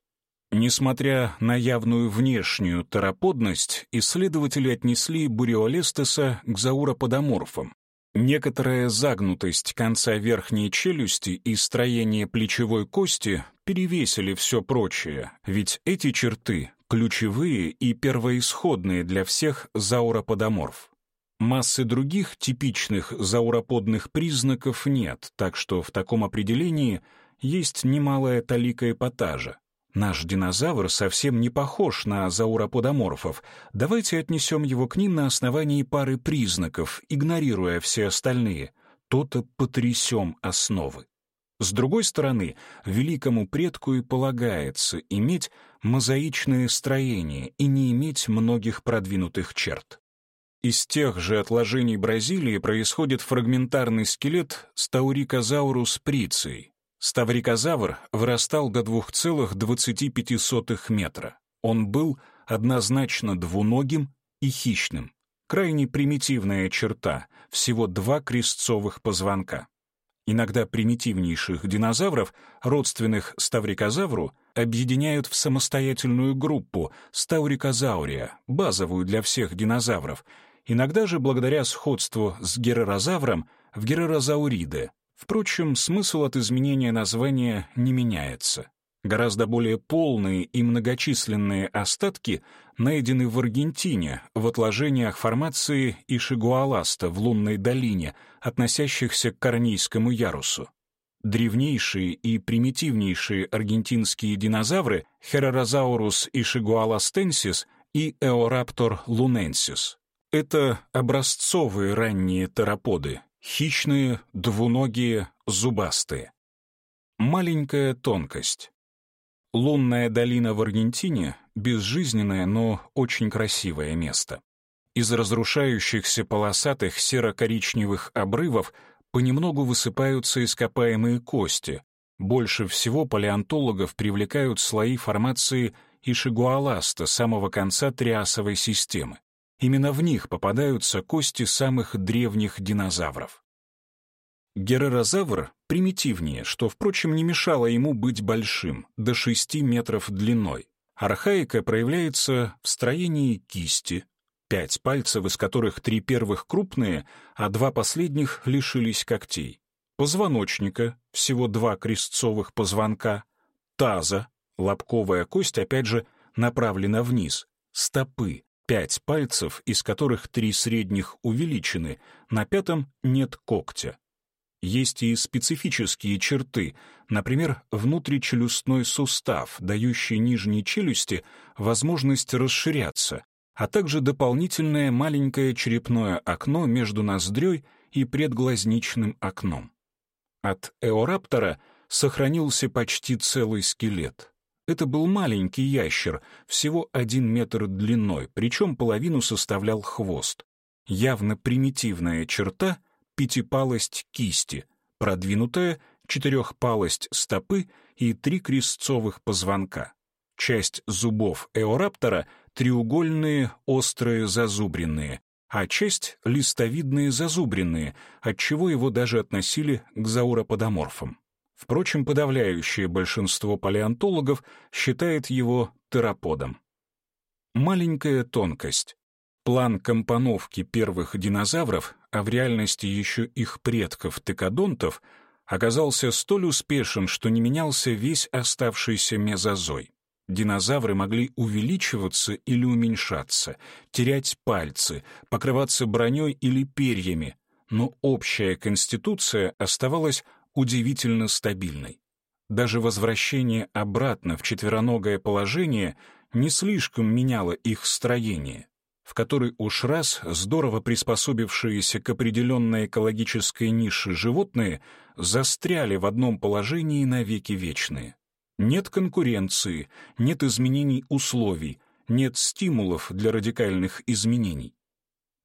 Несмотря на явную внешнюю тераподность, исследователи отнесли буриолестеса к зауроподоморфам. Некоторая загнутость конца верхней челюсти и строение плечевой кости перевесили все прочее, ведь эти черты ключевые и первоисходные для всех зауроподоморф. Массы других типичных зауроподных признаков нет, так что в таком определении есть немалая талика эпатажа. Наш динозавр совсем не похож на зауроподоморфов. Давайте отнесем его к ним на основании пары признаков, игнорируя все остальные. То-то потрясем основы. С другой стороны, великому предку и полагается иметь мозаичное строение и не иметь многих продвинутых черт. Из тех же отложений Бразилии происходит фрагментарный скелет Стаурикозаурус приций. Ставрикозавр вырастал до 2,25 метра. Он был однозначно двуногим и хищным. Крайне примитивная черта, всего два крестцовых позвонка. Иногда примитивнейших динозавров, родственных ставрикозавру, объединяют в самостоятельную группу стаурикозаурия, базовую для всех динозавров, иногда же благодаря сходству с герерозавром в герерозауриды. Впрочем, смысл от изменения названия не меняется. Гораздо более полные и многочисленные остатки найдены в Аргентине в отложениях формации Ишигуаласта в лунной долине, относящихся к Корнейскому ярусу. Древнейшие и примитивнейшие аргентинские динозавры Херорозаурус ишигуаластенсис и Эораптор луненсис. Это образцовые ранние тераподы, хищные, двуногие, зубастые. Маленькая тонкость. Лунная долина в Аргентине — безжизненное, но очень красивое место. Из разрушающихся полосатых серо-коричневых обрывов понемногу высыпаются ископаемые кости. Больше всего палеонтологов привлекают слои формации Ишигуаласта самого конца триасовой системы. Именно в них попадаются кости самых древних динозавров. Герерозавр примитивнее, что, впрочем, не мешало ему быть большим, до 6 метров длиной. Архаика проявляется в строении кисти, пять пальцев, из которых три первых крупные, а два последних лишились когтей. Позвоночника, всего два крестцовых позвонка, таза, лобковая кость, опять же, направлена вниз, стопы, пять пальцев, из которых три средних увеличены, на пятом нет когтя. Есть и специфические черты, например, внутричелюстной сустав, дающий нижней челюсти возможность расширяться, а также дополнительное маленькое черепное окно между ноздрёй и предглазничным окном. От эораптора сохранился почти целый скелет. Это был маленький ящер, всего один метр длиной, причем половину составлял хвост. Явно примитивная черта — пятипалость кисти, продвинутая четырехпалость стопы и три крестцовых позвонка. Часть зубов эораптора треугольные, острые, зазубренные, а часть — листовидные зазубренные, отчего его даже относили к зауроподоморфам. Впрочем, подавляющее большинство палеонтологов считает его тероподом. Маленькая тонкость. План компоновки первых динозавров, а в реальности еще их предков-текодонтов, оказался столь успешен, что не менялся весь оставшийся мезозой. Динозавры могли увеличиваться или уменьшаться, терять пальцы, покрываться броней или перьями, но общая конституция оставалась удивительно стабильной. Даже возвращение обратно в четвероногое положение не слишком меняло их строение в которой уж раз здорово приспособившиеся к определенной экологической нише животные застряли в одном положении навеки вечные. Нет конкуренции, нет изменений условий, нет стимулов для радикальных изменений.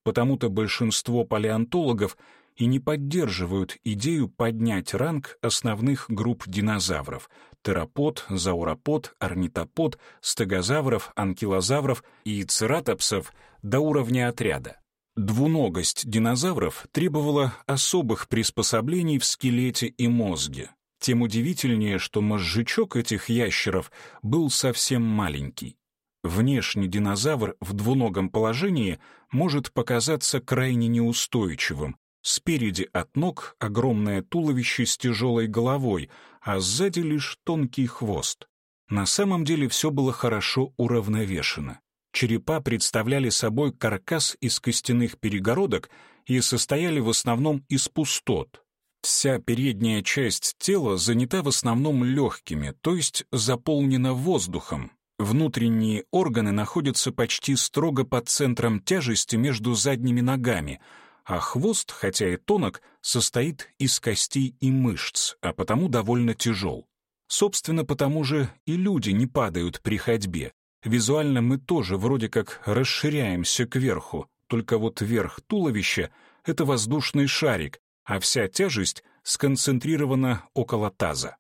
Потому-то большинство палеонтологов и не поддерживают идею поднять ранг основных групп динозавров — терапод, зауропод, орнитопод, стегозавров, анкилозавров и цератопсов до уровня отряда. Двуногость динозавров требовала особых приспособлений в скелете и мозге. Тем удивительнее, что мозжечок этих ящеров был совсем маленький. Внешний динозавр в двуногом положении может показаться крайне неустойчивым. Спереди от ног огромное туловище с тяжелой головой, а сзади лишь тонкий хвост. На самом деле все было хорошо уравновешено. Черепа представляли собой каркас из костяных перегородок и состояли в основном из пустот. Вся передняя часть тела занята в основном легкими, то есть заполнена воздухом. Внутренние органы находятся почти строго под центром тяжести между задними ногами, а хвост, хотя и тонок, состоит из костей и мышц, а потому довольно тяжел. Собственно, потому же и люди не падают при ходьбе. Визуально мы тоже вроде как расширяемся кверху, только вот верх туловища — это воздушный шарик, а вся тяжесть сконцентрирована около таза.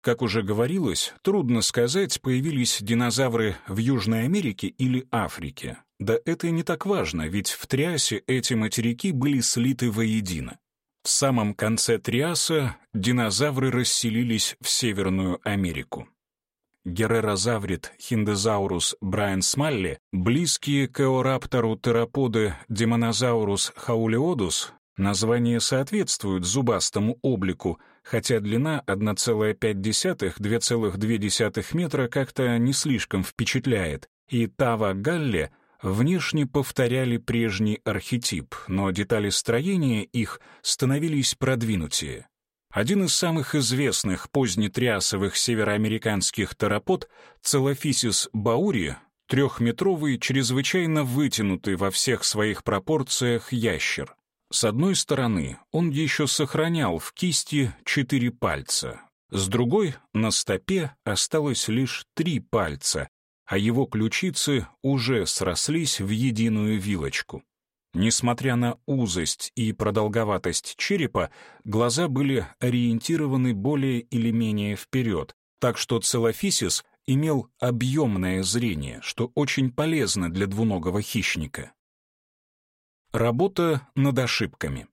Как уже говорилось, трудно сказать, появились динозавры в Южной Америке или Африке. Да это и не так важно, ведь в Триасе эти материки были слиты воедино. В самом конце Триаса динозавры расселились в Северную Америку. Герерозаврит Хиндезаурус Брайан Смалли, близкие к эораптору тероподы Демонозаурус хаулеодус, название соответствует зубастому облику, хотя длина 1,5-2,2 метра как-то не слишком впечатляет, и Тава Галле внешне повторяли прежний архетип, но детали строения их становились продвинутее. Один из самых известных позднетриасовых североамериканских терапод, Целофисис баури, трехметровый, чрезвычайно вытянутый во всех своих пропорциях ящер. С одной стороны, он еще сохранял в кисти четыре пальца, с другой — на стопе осталось лишь три пальца, а его ключицы уже срослись в единую вилочку. Несмотря на узость и продолговатость черепа, глаза были ориентированы более или менее вперед, так что целофисис имел объемное зрение, что очень полезно для двуногого хищника. Работа над ошибками.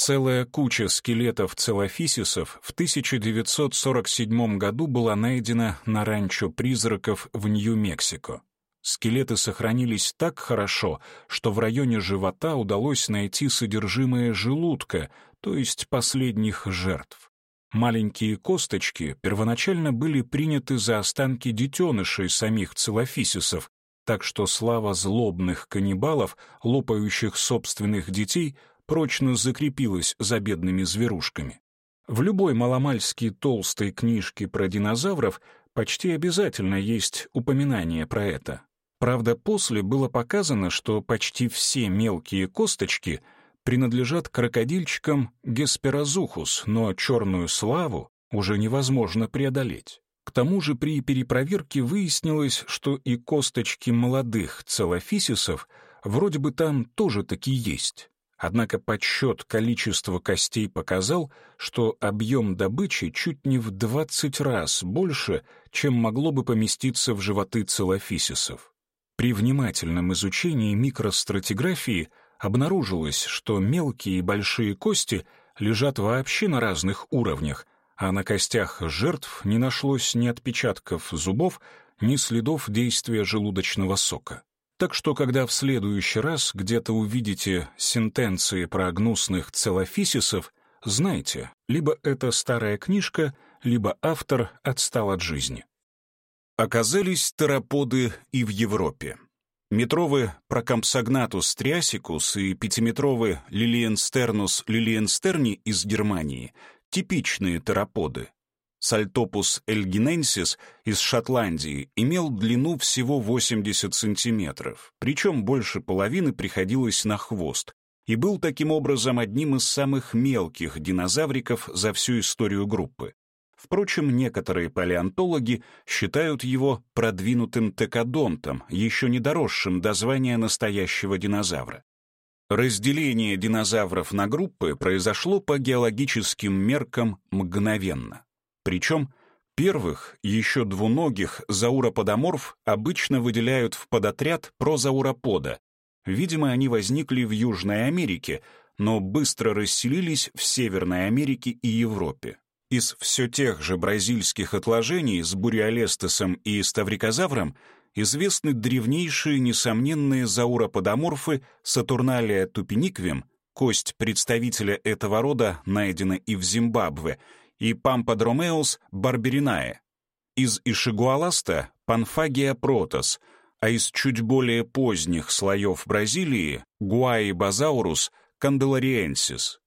Целая куча скелетов целофисисов в 1947 году была найдена на ранчо призраков в Нью-Мексико. Скелеты сохранились так хорошо, что в районе живота удалось найти содержимое желудка, то есть последних жертв. Маленькие косточки первоначально были приняты за останки детенышей самих целофисисов, так что слава злобных каннибалов, лопающих собственных детей, прочно закрепилась за бедными зверушками. В любой маломальски толстой книжке про динозавров почти обязательно есть упоминание про это. Правда, после было показано, что почти все мелкие косточки принадлежат крокодильчикам Гесперозухус, но черную славу уже невозможно преодолеть. К тому же при перепроверке выяснилось, что и косточки молодых целофисисов вроде бы там тоже такие есть. Однако подсчет количества костей показал, что объем добычи чуть не в 20 раз больше, чем могло бы поместиться в животы целофисисов. При внимательном изучении микростратиграфии обнаружилось, что мелкие и большие кости лежат вообще на разных уровнях, а на костях жертв не нашлось ни отпечатков зубов, ни следов действия желудочного сока. Так что, когда в следующий раз где-то увидите сентенции про гнусных целофисисов, знайте, либо это старая книжка, либо автор отстал от жизни. Оказались тераподы и в Европе. Метровый Прокампсогнатус триасикус и пятиметровый Лилиенстернус лилиенстерни из Германии — типичные тераподы. Сальтопус эльгиненсис из Шотландии имел длину всего 80 сантиметров, причем больше половины приходилось на хвост, и был таким образом одним из самых мелких динозавриков за всю историю группы. Впрочем, некоторые палеонтологи считают его продвинутым текодонтом, еще не доросшим до звания настоящего динозавра. Разделение динозавров на группы произошло по геологическим меркам мгновенно. Причем первых, еще двуногих зауроподоморф обычно выделяют в подотряд прозауропода. Видимо, они возникли в Южной Америке, но быстро расселились в Северной Америке и Европе. Из все тех же бразильских отложений с буриолестесом и ставрикозавром известны древнейшие несомненные зауроподоморфы Сатурналия тупиниквим, кость представителя этого рода найдена и в Зимбабве, и Пампадромеус барберинае. Из Ишигуаласта — Панфагия протос, а из чуть более поздних слоев Бразилии — Гуаи-базаурус канделариенсис.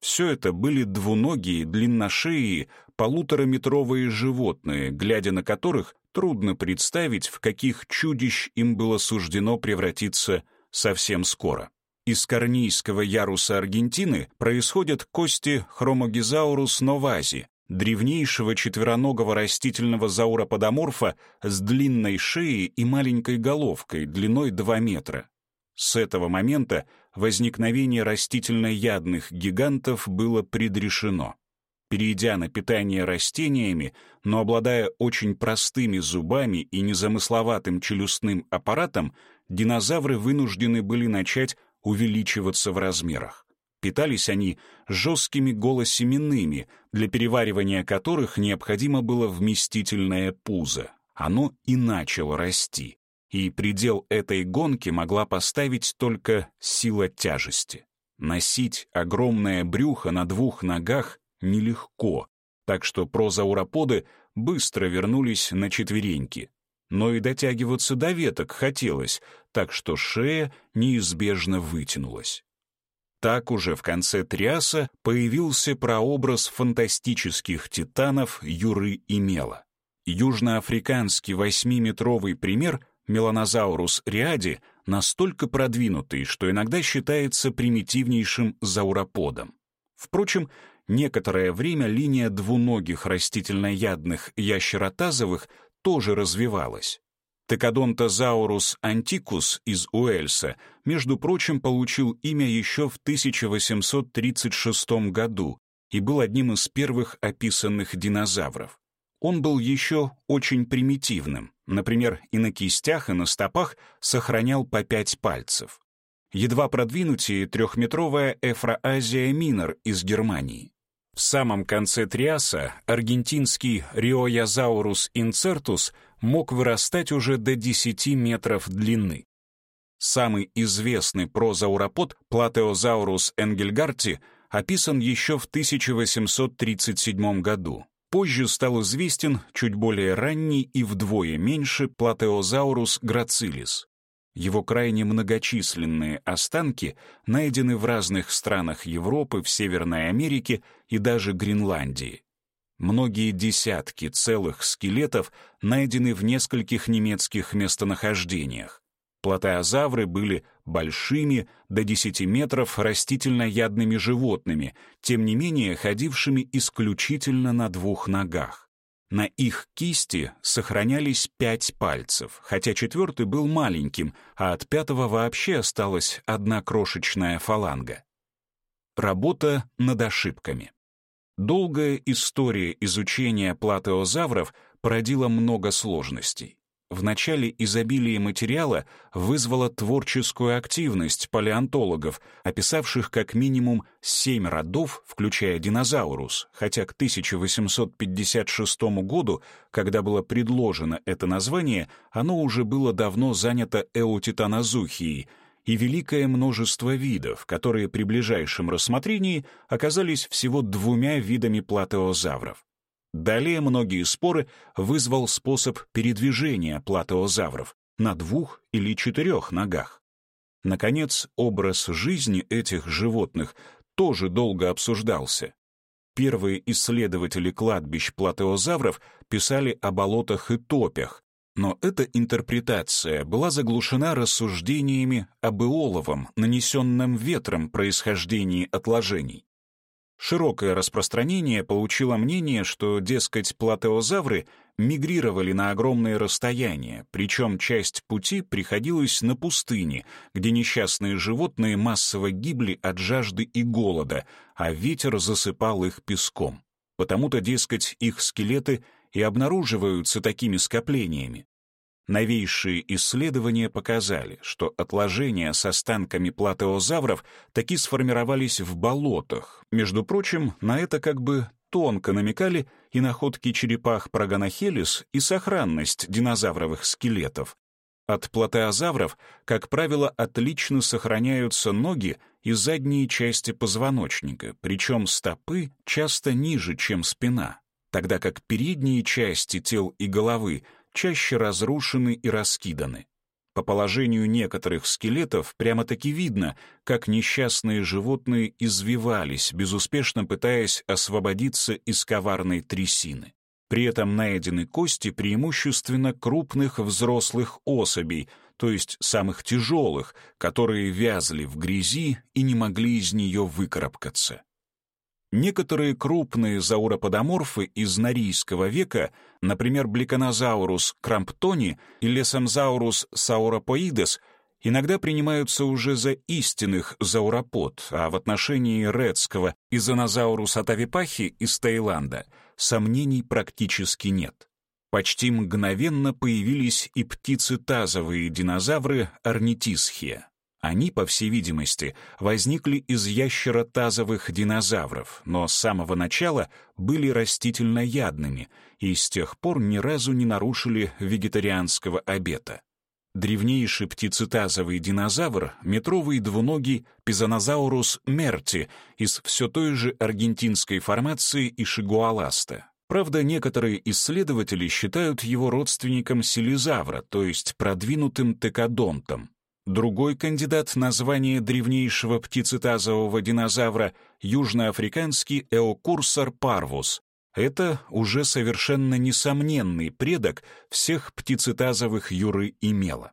Все это были двуногие, длинношеи, полутораметровые животные, глядя на которых трудно представить, в каких чудищ им было суждено превратиться совсем скоро. Из корнийского яруса Аргентины происходят кости хромогизаурус новази, древнейшего четвероногого растительного зауроподоморфа с длинной шеей и маленькой головкой длиной 2 метра. С этого момента возникновение растительноядных гигантов было предрешено. Перейдя на питание растениями, но обладая очень простыми зубами и незамысловатым челюстным аппаратом, динозавры вынуждены были начать увеличиваться в размерах. Питались они жесткими голосеменными, для переваривания которых необходимо было вместительное пузо. Оно и начало расти. И предел этой гонки могла поставить только сила тяжести. Носить огромное брюхо на двух ногах нелегко, так что прозауроподы быстро вернулись на четвереньки. Но и дотягиваться до веток хотелось, так что шея неизбежно вытянулась. Так уже в конце Триаса появился прообраз фантастических титанов Юры и Мела. Южноафриканский восьмиметровый пример Меланозаурус риади настолько продвинутый, что иногда считается примитивнейшим зауроподом. Впрочем, некоторое время линия двуногих растительноядных ящеротазовых тоже развивалась. Текадонтозаурус антикус из Уэльса, между прочим, получил имя еще в 1836 году и был одним из первых описанных динозавров. Он был еще очень примитивным, например, и на кистях, и на стопах сохранял по пять пальцев. Едва продвинутее трехметровая Эфроазия Минор из Германии. В самом конце Триаса аргентинский Риоязаурус инцертус мог вырастать уже до 10 метров длины. Самый известный прозауропод Платеозаурус энгельгарти описан еще в 1837 году. Позже стал известен чуть более ранний и вдвое меньше Платеозаурус грацилис. Его крайне многочисленные останки найдены в разных странах Европы, в Северной Америке и даже Гренландии. Многие десятки целых скелетов найдены в нескольких немецких местонахождениях. Платеозавры были большими, до 10 метров растительноядными животными, тем не менее ходившими исключительно на двух ногах. На их кисти сохранялись пять пальцев, хотя четвертый был маленьким, а от пятого вообще осталась одна крошечная фаланга. Работа над ошибками. Долгая история изучения платеозавров породила много сложностей. В начале изобилие материала вызвало творческую активность палеонтологов, описавших как минимум семь родов, включая динозаурус, хотя к 1856 году, когда было предложено это название, оно уже было давно занято эотитанозухией — и великое множество видов, которые при ближайшем рассмотрении оказались всего двумя видами платеозавров. Далее многие споры вызвал способ передвижения платеозавров на двух или четырех ногах. Наконец, образ жизни этих животных тоже долго обсуждался. Первые исследователи кладбищ платеозавров писали о болотах и топях, но эта интерпретация была заглушена рассуждениями об иоловом, нанесенном ветром происхождении отложений. Широкое распространение получило мнение, что, дескать, платеозавры мигрировали на огромные расстояния, причем часть пути приходилась на пустыне, где несчастные животные массово гибли от жажды и голода, а ветер засыпал их песком. Потому-то, дескать, их скелеты — и обнаруживаются такими скоплениями. Новейшие исследования показали, что отложения с останками платеозавров таки сформировались в болотах. Между прочим, на это как бы тонко намекали и находки черепах Прогонохелис и сохранность динозавровых скелетов. От платеозавров, как правило, отлично сохраняются ноги и задние части позвоночника, причем стопы часто ниже, чем спина тогда как передние части тел и головы чаще разрушены и раскиданы. По положению некоторых скелетов прямо-таки видно, как несчастные животные извивались, безуспешно пытаясь освободиться из коварной трясины. При этом найдены кости преимущественно крупных взрослых особей, то есть самых тяжелых, которые вязли в грязи и не могли из нее выкарабкаться. Некоторые крупные зауроподоморфы из Норийского века, например, Бликонозаурус крамптони и Лесомзаурус сауропоидес, иногда принимаются уже за истинных зауропод, а в отношении редского изонозаурус атавипахи из Таиланда сомнений практически нет. Почти мгновенно появились и птицы-тазовые динозавры орнитисхия. Они, по всей видимости, возникли из ящеротазовых динозавров, но с самого начала были растительноядными и с тех пор ни разу не нарушили вегетарианского обета. Древнейший птицетазовый динозавр — метровый двуногий Пизанозаурус мерти из все той же аргентинской формации Ишигуаласта. Правда, некоторые исследователи считают его родственником селезавра, то есть продвинутым текодонтом. Другой кандидат на звание древнейшего птицетазового динозавра — южноафриканский Эокурсор парвус, это уже совершенно несомненный предок всех птицетазовых юры и мела.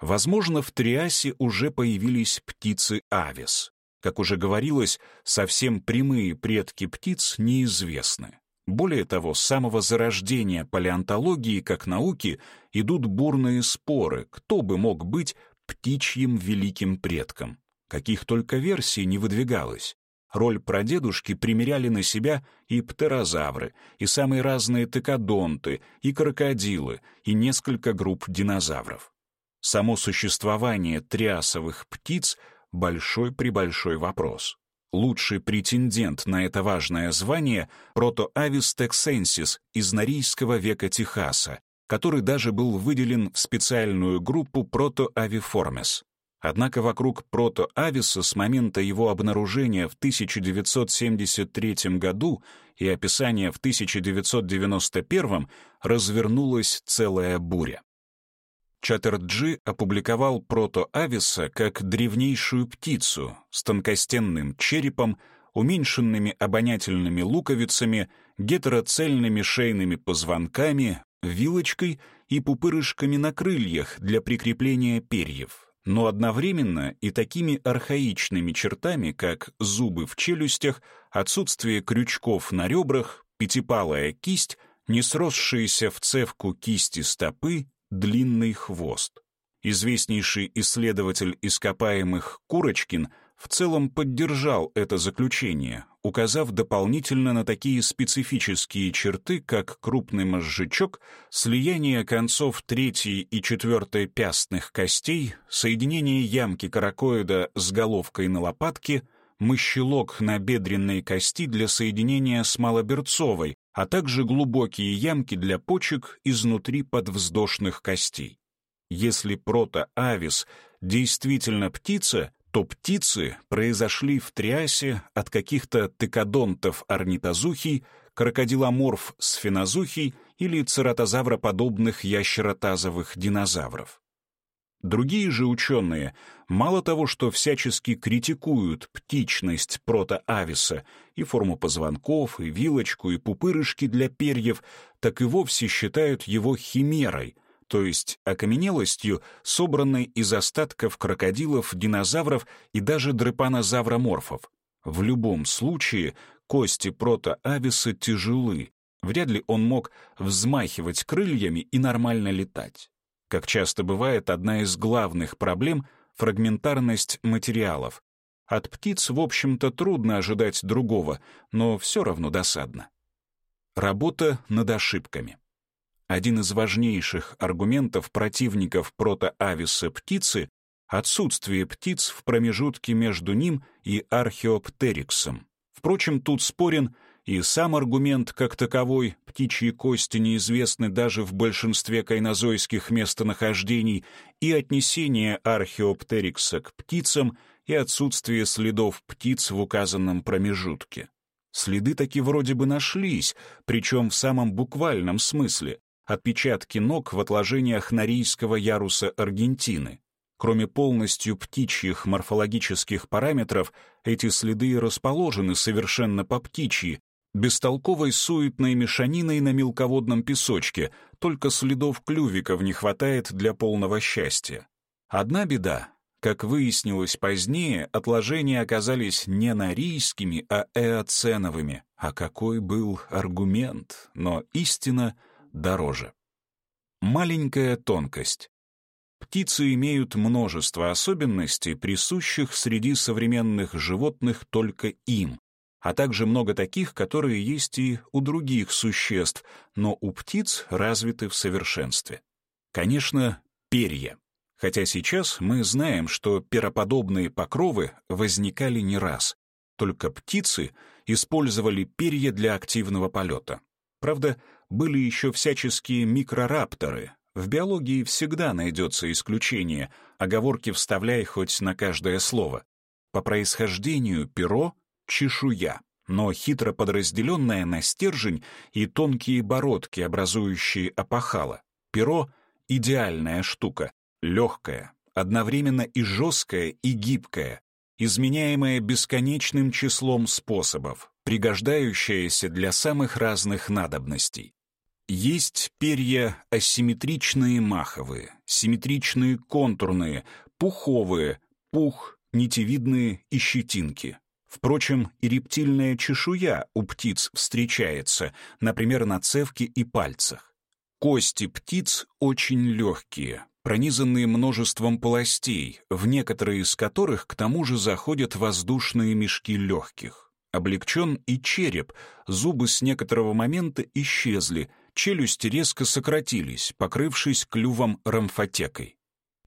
Возможно, в Триасе уже появились птицы авис. Как уже говорилось, совсем прямые предки птиц неизвестны. Более того, с самого зарождения палеонтологии как науки идут бурные споры, кто бы мог быть птичьим великим предком. Каких только версий не выдвигалось. Роль прадедушки примеряли на себя и птерозавры, и самые разные текодонты, и крокодилы, и несколько групп динозавров. Само существование триасовых птиц — большой-пребольшой вопрос. Лучший претендент на это важное звание — протоавис тексенсис из Норийского века Техаса, который даже был выделен в специальную группу протоавиформес. Однако вокруг протоависа с момента его обнаружения в 1973 году и описания в 1991 развернулась целая буря. Чаттерджи опубликовал протоависа как древнейшую птицу с тонкостенным черепом, уменьшенными обонятельными луковицами, гетероцельными шейными позвонками, вилочкой и пупырышками на крыльях для прикрепления перьев, но одновременно и такими архаичными чертами, как зубы в челюстях, отсутствие крючков на ребрах, пятипалая кисть, не сросшиеся в цевку кисти стопы, длинный хвост. Известнейший исследователь ископаемых Курочкин в целом поддержал это заключение, указав дополнительно на такие специфические черты, как крупный мозжечок, слияние концов третьей и четвертой пястных костей, соединение ямки каракоида с головкой на лопатке, мыщелок на бедренной кости для соединения с малоберцовой, а также глубокие ямки для почек изнутри подвздошных костей. Если протоавис действительно птица, то птицы произошли в триасе от каких-то тыкодонтов орнитозухий, крокодиломорф сфенозухий или цератозавроподобных ящеротазовых динозавров. Другие же ученые мало того, что всячески критикуют птичность протоависа и форму позвонков, и вилочку, и пупырышки для перьев, так и вовсе считают его химерой, то есть окаменелостью, собранной из остатков крокодилов, динозавров и даже дрепанозавроморфов. В любом случае кости протоависа тяжелы, вряд ли он мог взмахивать крыльями и нормально летать. Как часто бывает, одна из главных проблем — фрагментарность материалов. От птиц, в общем-то, трудно ожидать другого, но все равно досадно. Работа над ошибками. Один из важнейших аргументов противников протоависа птицы — отсутствие птиц в промежутке между ним и археоптериксом. Впрочем, тут спорен и сам аргумент как таковой, птичьи кости неизвестны даже в большинстве кайнозойских местонахождений, и отнесение археоптерикса к птицам и отсутствие следов птиц в указанном промежутке. Следы таки вроде бы нашлись, причем в самом буквальном смысле отпечатки ног в отложениях Норийского яруса Аргентины. Кроме полностью птичьих морфологических параметров, эти следы расположены совершенно по птичьи, бестолковой суетной мешаниной на мелководном песочке, только следов клювиков не хватает для полного счастья. Одна беда. Как выяснилось позднее, отложения оказались не норийскими, а эоценовыми. А какой был аргумент, но истина дороже. Маленькая тонкость. Птицы имеют множество особенностей, присущих среди современных животных только им, а также много таких, которые есть и у других существ, но у птиц развиты в совершенстве. Конечно, перья. Хотя сейчас мы знаем, что пероподобные покровы возникали не раз. Только птицы использовали перья для активного полета. Правда, были еще всяческие микрорапторы. В биологии всегда найдется исключение, оговорки вставляй хоть на каждое слово. По происхождению перо чешуя, но хитро подразделенная на стержень и тонкие бородки, образующие опахало. Перо — идеальная штука, легкая, одновременно и жесткая, и гибкая, изменяемая бесконечным числом способов, пригождающаяся для самых разных надобностей. Есть перья асимметричные маховые, симметричные контурные, пуховые, пух, нитевидные и щетинки. Впрочем, и рептильная чешуя у птиц встречается, например, на цевке и пальцах. Кости птиц очень легкие, пронизанные множеством полостей, в некоторые из которых к тому же заходят воздушные мешки легких. Облегчен и череп, зубы с некоторого момента исчезли, челюсти резко сократились, покрывшись клювом рамфотекой.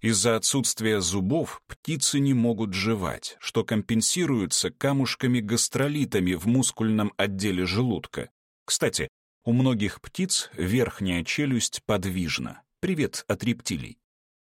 Из-за отсутствия зубов птицы не могут жевать, что компенсируется камушками-гастролитами в мускульном отделе желудка. Кстати, у многих птиц верхняя челюсть подвижна. Привет от рептилий.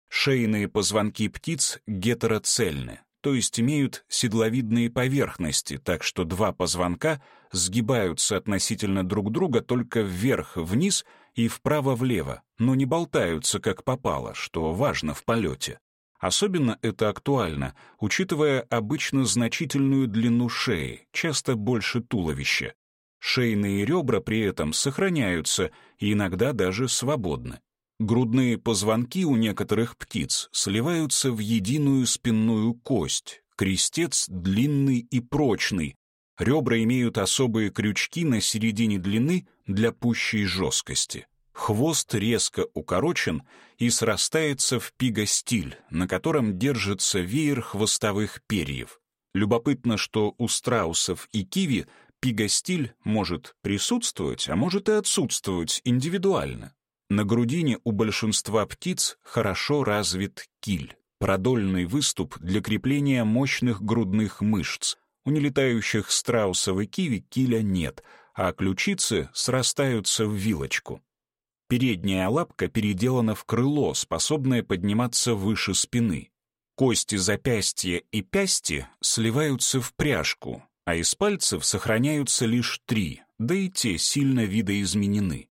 Шейные позвонки птиц гетероцельны, то есть имеют седловидные поверхности, так что два позвонка сгибаются относительно друг друга только вверх-вниз и вправо-влево, но не болтаются как попало, что важно в полете. Особенно это актуально, учитывая обычно значительную длину шеи, часто больше туловища. Шейные ребра при этом сохраняются и иногда даже свободны. Грудные позвонки у некоторых птиц сливаются в единую спинную кость, крестец длинный и прочный, ребра имеют особые крючки на середине длины для пущей жесткости. Хвост резко укорочен и срастается в пигостиль, на котором держится веер хвостовых перьев. Любопытно, что у страусов и киви пигостиль может присутствовать, а может и отсутствовать индивидуально. На грудине у большинства птиц хорошо развит киль, продольный выступ для крепления мощных грудных мышц. У нелетающих страусов и киви киля нет, а ключицы срастаются в вилочку. Передняя лапка переделана в крыло, способное подниматься выше спины. Кости запястья и пясти сливаются в пряжку, а из пальцев сохраняются лишь три, да и те сильно видоизменены.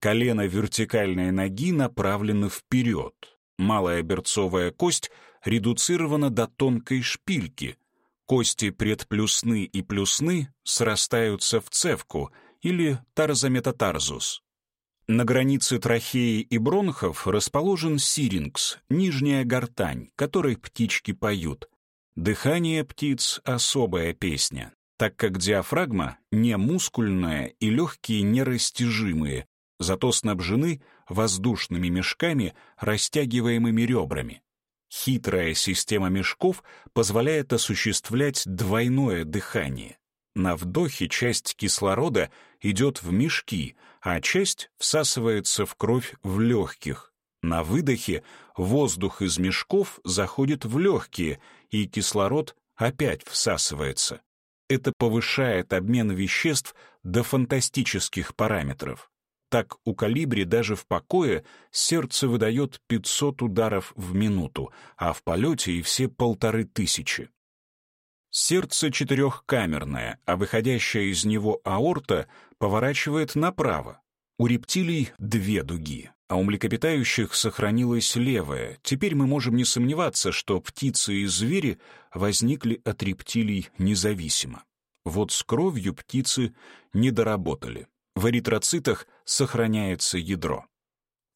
Колено вертикальной ноги направлено вперед. Малая берцовая кость редуцирована до тонкой шпильки. Кости предплюсны и плюсны срастаются в цевку или тарзометатарзус. На границе трахеи и бронхов расположен сирингс, нижняя гортань, которой птички поют. Дыхание птиц — особая песня, так как диафрагма не мускульная и легкие нерастяжимые, зато снабжены воздушными мешками, растягиваемыми ребрами. Хитрая система мешков позволяет осуществлять двойное дыхание. На вдохе часть кислорода идет в мешки, а часть всасывается в кровь в легких. На выдохе воздух из мешков заходит в легкие, и кислород опять всасывается. Это повышает обмен веществ до фантастических параметров. Так у калибри даже в покое сердце выдает 500 ударов в минуту, а в полете и все полторы тысячи. Сердце четырехкамерное, а выходящая из него аорта поворачивает направо. У рептилий две дуги, а у млекопитающих сохранилась левая. Теперь мы можем не сомневаться, что птицы и звери возникли от рептилий независимо. Вот с кровью птицы не доработали. В эритроцитах сохраняется ядро.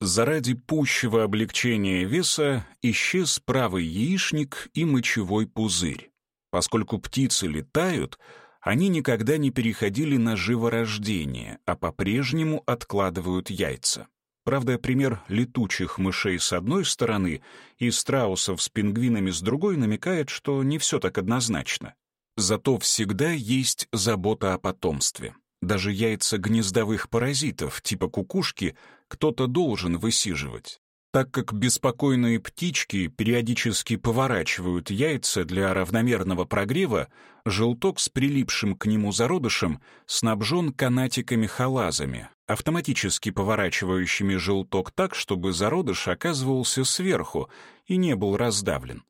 Заради пущего облегчения веса исчез правый яичник и мочевой пузырь. Поскольку птицы летают, они никогда не переходили на живорождение, а по-прежнему откладывают яйца. Правда, пример летучих мышей с одной стороны и страусов с пингвинами с другой намекает, что не все так однозначно. Зато всегда есть забота о потомстве. Даже яйца гнездовых паразитов, типа кукушки, кто-то должен высиживать. Так как беспокойные птички периодически поворачивают яйца для равномерного прогрева, желток с прилипшим к нему зародышем снабжен канатиками-халазами, автоматически поворачивающими желток так, чтобы зародыш оказывался сверху и не был раздавлен.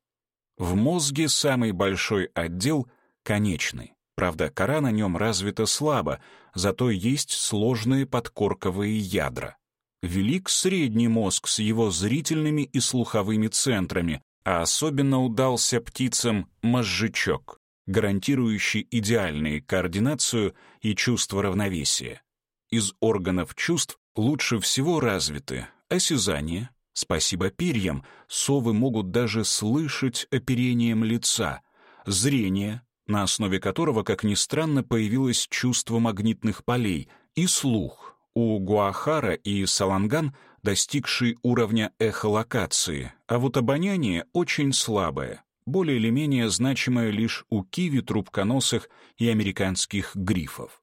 В мозге самый большой отдел — конечный. Правда, кора на нем развита слабо, зато есть сложные подкорковые ядра. Велик средний мозг с его зрительными и слуховыми центрами, а особенно удался птицам мозжечок, гарантирующий идеальную координацию и чувство равновесия. Из органов чувств лучше всего развиты осязание, спасибо перьям, совы могут даже слышать оперением лица, зрение, на основе которого, как ни странно, появилось чувство магнитных полей, и слух, у Гуахара и Саланган достигший уровня эхолокации, а вот обоняние очень слабое, более или менее значимое лишь у киви, трубконосых и американских грифов.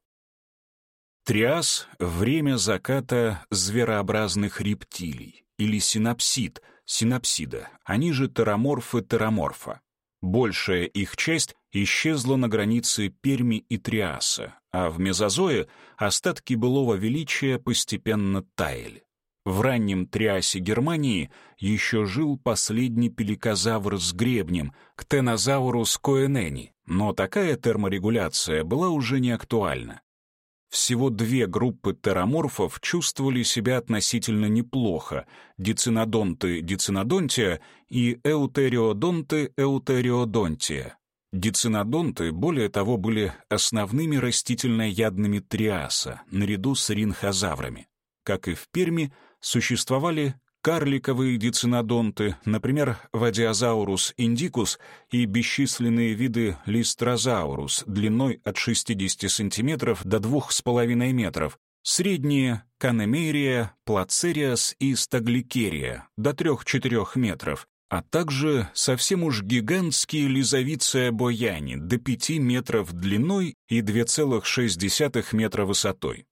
Триас — время заката зверообразных рептилий, или синапсид, синапсида, они же тераморфы тераморфа. Большая их часть исчезла на границе Перми и Триаса, а в мезозое остатки былого величия постепенно таяли. В раннем Триасе Германии еще жил последний пеликозавр с гребнем, Ктенозаурус коэнени, но такая терморегуляция была уже не актуальна. Всего две группы тераморфов чувствовали себя относительно неплохо — дицинодонты дицинодонтия и эутериодонты эутериодонтия. Дицинодонты, более того, были основными растительноядными триаса, наряду с ринхозаврами. Как и в Перми, существовали карликовые дицинодонты, например, Вадиозаурус индикус и бесчисленные виды Листрозаурус длиной от 60 см до 2,5 метров, средние — Канемерия, Плацериас и Стагликерия до 3-4 метров, а также совсем уж гигантские лизовицы бояни до 5 метров длиной и 2,6 метра высотой.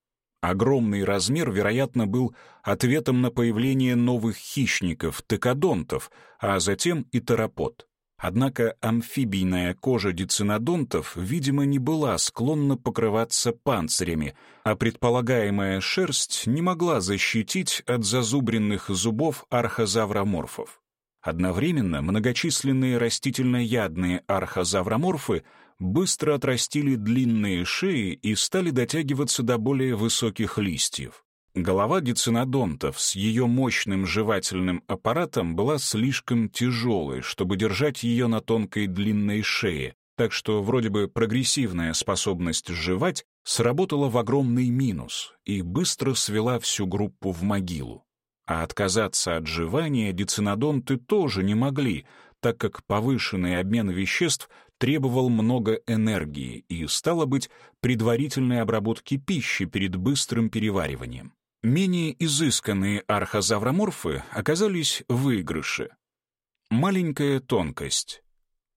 Огромный размер, вероятно, был ответом на появление новых хищников, текодонтов, а затем и терапод. Однако амфибийная кожа дицинодонтов, видимо, не была склонна покрываться панцирями, а предполагаемая шерсть не могла защитить от зазубренных зубов архозавроморфов. Одновременно многочисленные растительноядные архозавроморфы быстро отрастили длинные шеи и стали дотягиваться до более высоких листьев. Голова дицинодонтов с ее мощным жевательным аппаратом была слишком тяжелой, чтобы держать ее на тонкой длинной шее, так что вроде бы прогрессивная способность жевать сработала в огромный минус и быстро свела всю группу в могилу. А отказаться от жевания дицинодонты тоже не могли, так как повышенный обмен веществ требовал много энергии и, стало быть, предварительной обработки пищи перед быстрым перевариванием. Менее изысканные архозавроморфы оказались в выигрыше. Маленькая тонкость.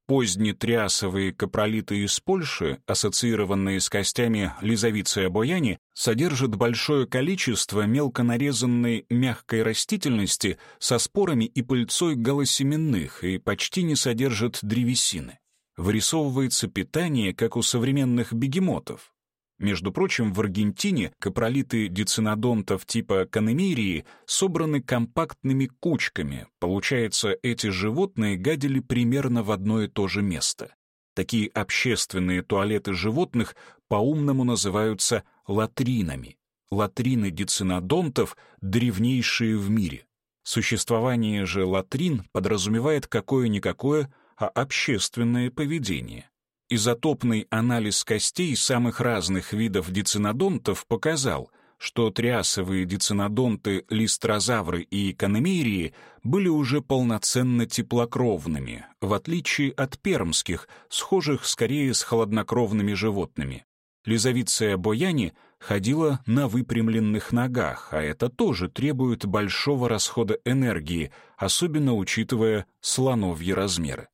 Позднетриасовые капролиты из Польши, ассоциированные с костями лизовиция бояни, содержат большое количество мелко нарезанной мягкой растительности со спорами и пыльцой голосеменных и почти не содержат древесины. Вырисовывается питание, как у современных бегемотов. Между прочим, в Аргентине капролиты дицинодонтов типа канемирии собраны компактными кучками. Получается, эти животные гадили примерно в одно и то же место. Такие общественные туалеты животных по-умному называются латринами. Латрины дицинодонтов — древнейшие в мире. Существование же латрин подразумевает какое-никакое, а общественное поведение. Изотопный анализ костей самых разных видов дицинодонтов показал, что триасовые дицинодонты, листрозавры и канемерии были уже полноценно теплокровными, в отличие от пермских, схожих скорее с холоднокровными животными. Лизовиция бояни ходила на выпрямленных ногах, а это тоже требует большого расхода энергии, особенно учитывая слоновьи размеры.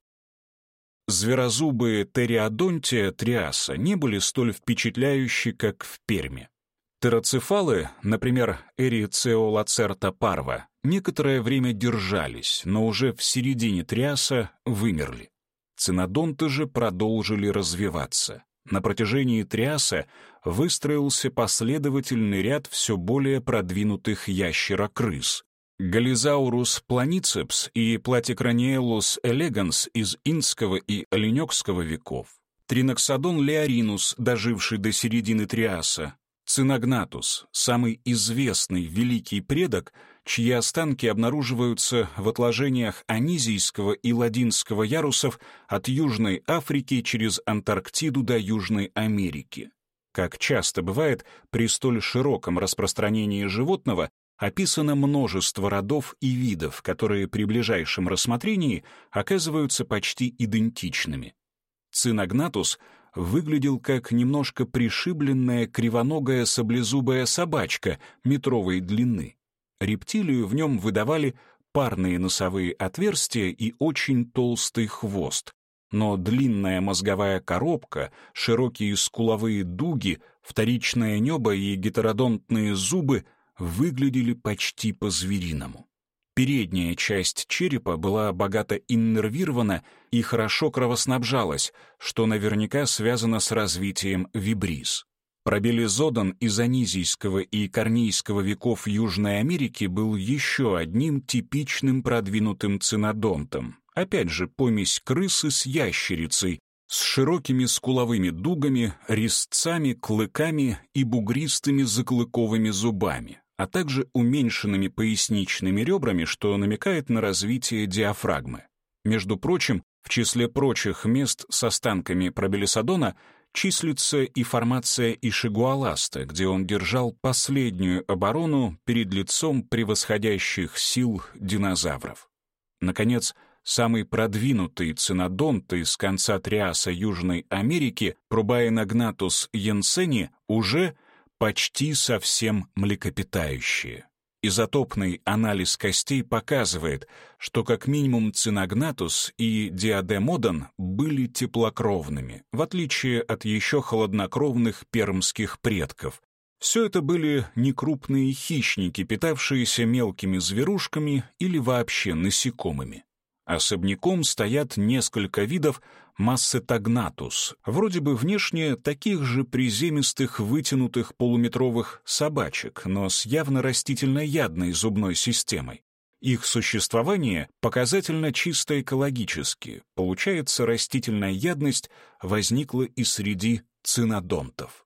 Зверозубые териодонтия триаса не были столь впечатляющие, как в Перме. Тероцефалы, например, Эрициолацерта парва, некоторое время держались, но уже в середине триаса вымерли. Цинодонты же продолжили развиваться. На протяжении триаса выстроился последовательный ряд все более продвинутых ящерокрыс. Гализаурус планицепс и Платикраниелус элеганс из инского и оленёкского веков. Триноксодон леоринус, доживший до середины триаса, Циногнатус, самый известный великий предок, чьи останки обнаруживаются в отложениях Анизийского и Ладинского ярусов от Южной Африки через Антарктиду до Южной Америки. Как часто бывает, при столь широком распространении животного описано множество родов и видов, которые при ближайшем рассмотрении оказываются почти идентичными. Циногнатус — выглядел как немножко пришибленная кривоногая саблезубая собачка метровой длины. Рептилию в нем выдавали парные носовые отверстия и очень толстый хвост. Но длинная мозговая коробка, широкие скуловые дуги, вторичное небо и гетеродонтные зубы выглядели почти по-звериному. Передняя часть черепа была богато иннервирована и хорошо кровоснабжалась, что наверняка связано с развитием вибриз. Пробелизодан из анизийского и корнийского веков Южной Америки был еще одним типичным продвинутым цинодонтом. Опять же, помесь крысы с ящерицей, с широкими скуловыми дугами, резцами, клыками и бугристыми заклыковыми зубами а также уменьшенными поясничными ребрами, что намекает на развитие диафрагмы. Между прочим, в числе прочих мест с останками пробелисодона числится и формация Ишигуаласта, где он держал последнюю оборону перед лицом превосходящих сил динозавров. Наконец, самый продвинутый цинодонт из конца Триаса Южной Америки, Пробаенагнатус янсени, уже почти совсем млекопитающие. Изотопный анализ костей показывает, что как минимум циногнатус и диадемодан были теплокровными, в отличие от еще холоднокровных пермских предков. Все это были некрупные хищники, питавшиеся мелкими зверушками или вообще насекомыми. Особняком стоят несколько видов массетагнатус, вроде бы внешне таких же приземистых вытянутых полуметровых собачек, но с явно растительноядной зубной системой. Их существование показательно чисто экологически. Получается, растительная ядность возникла и среди цинодонтов.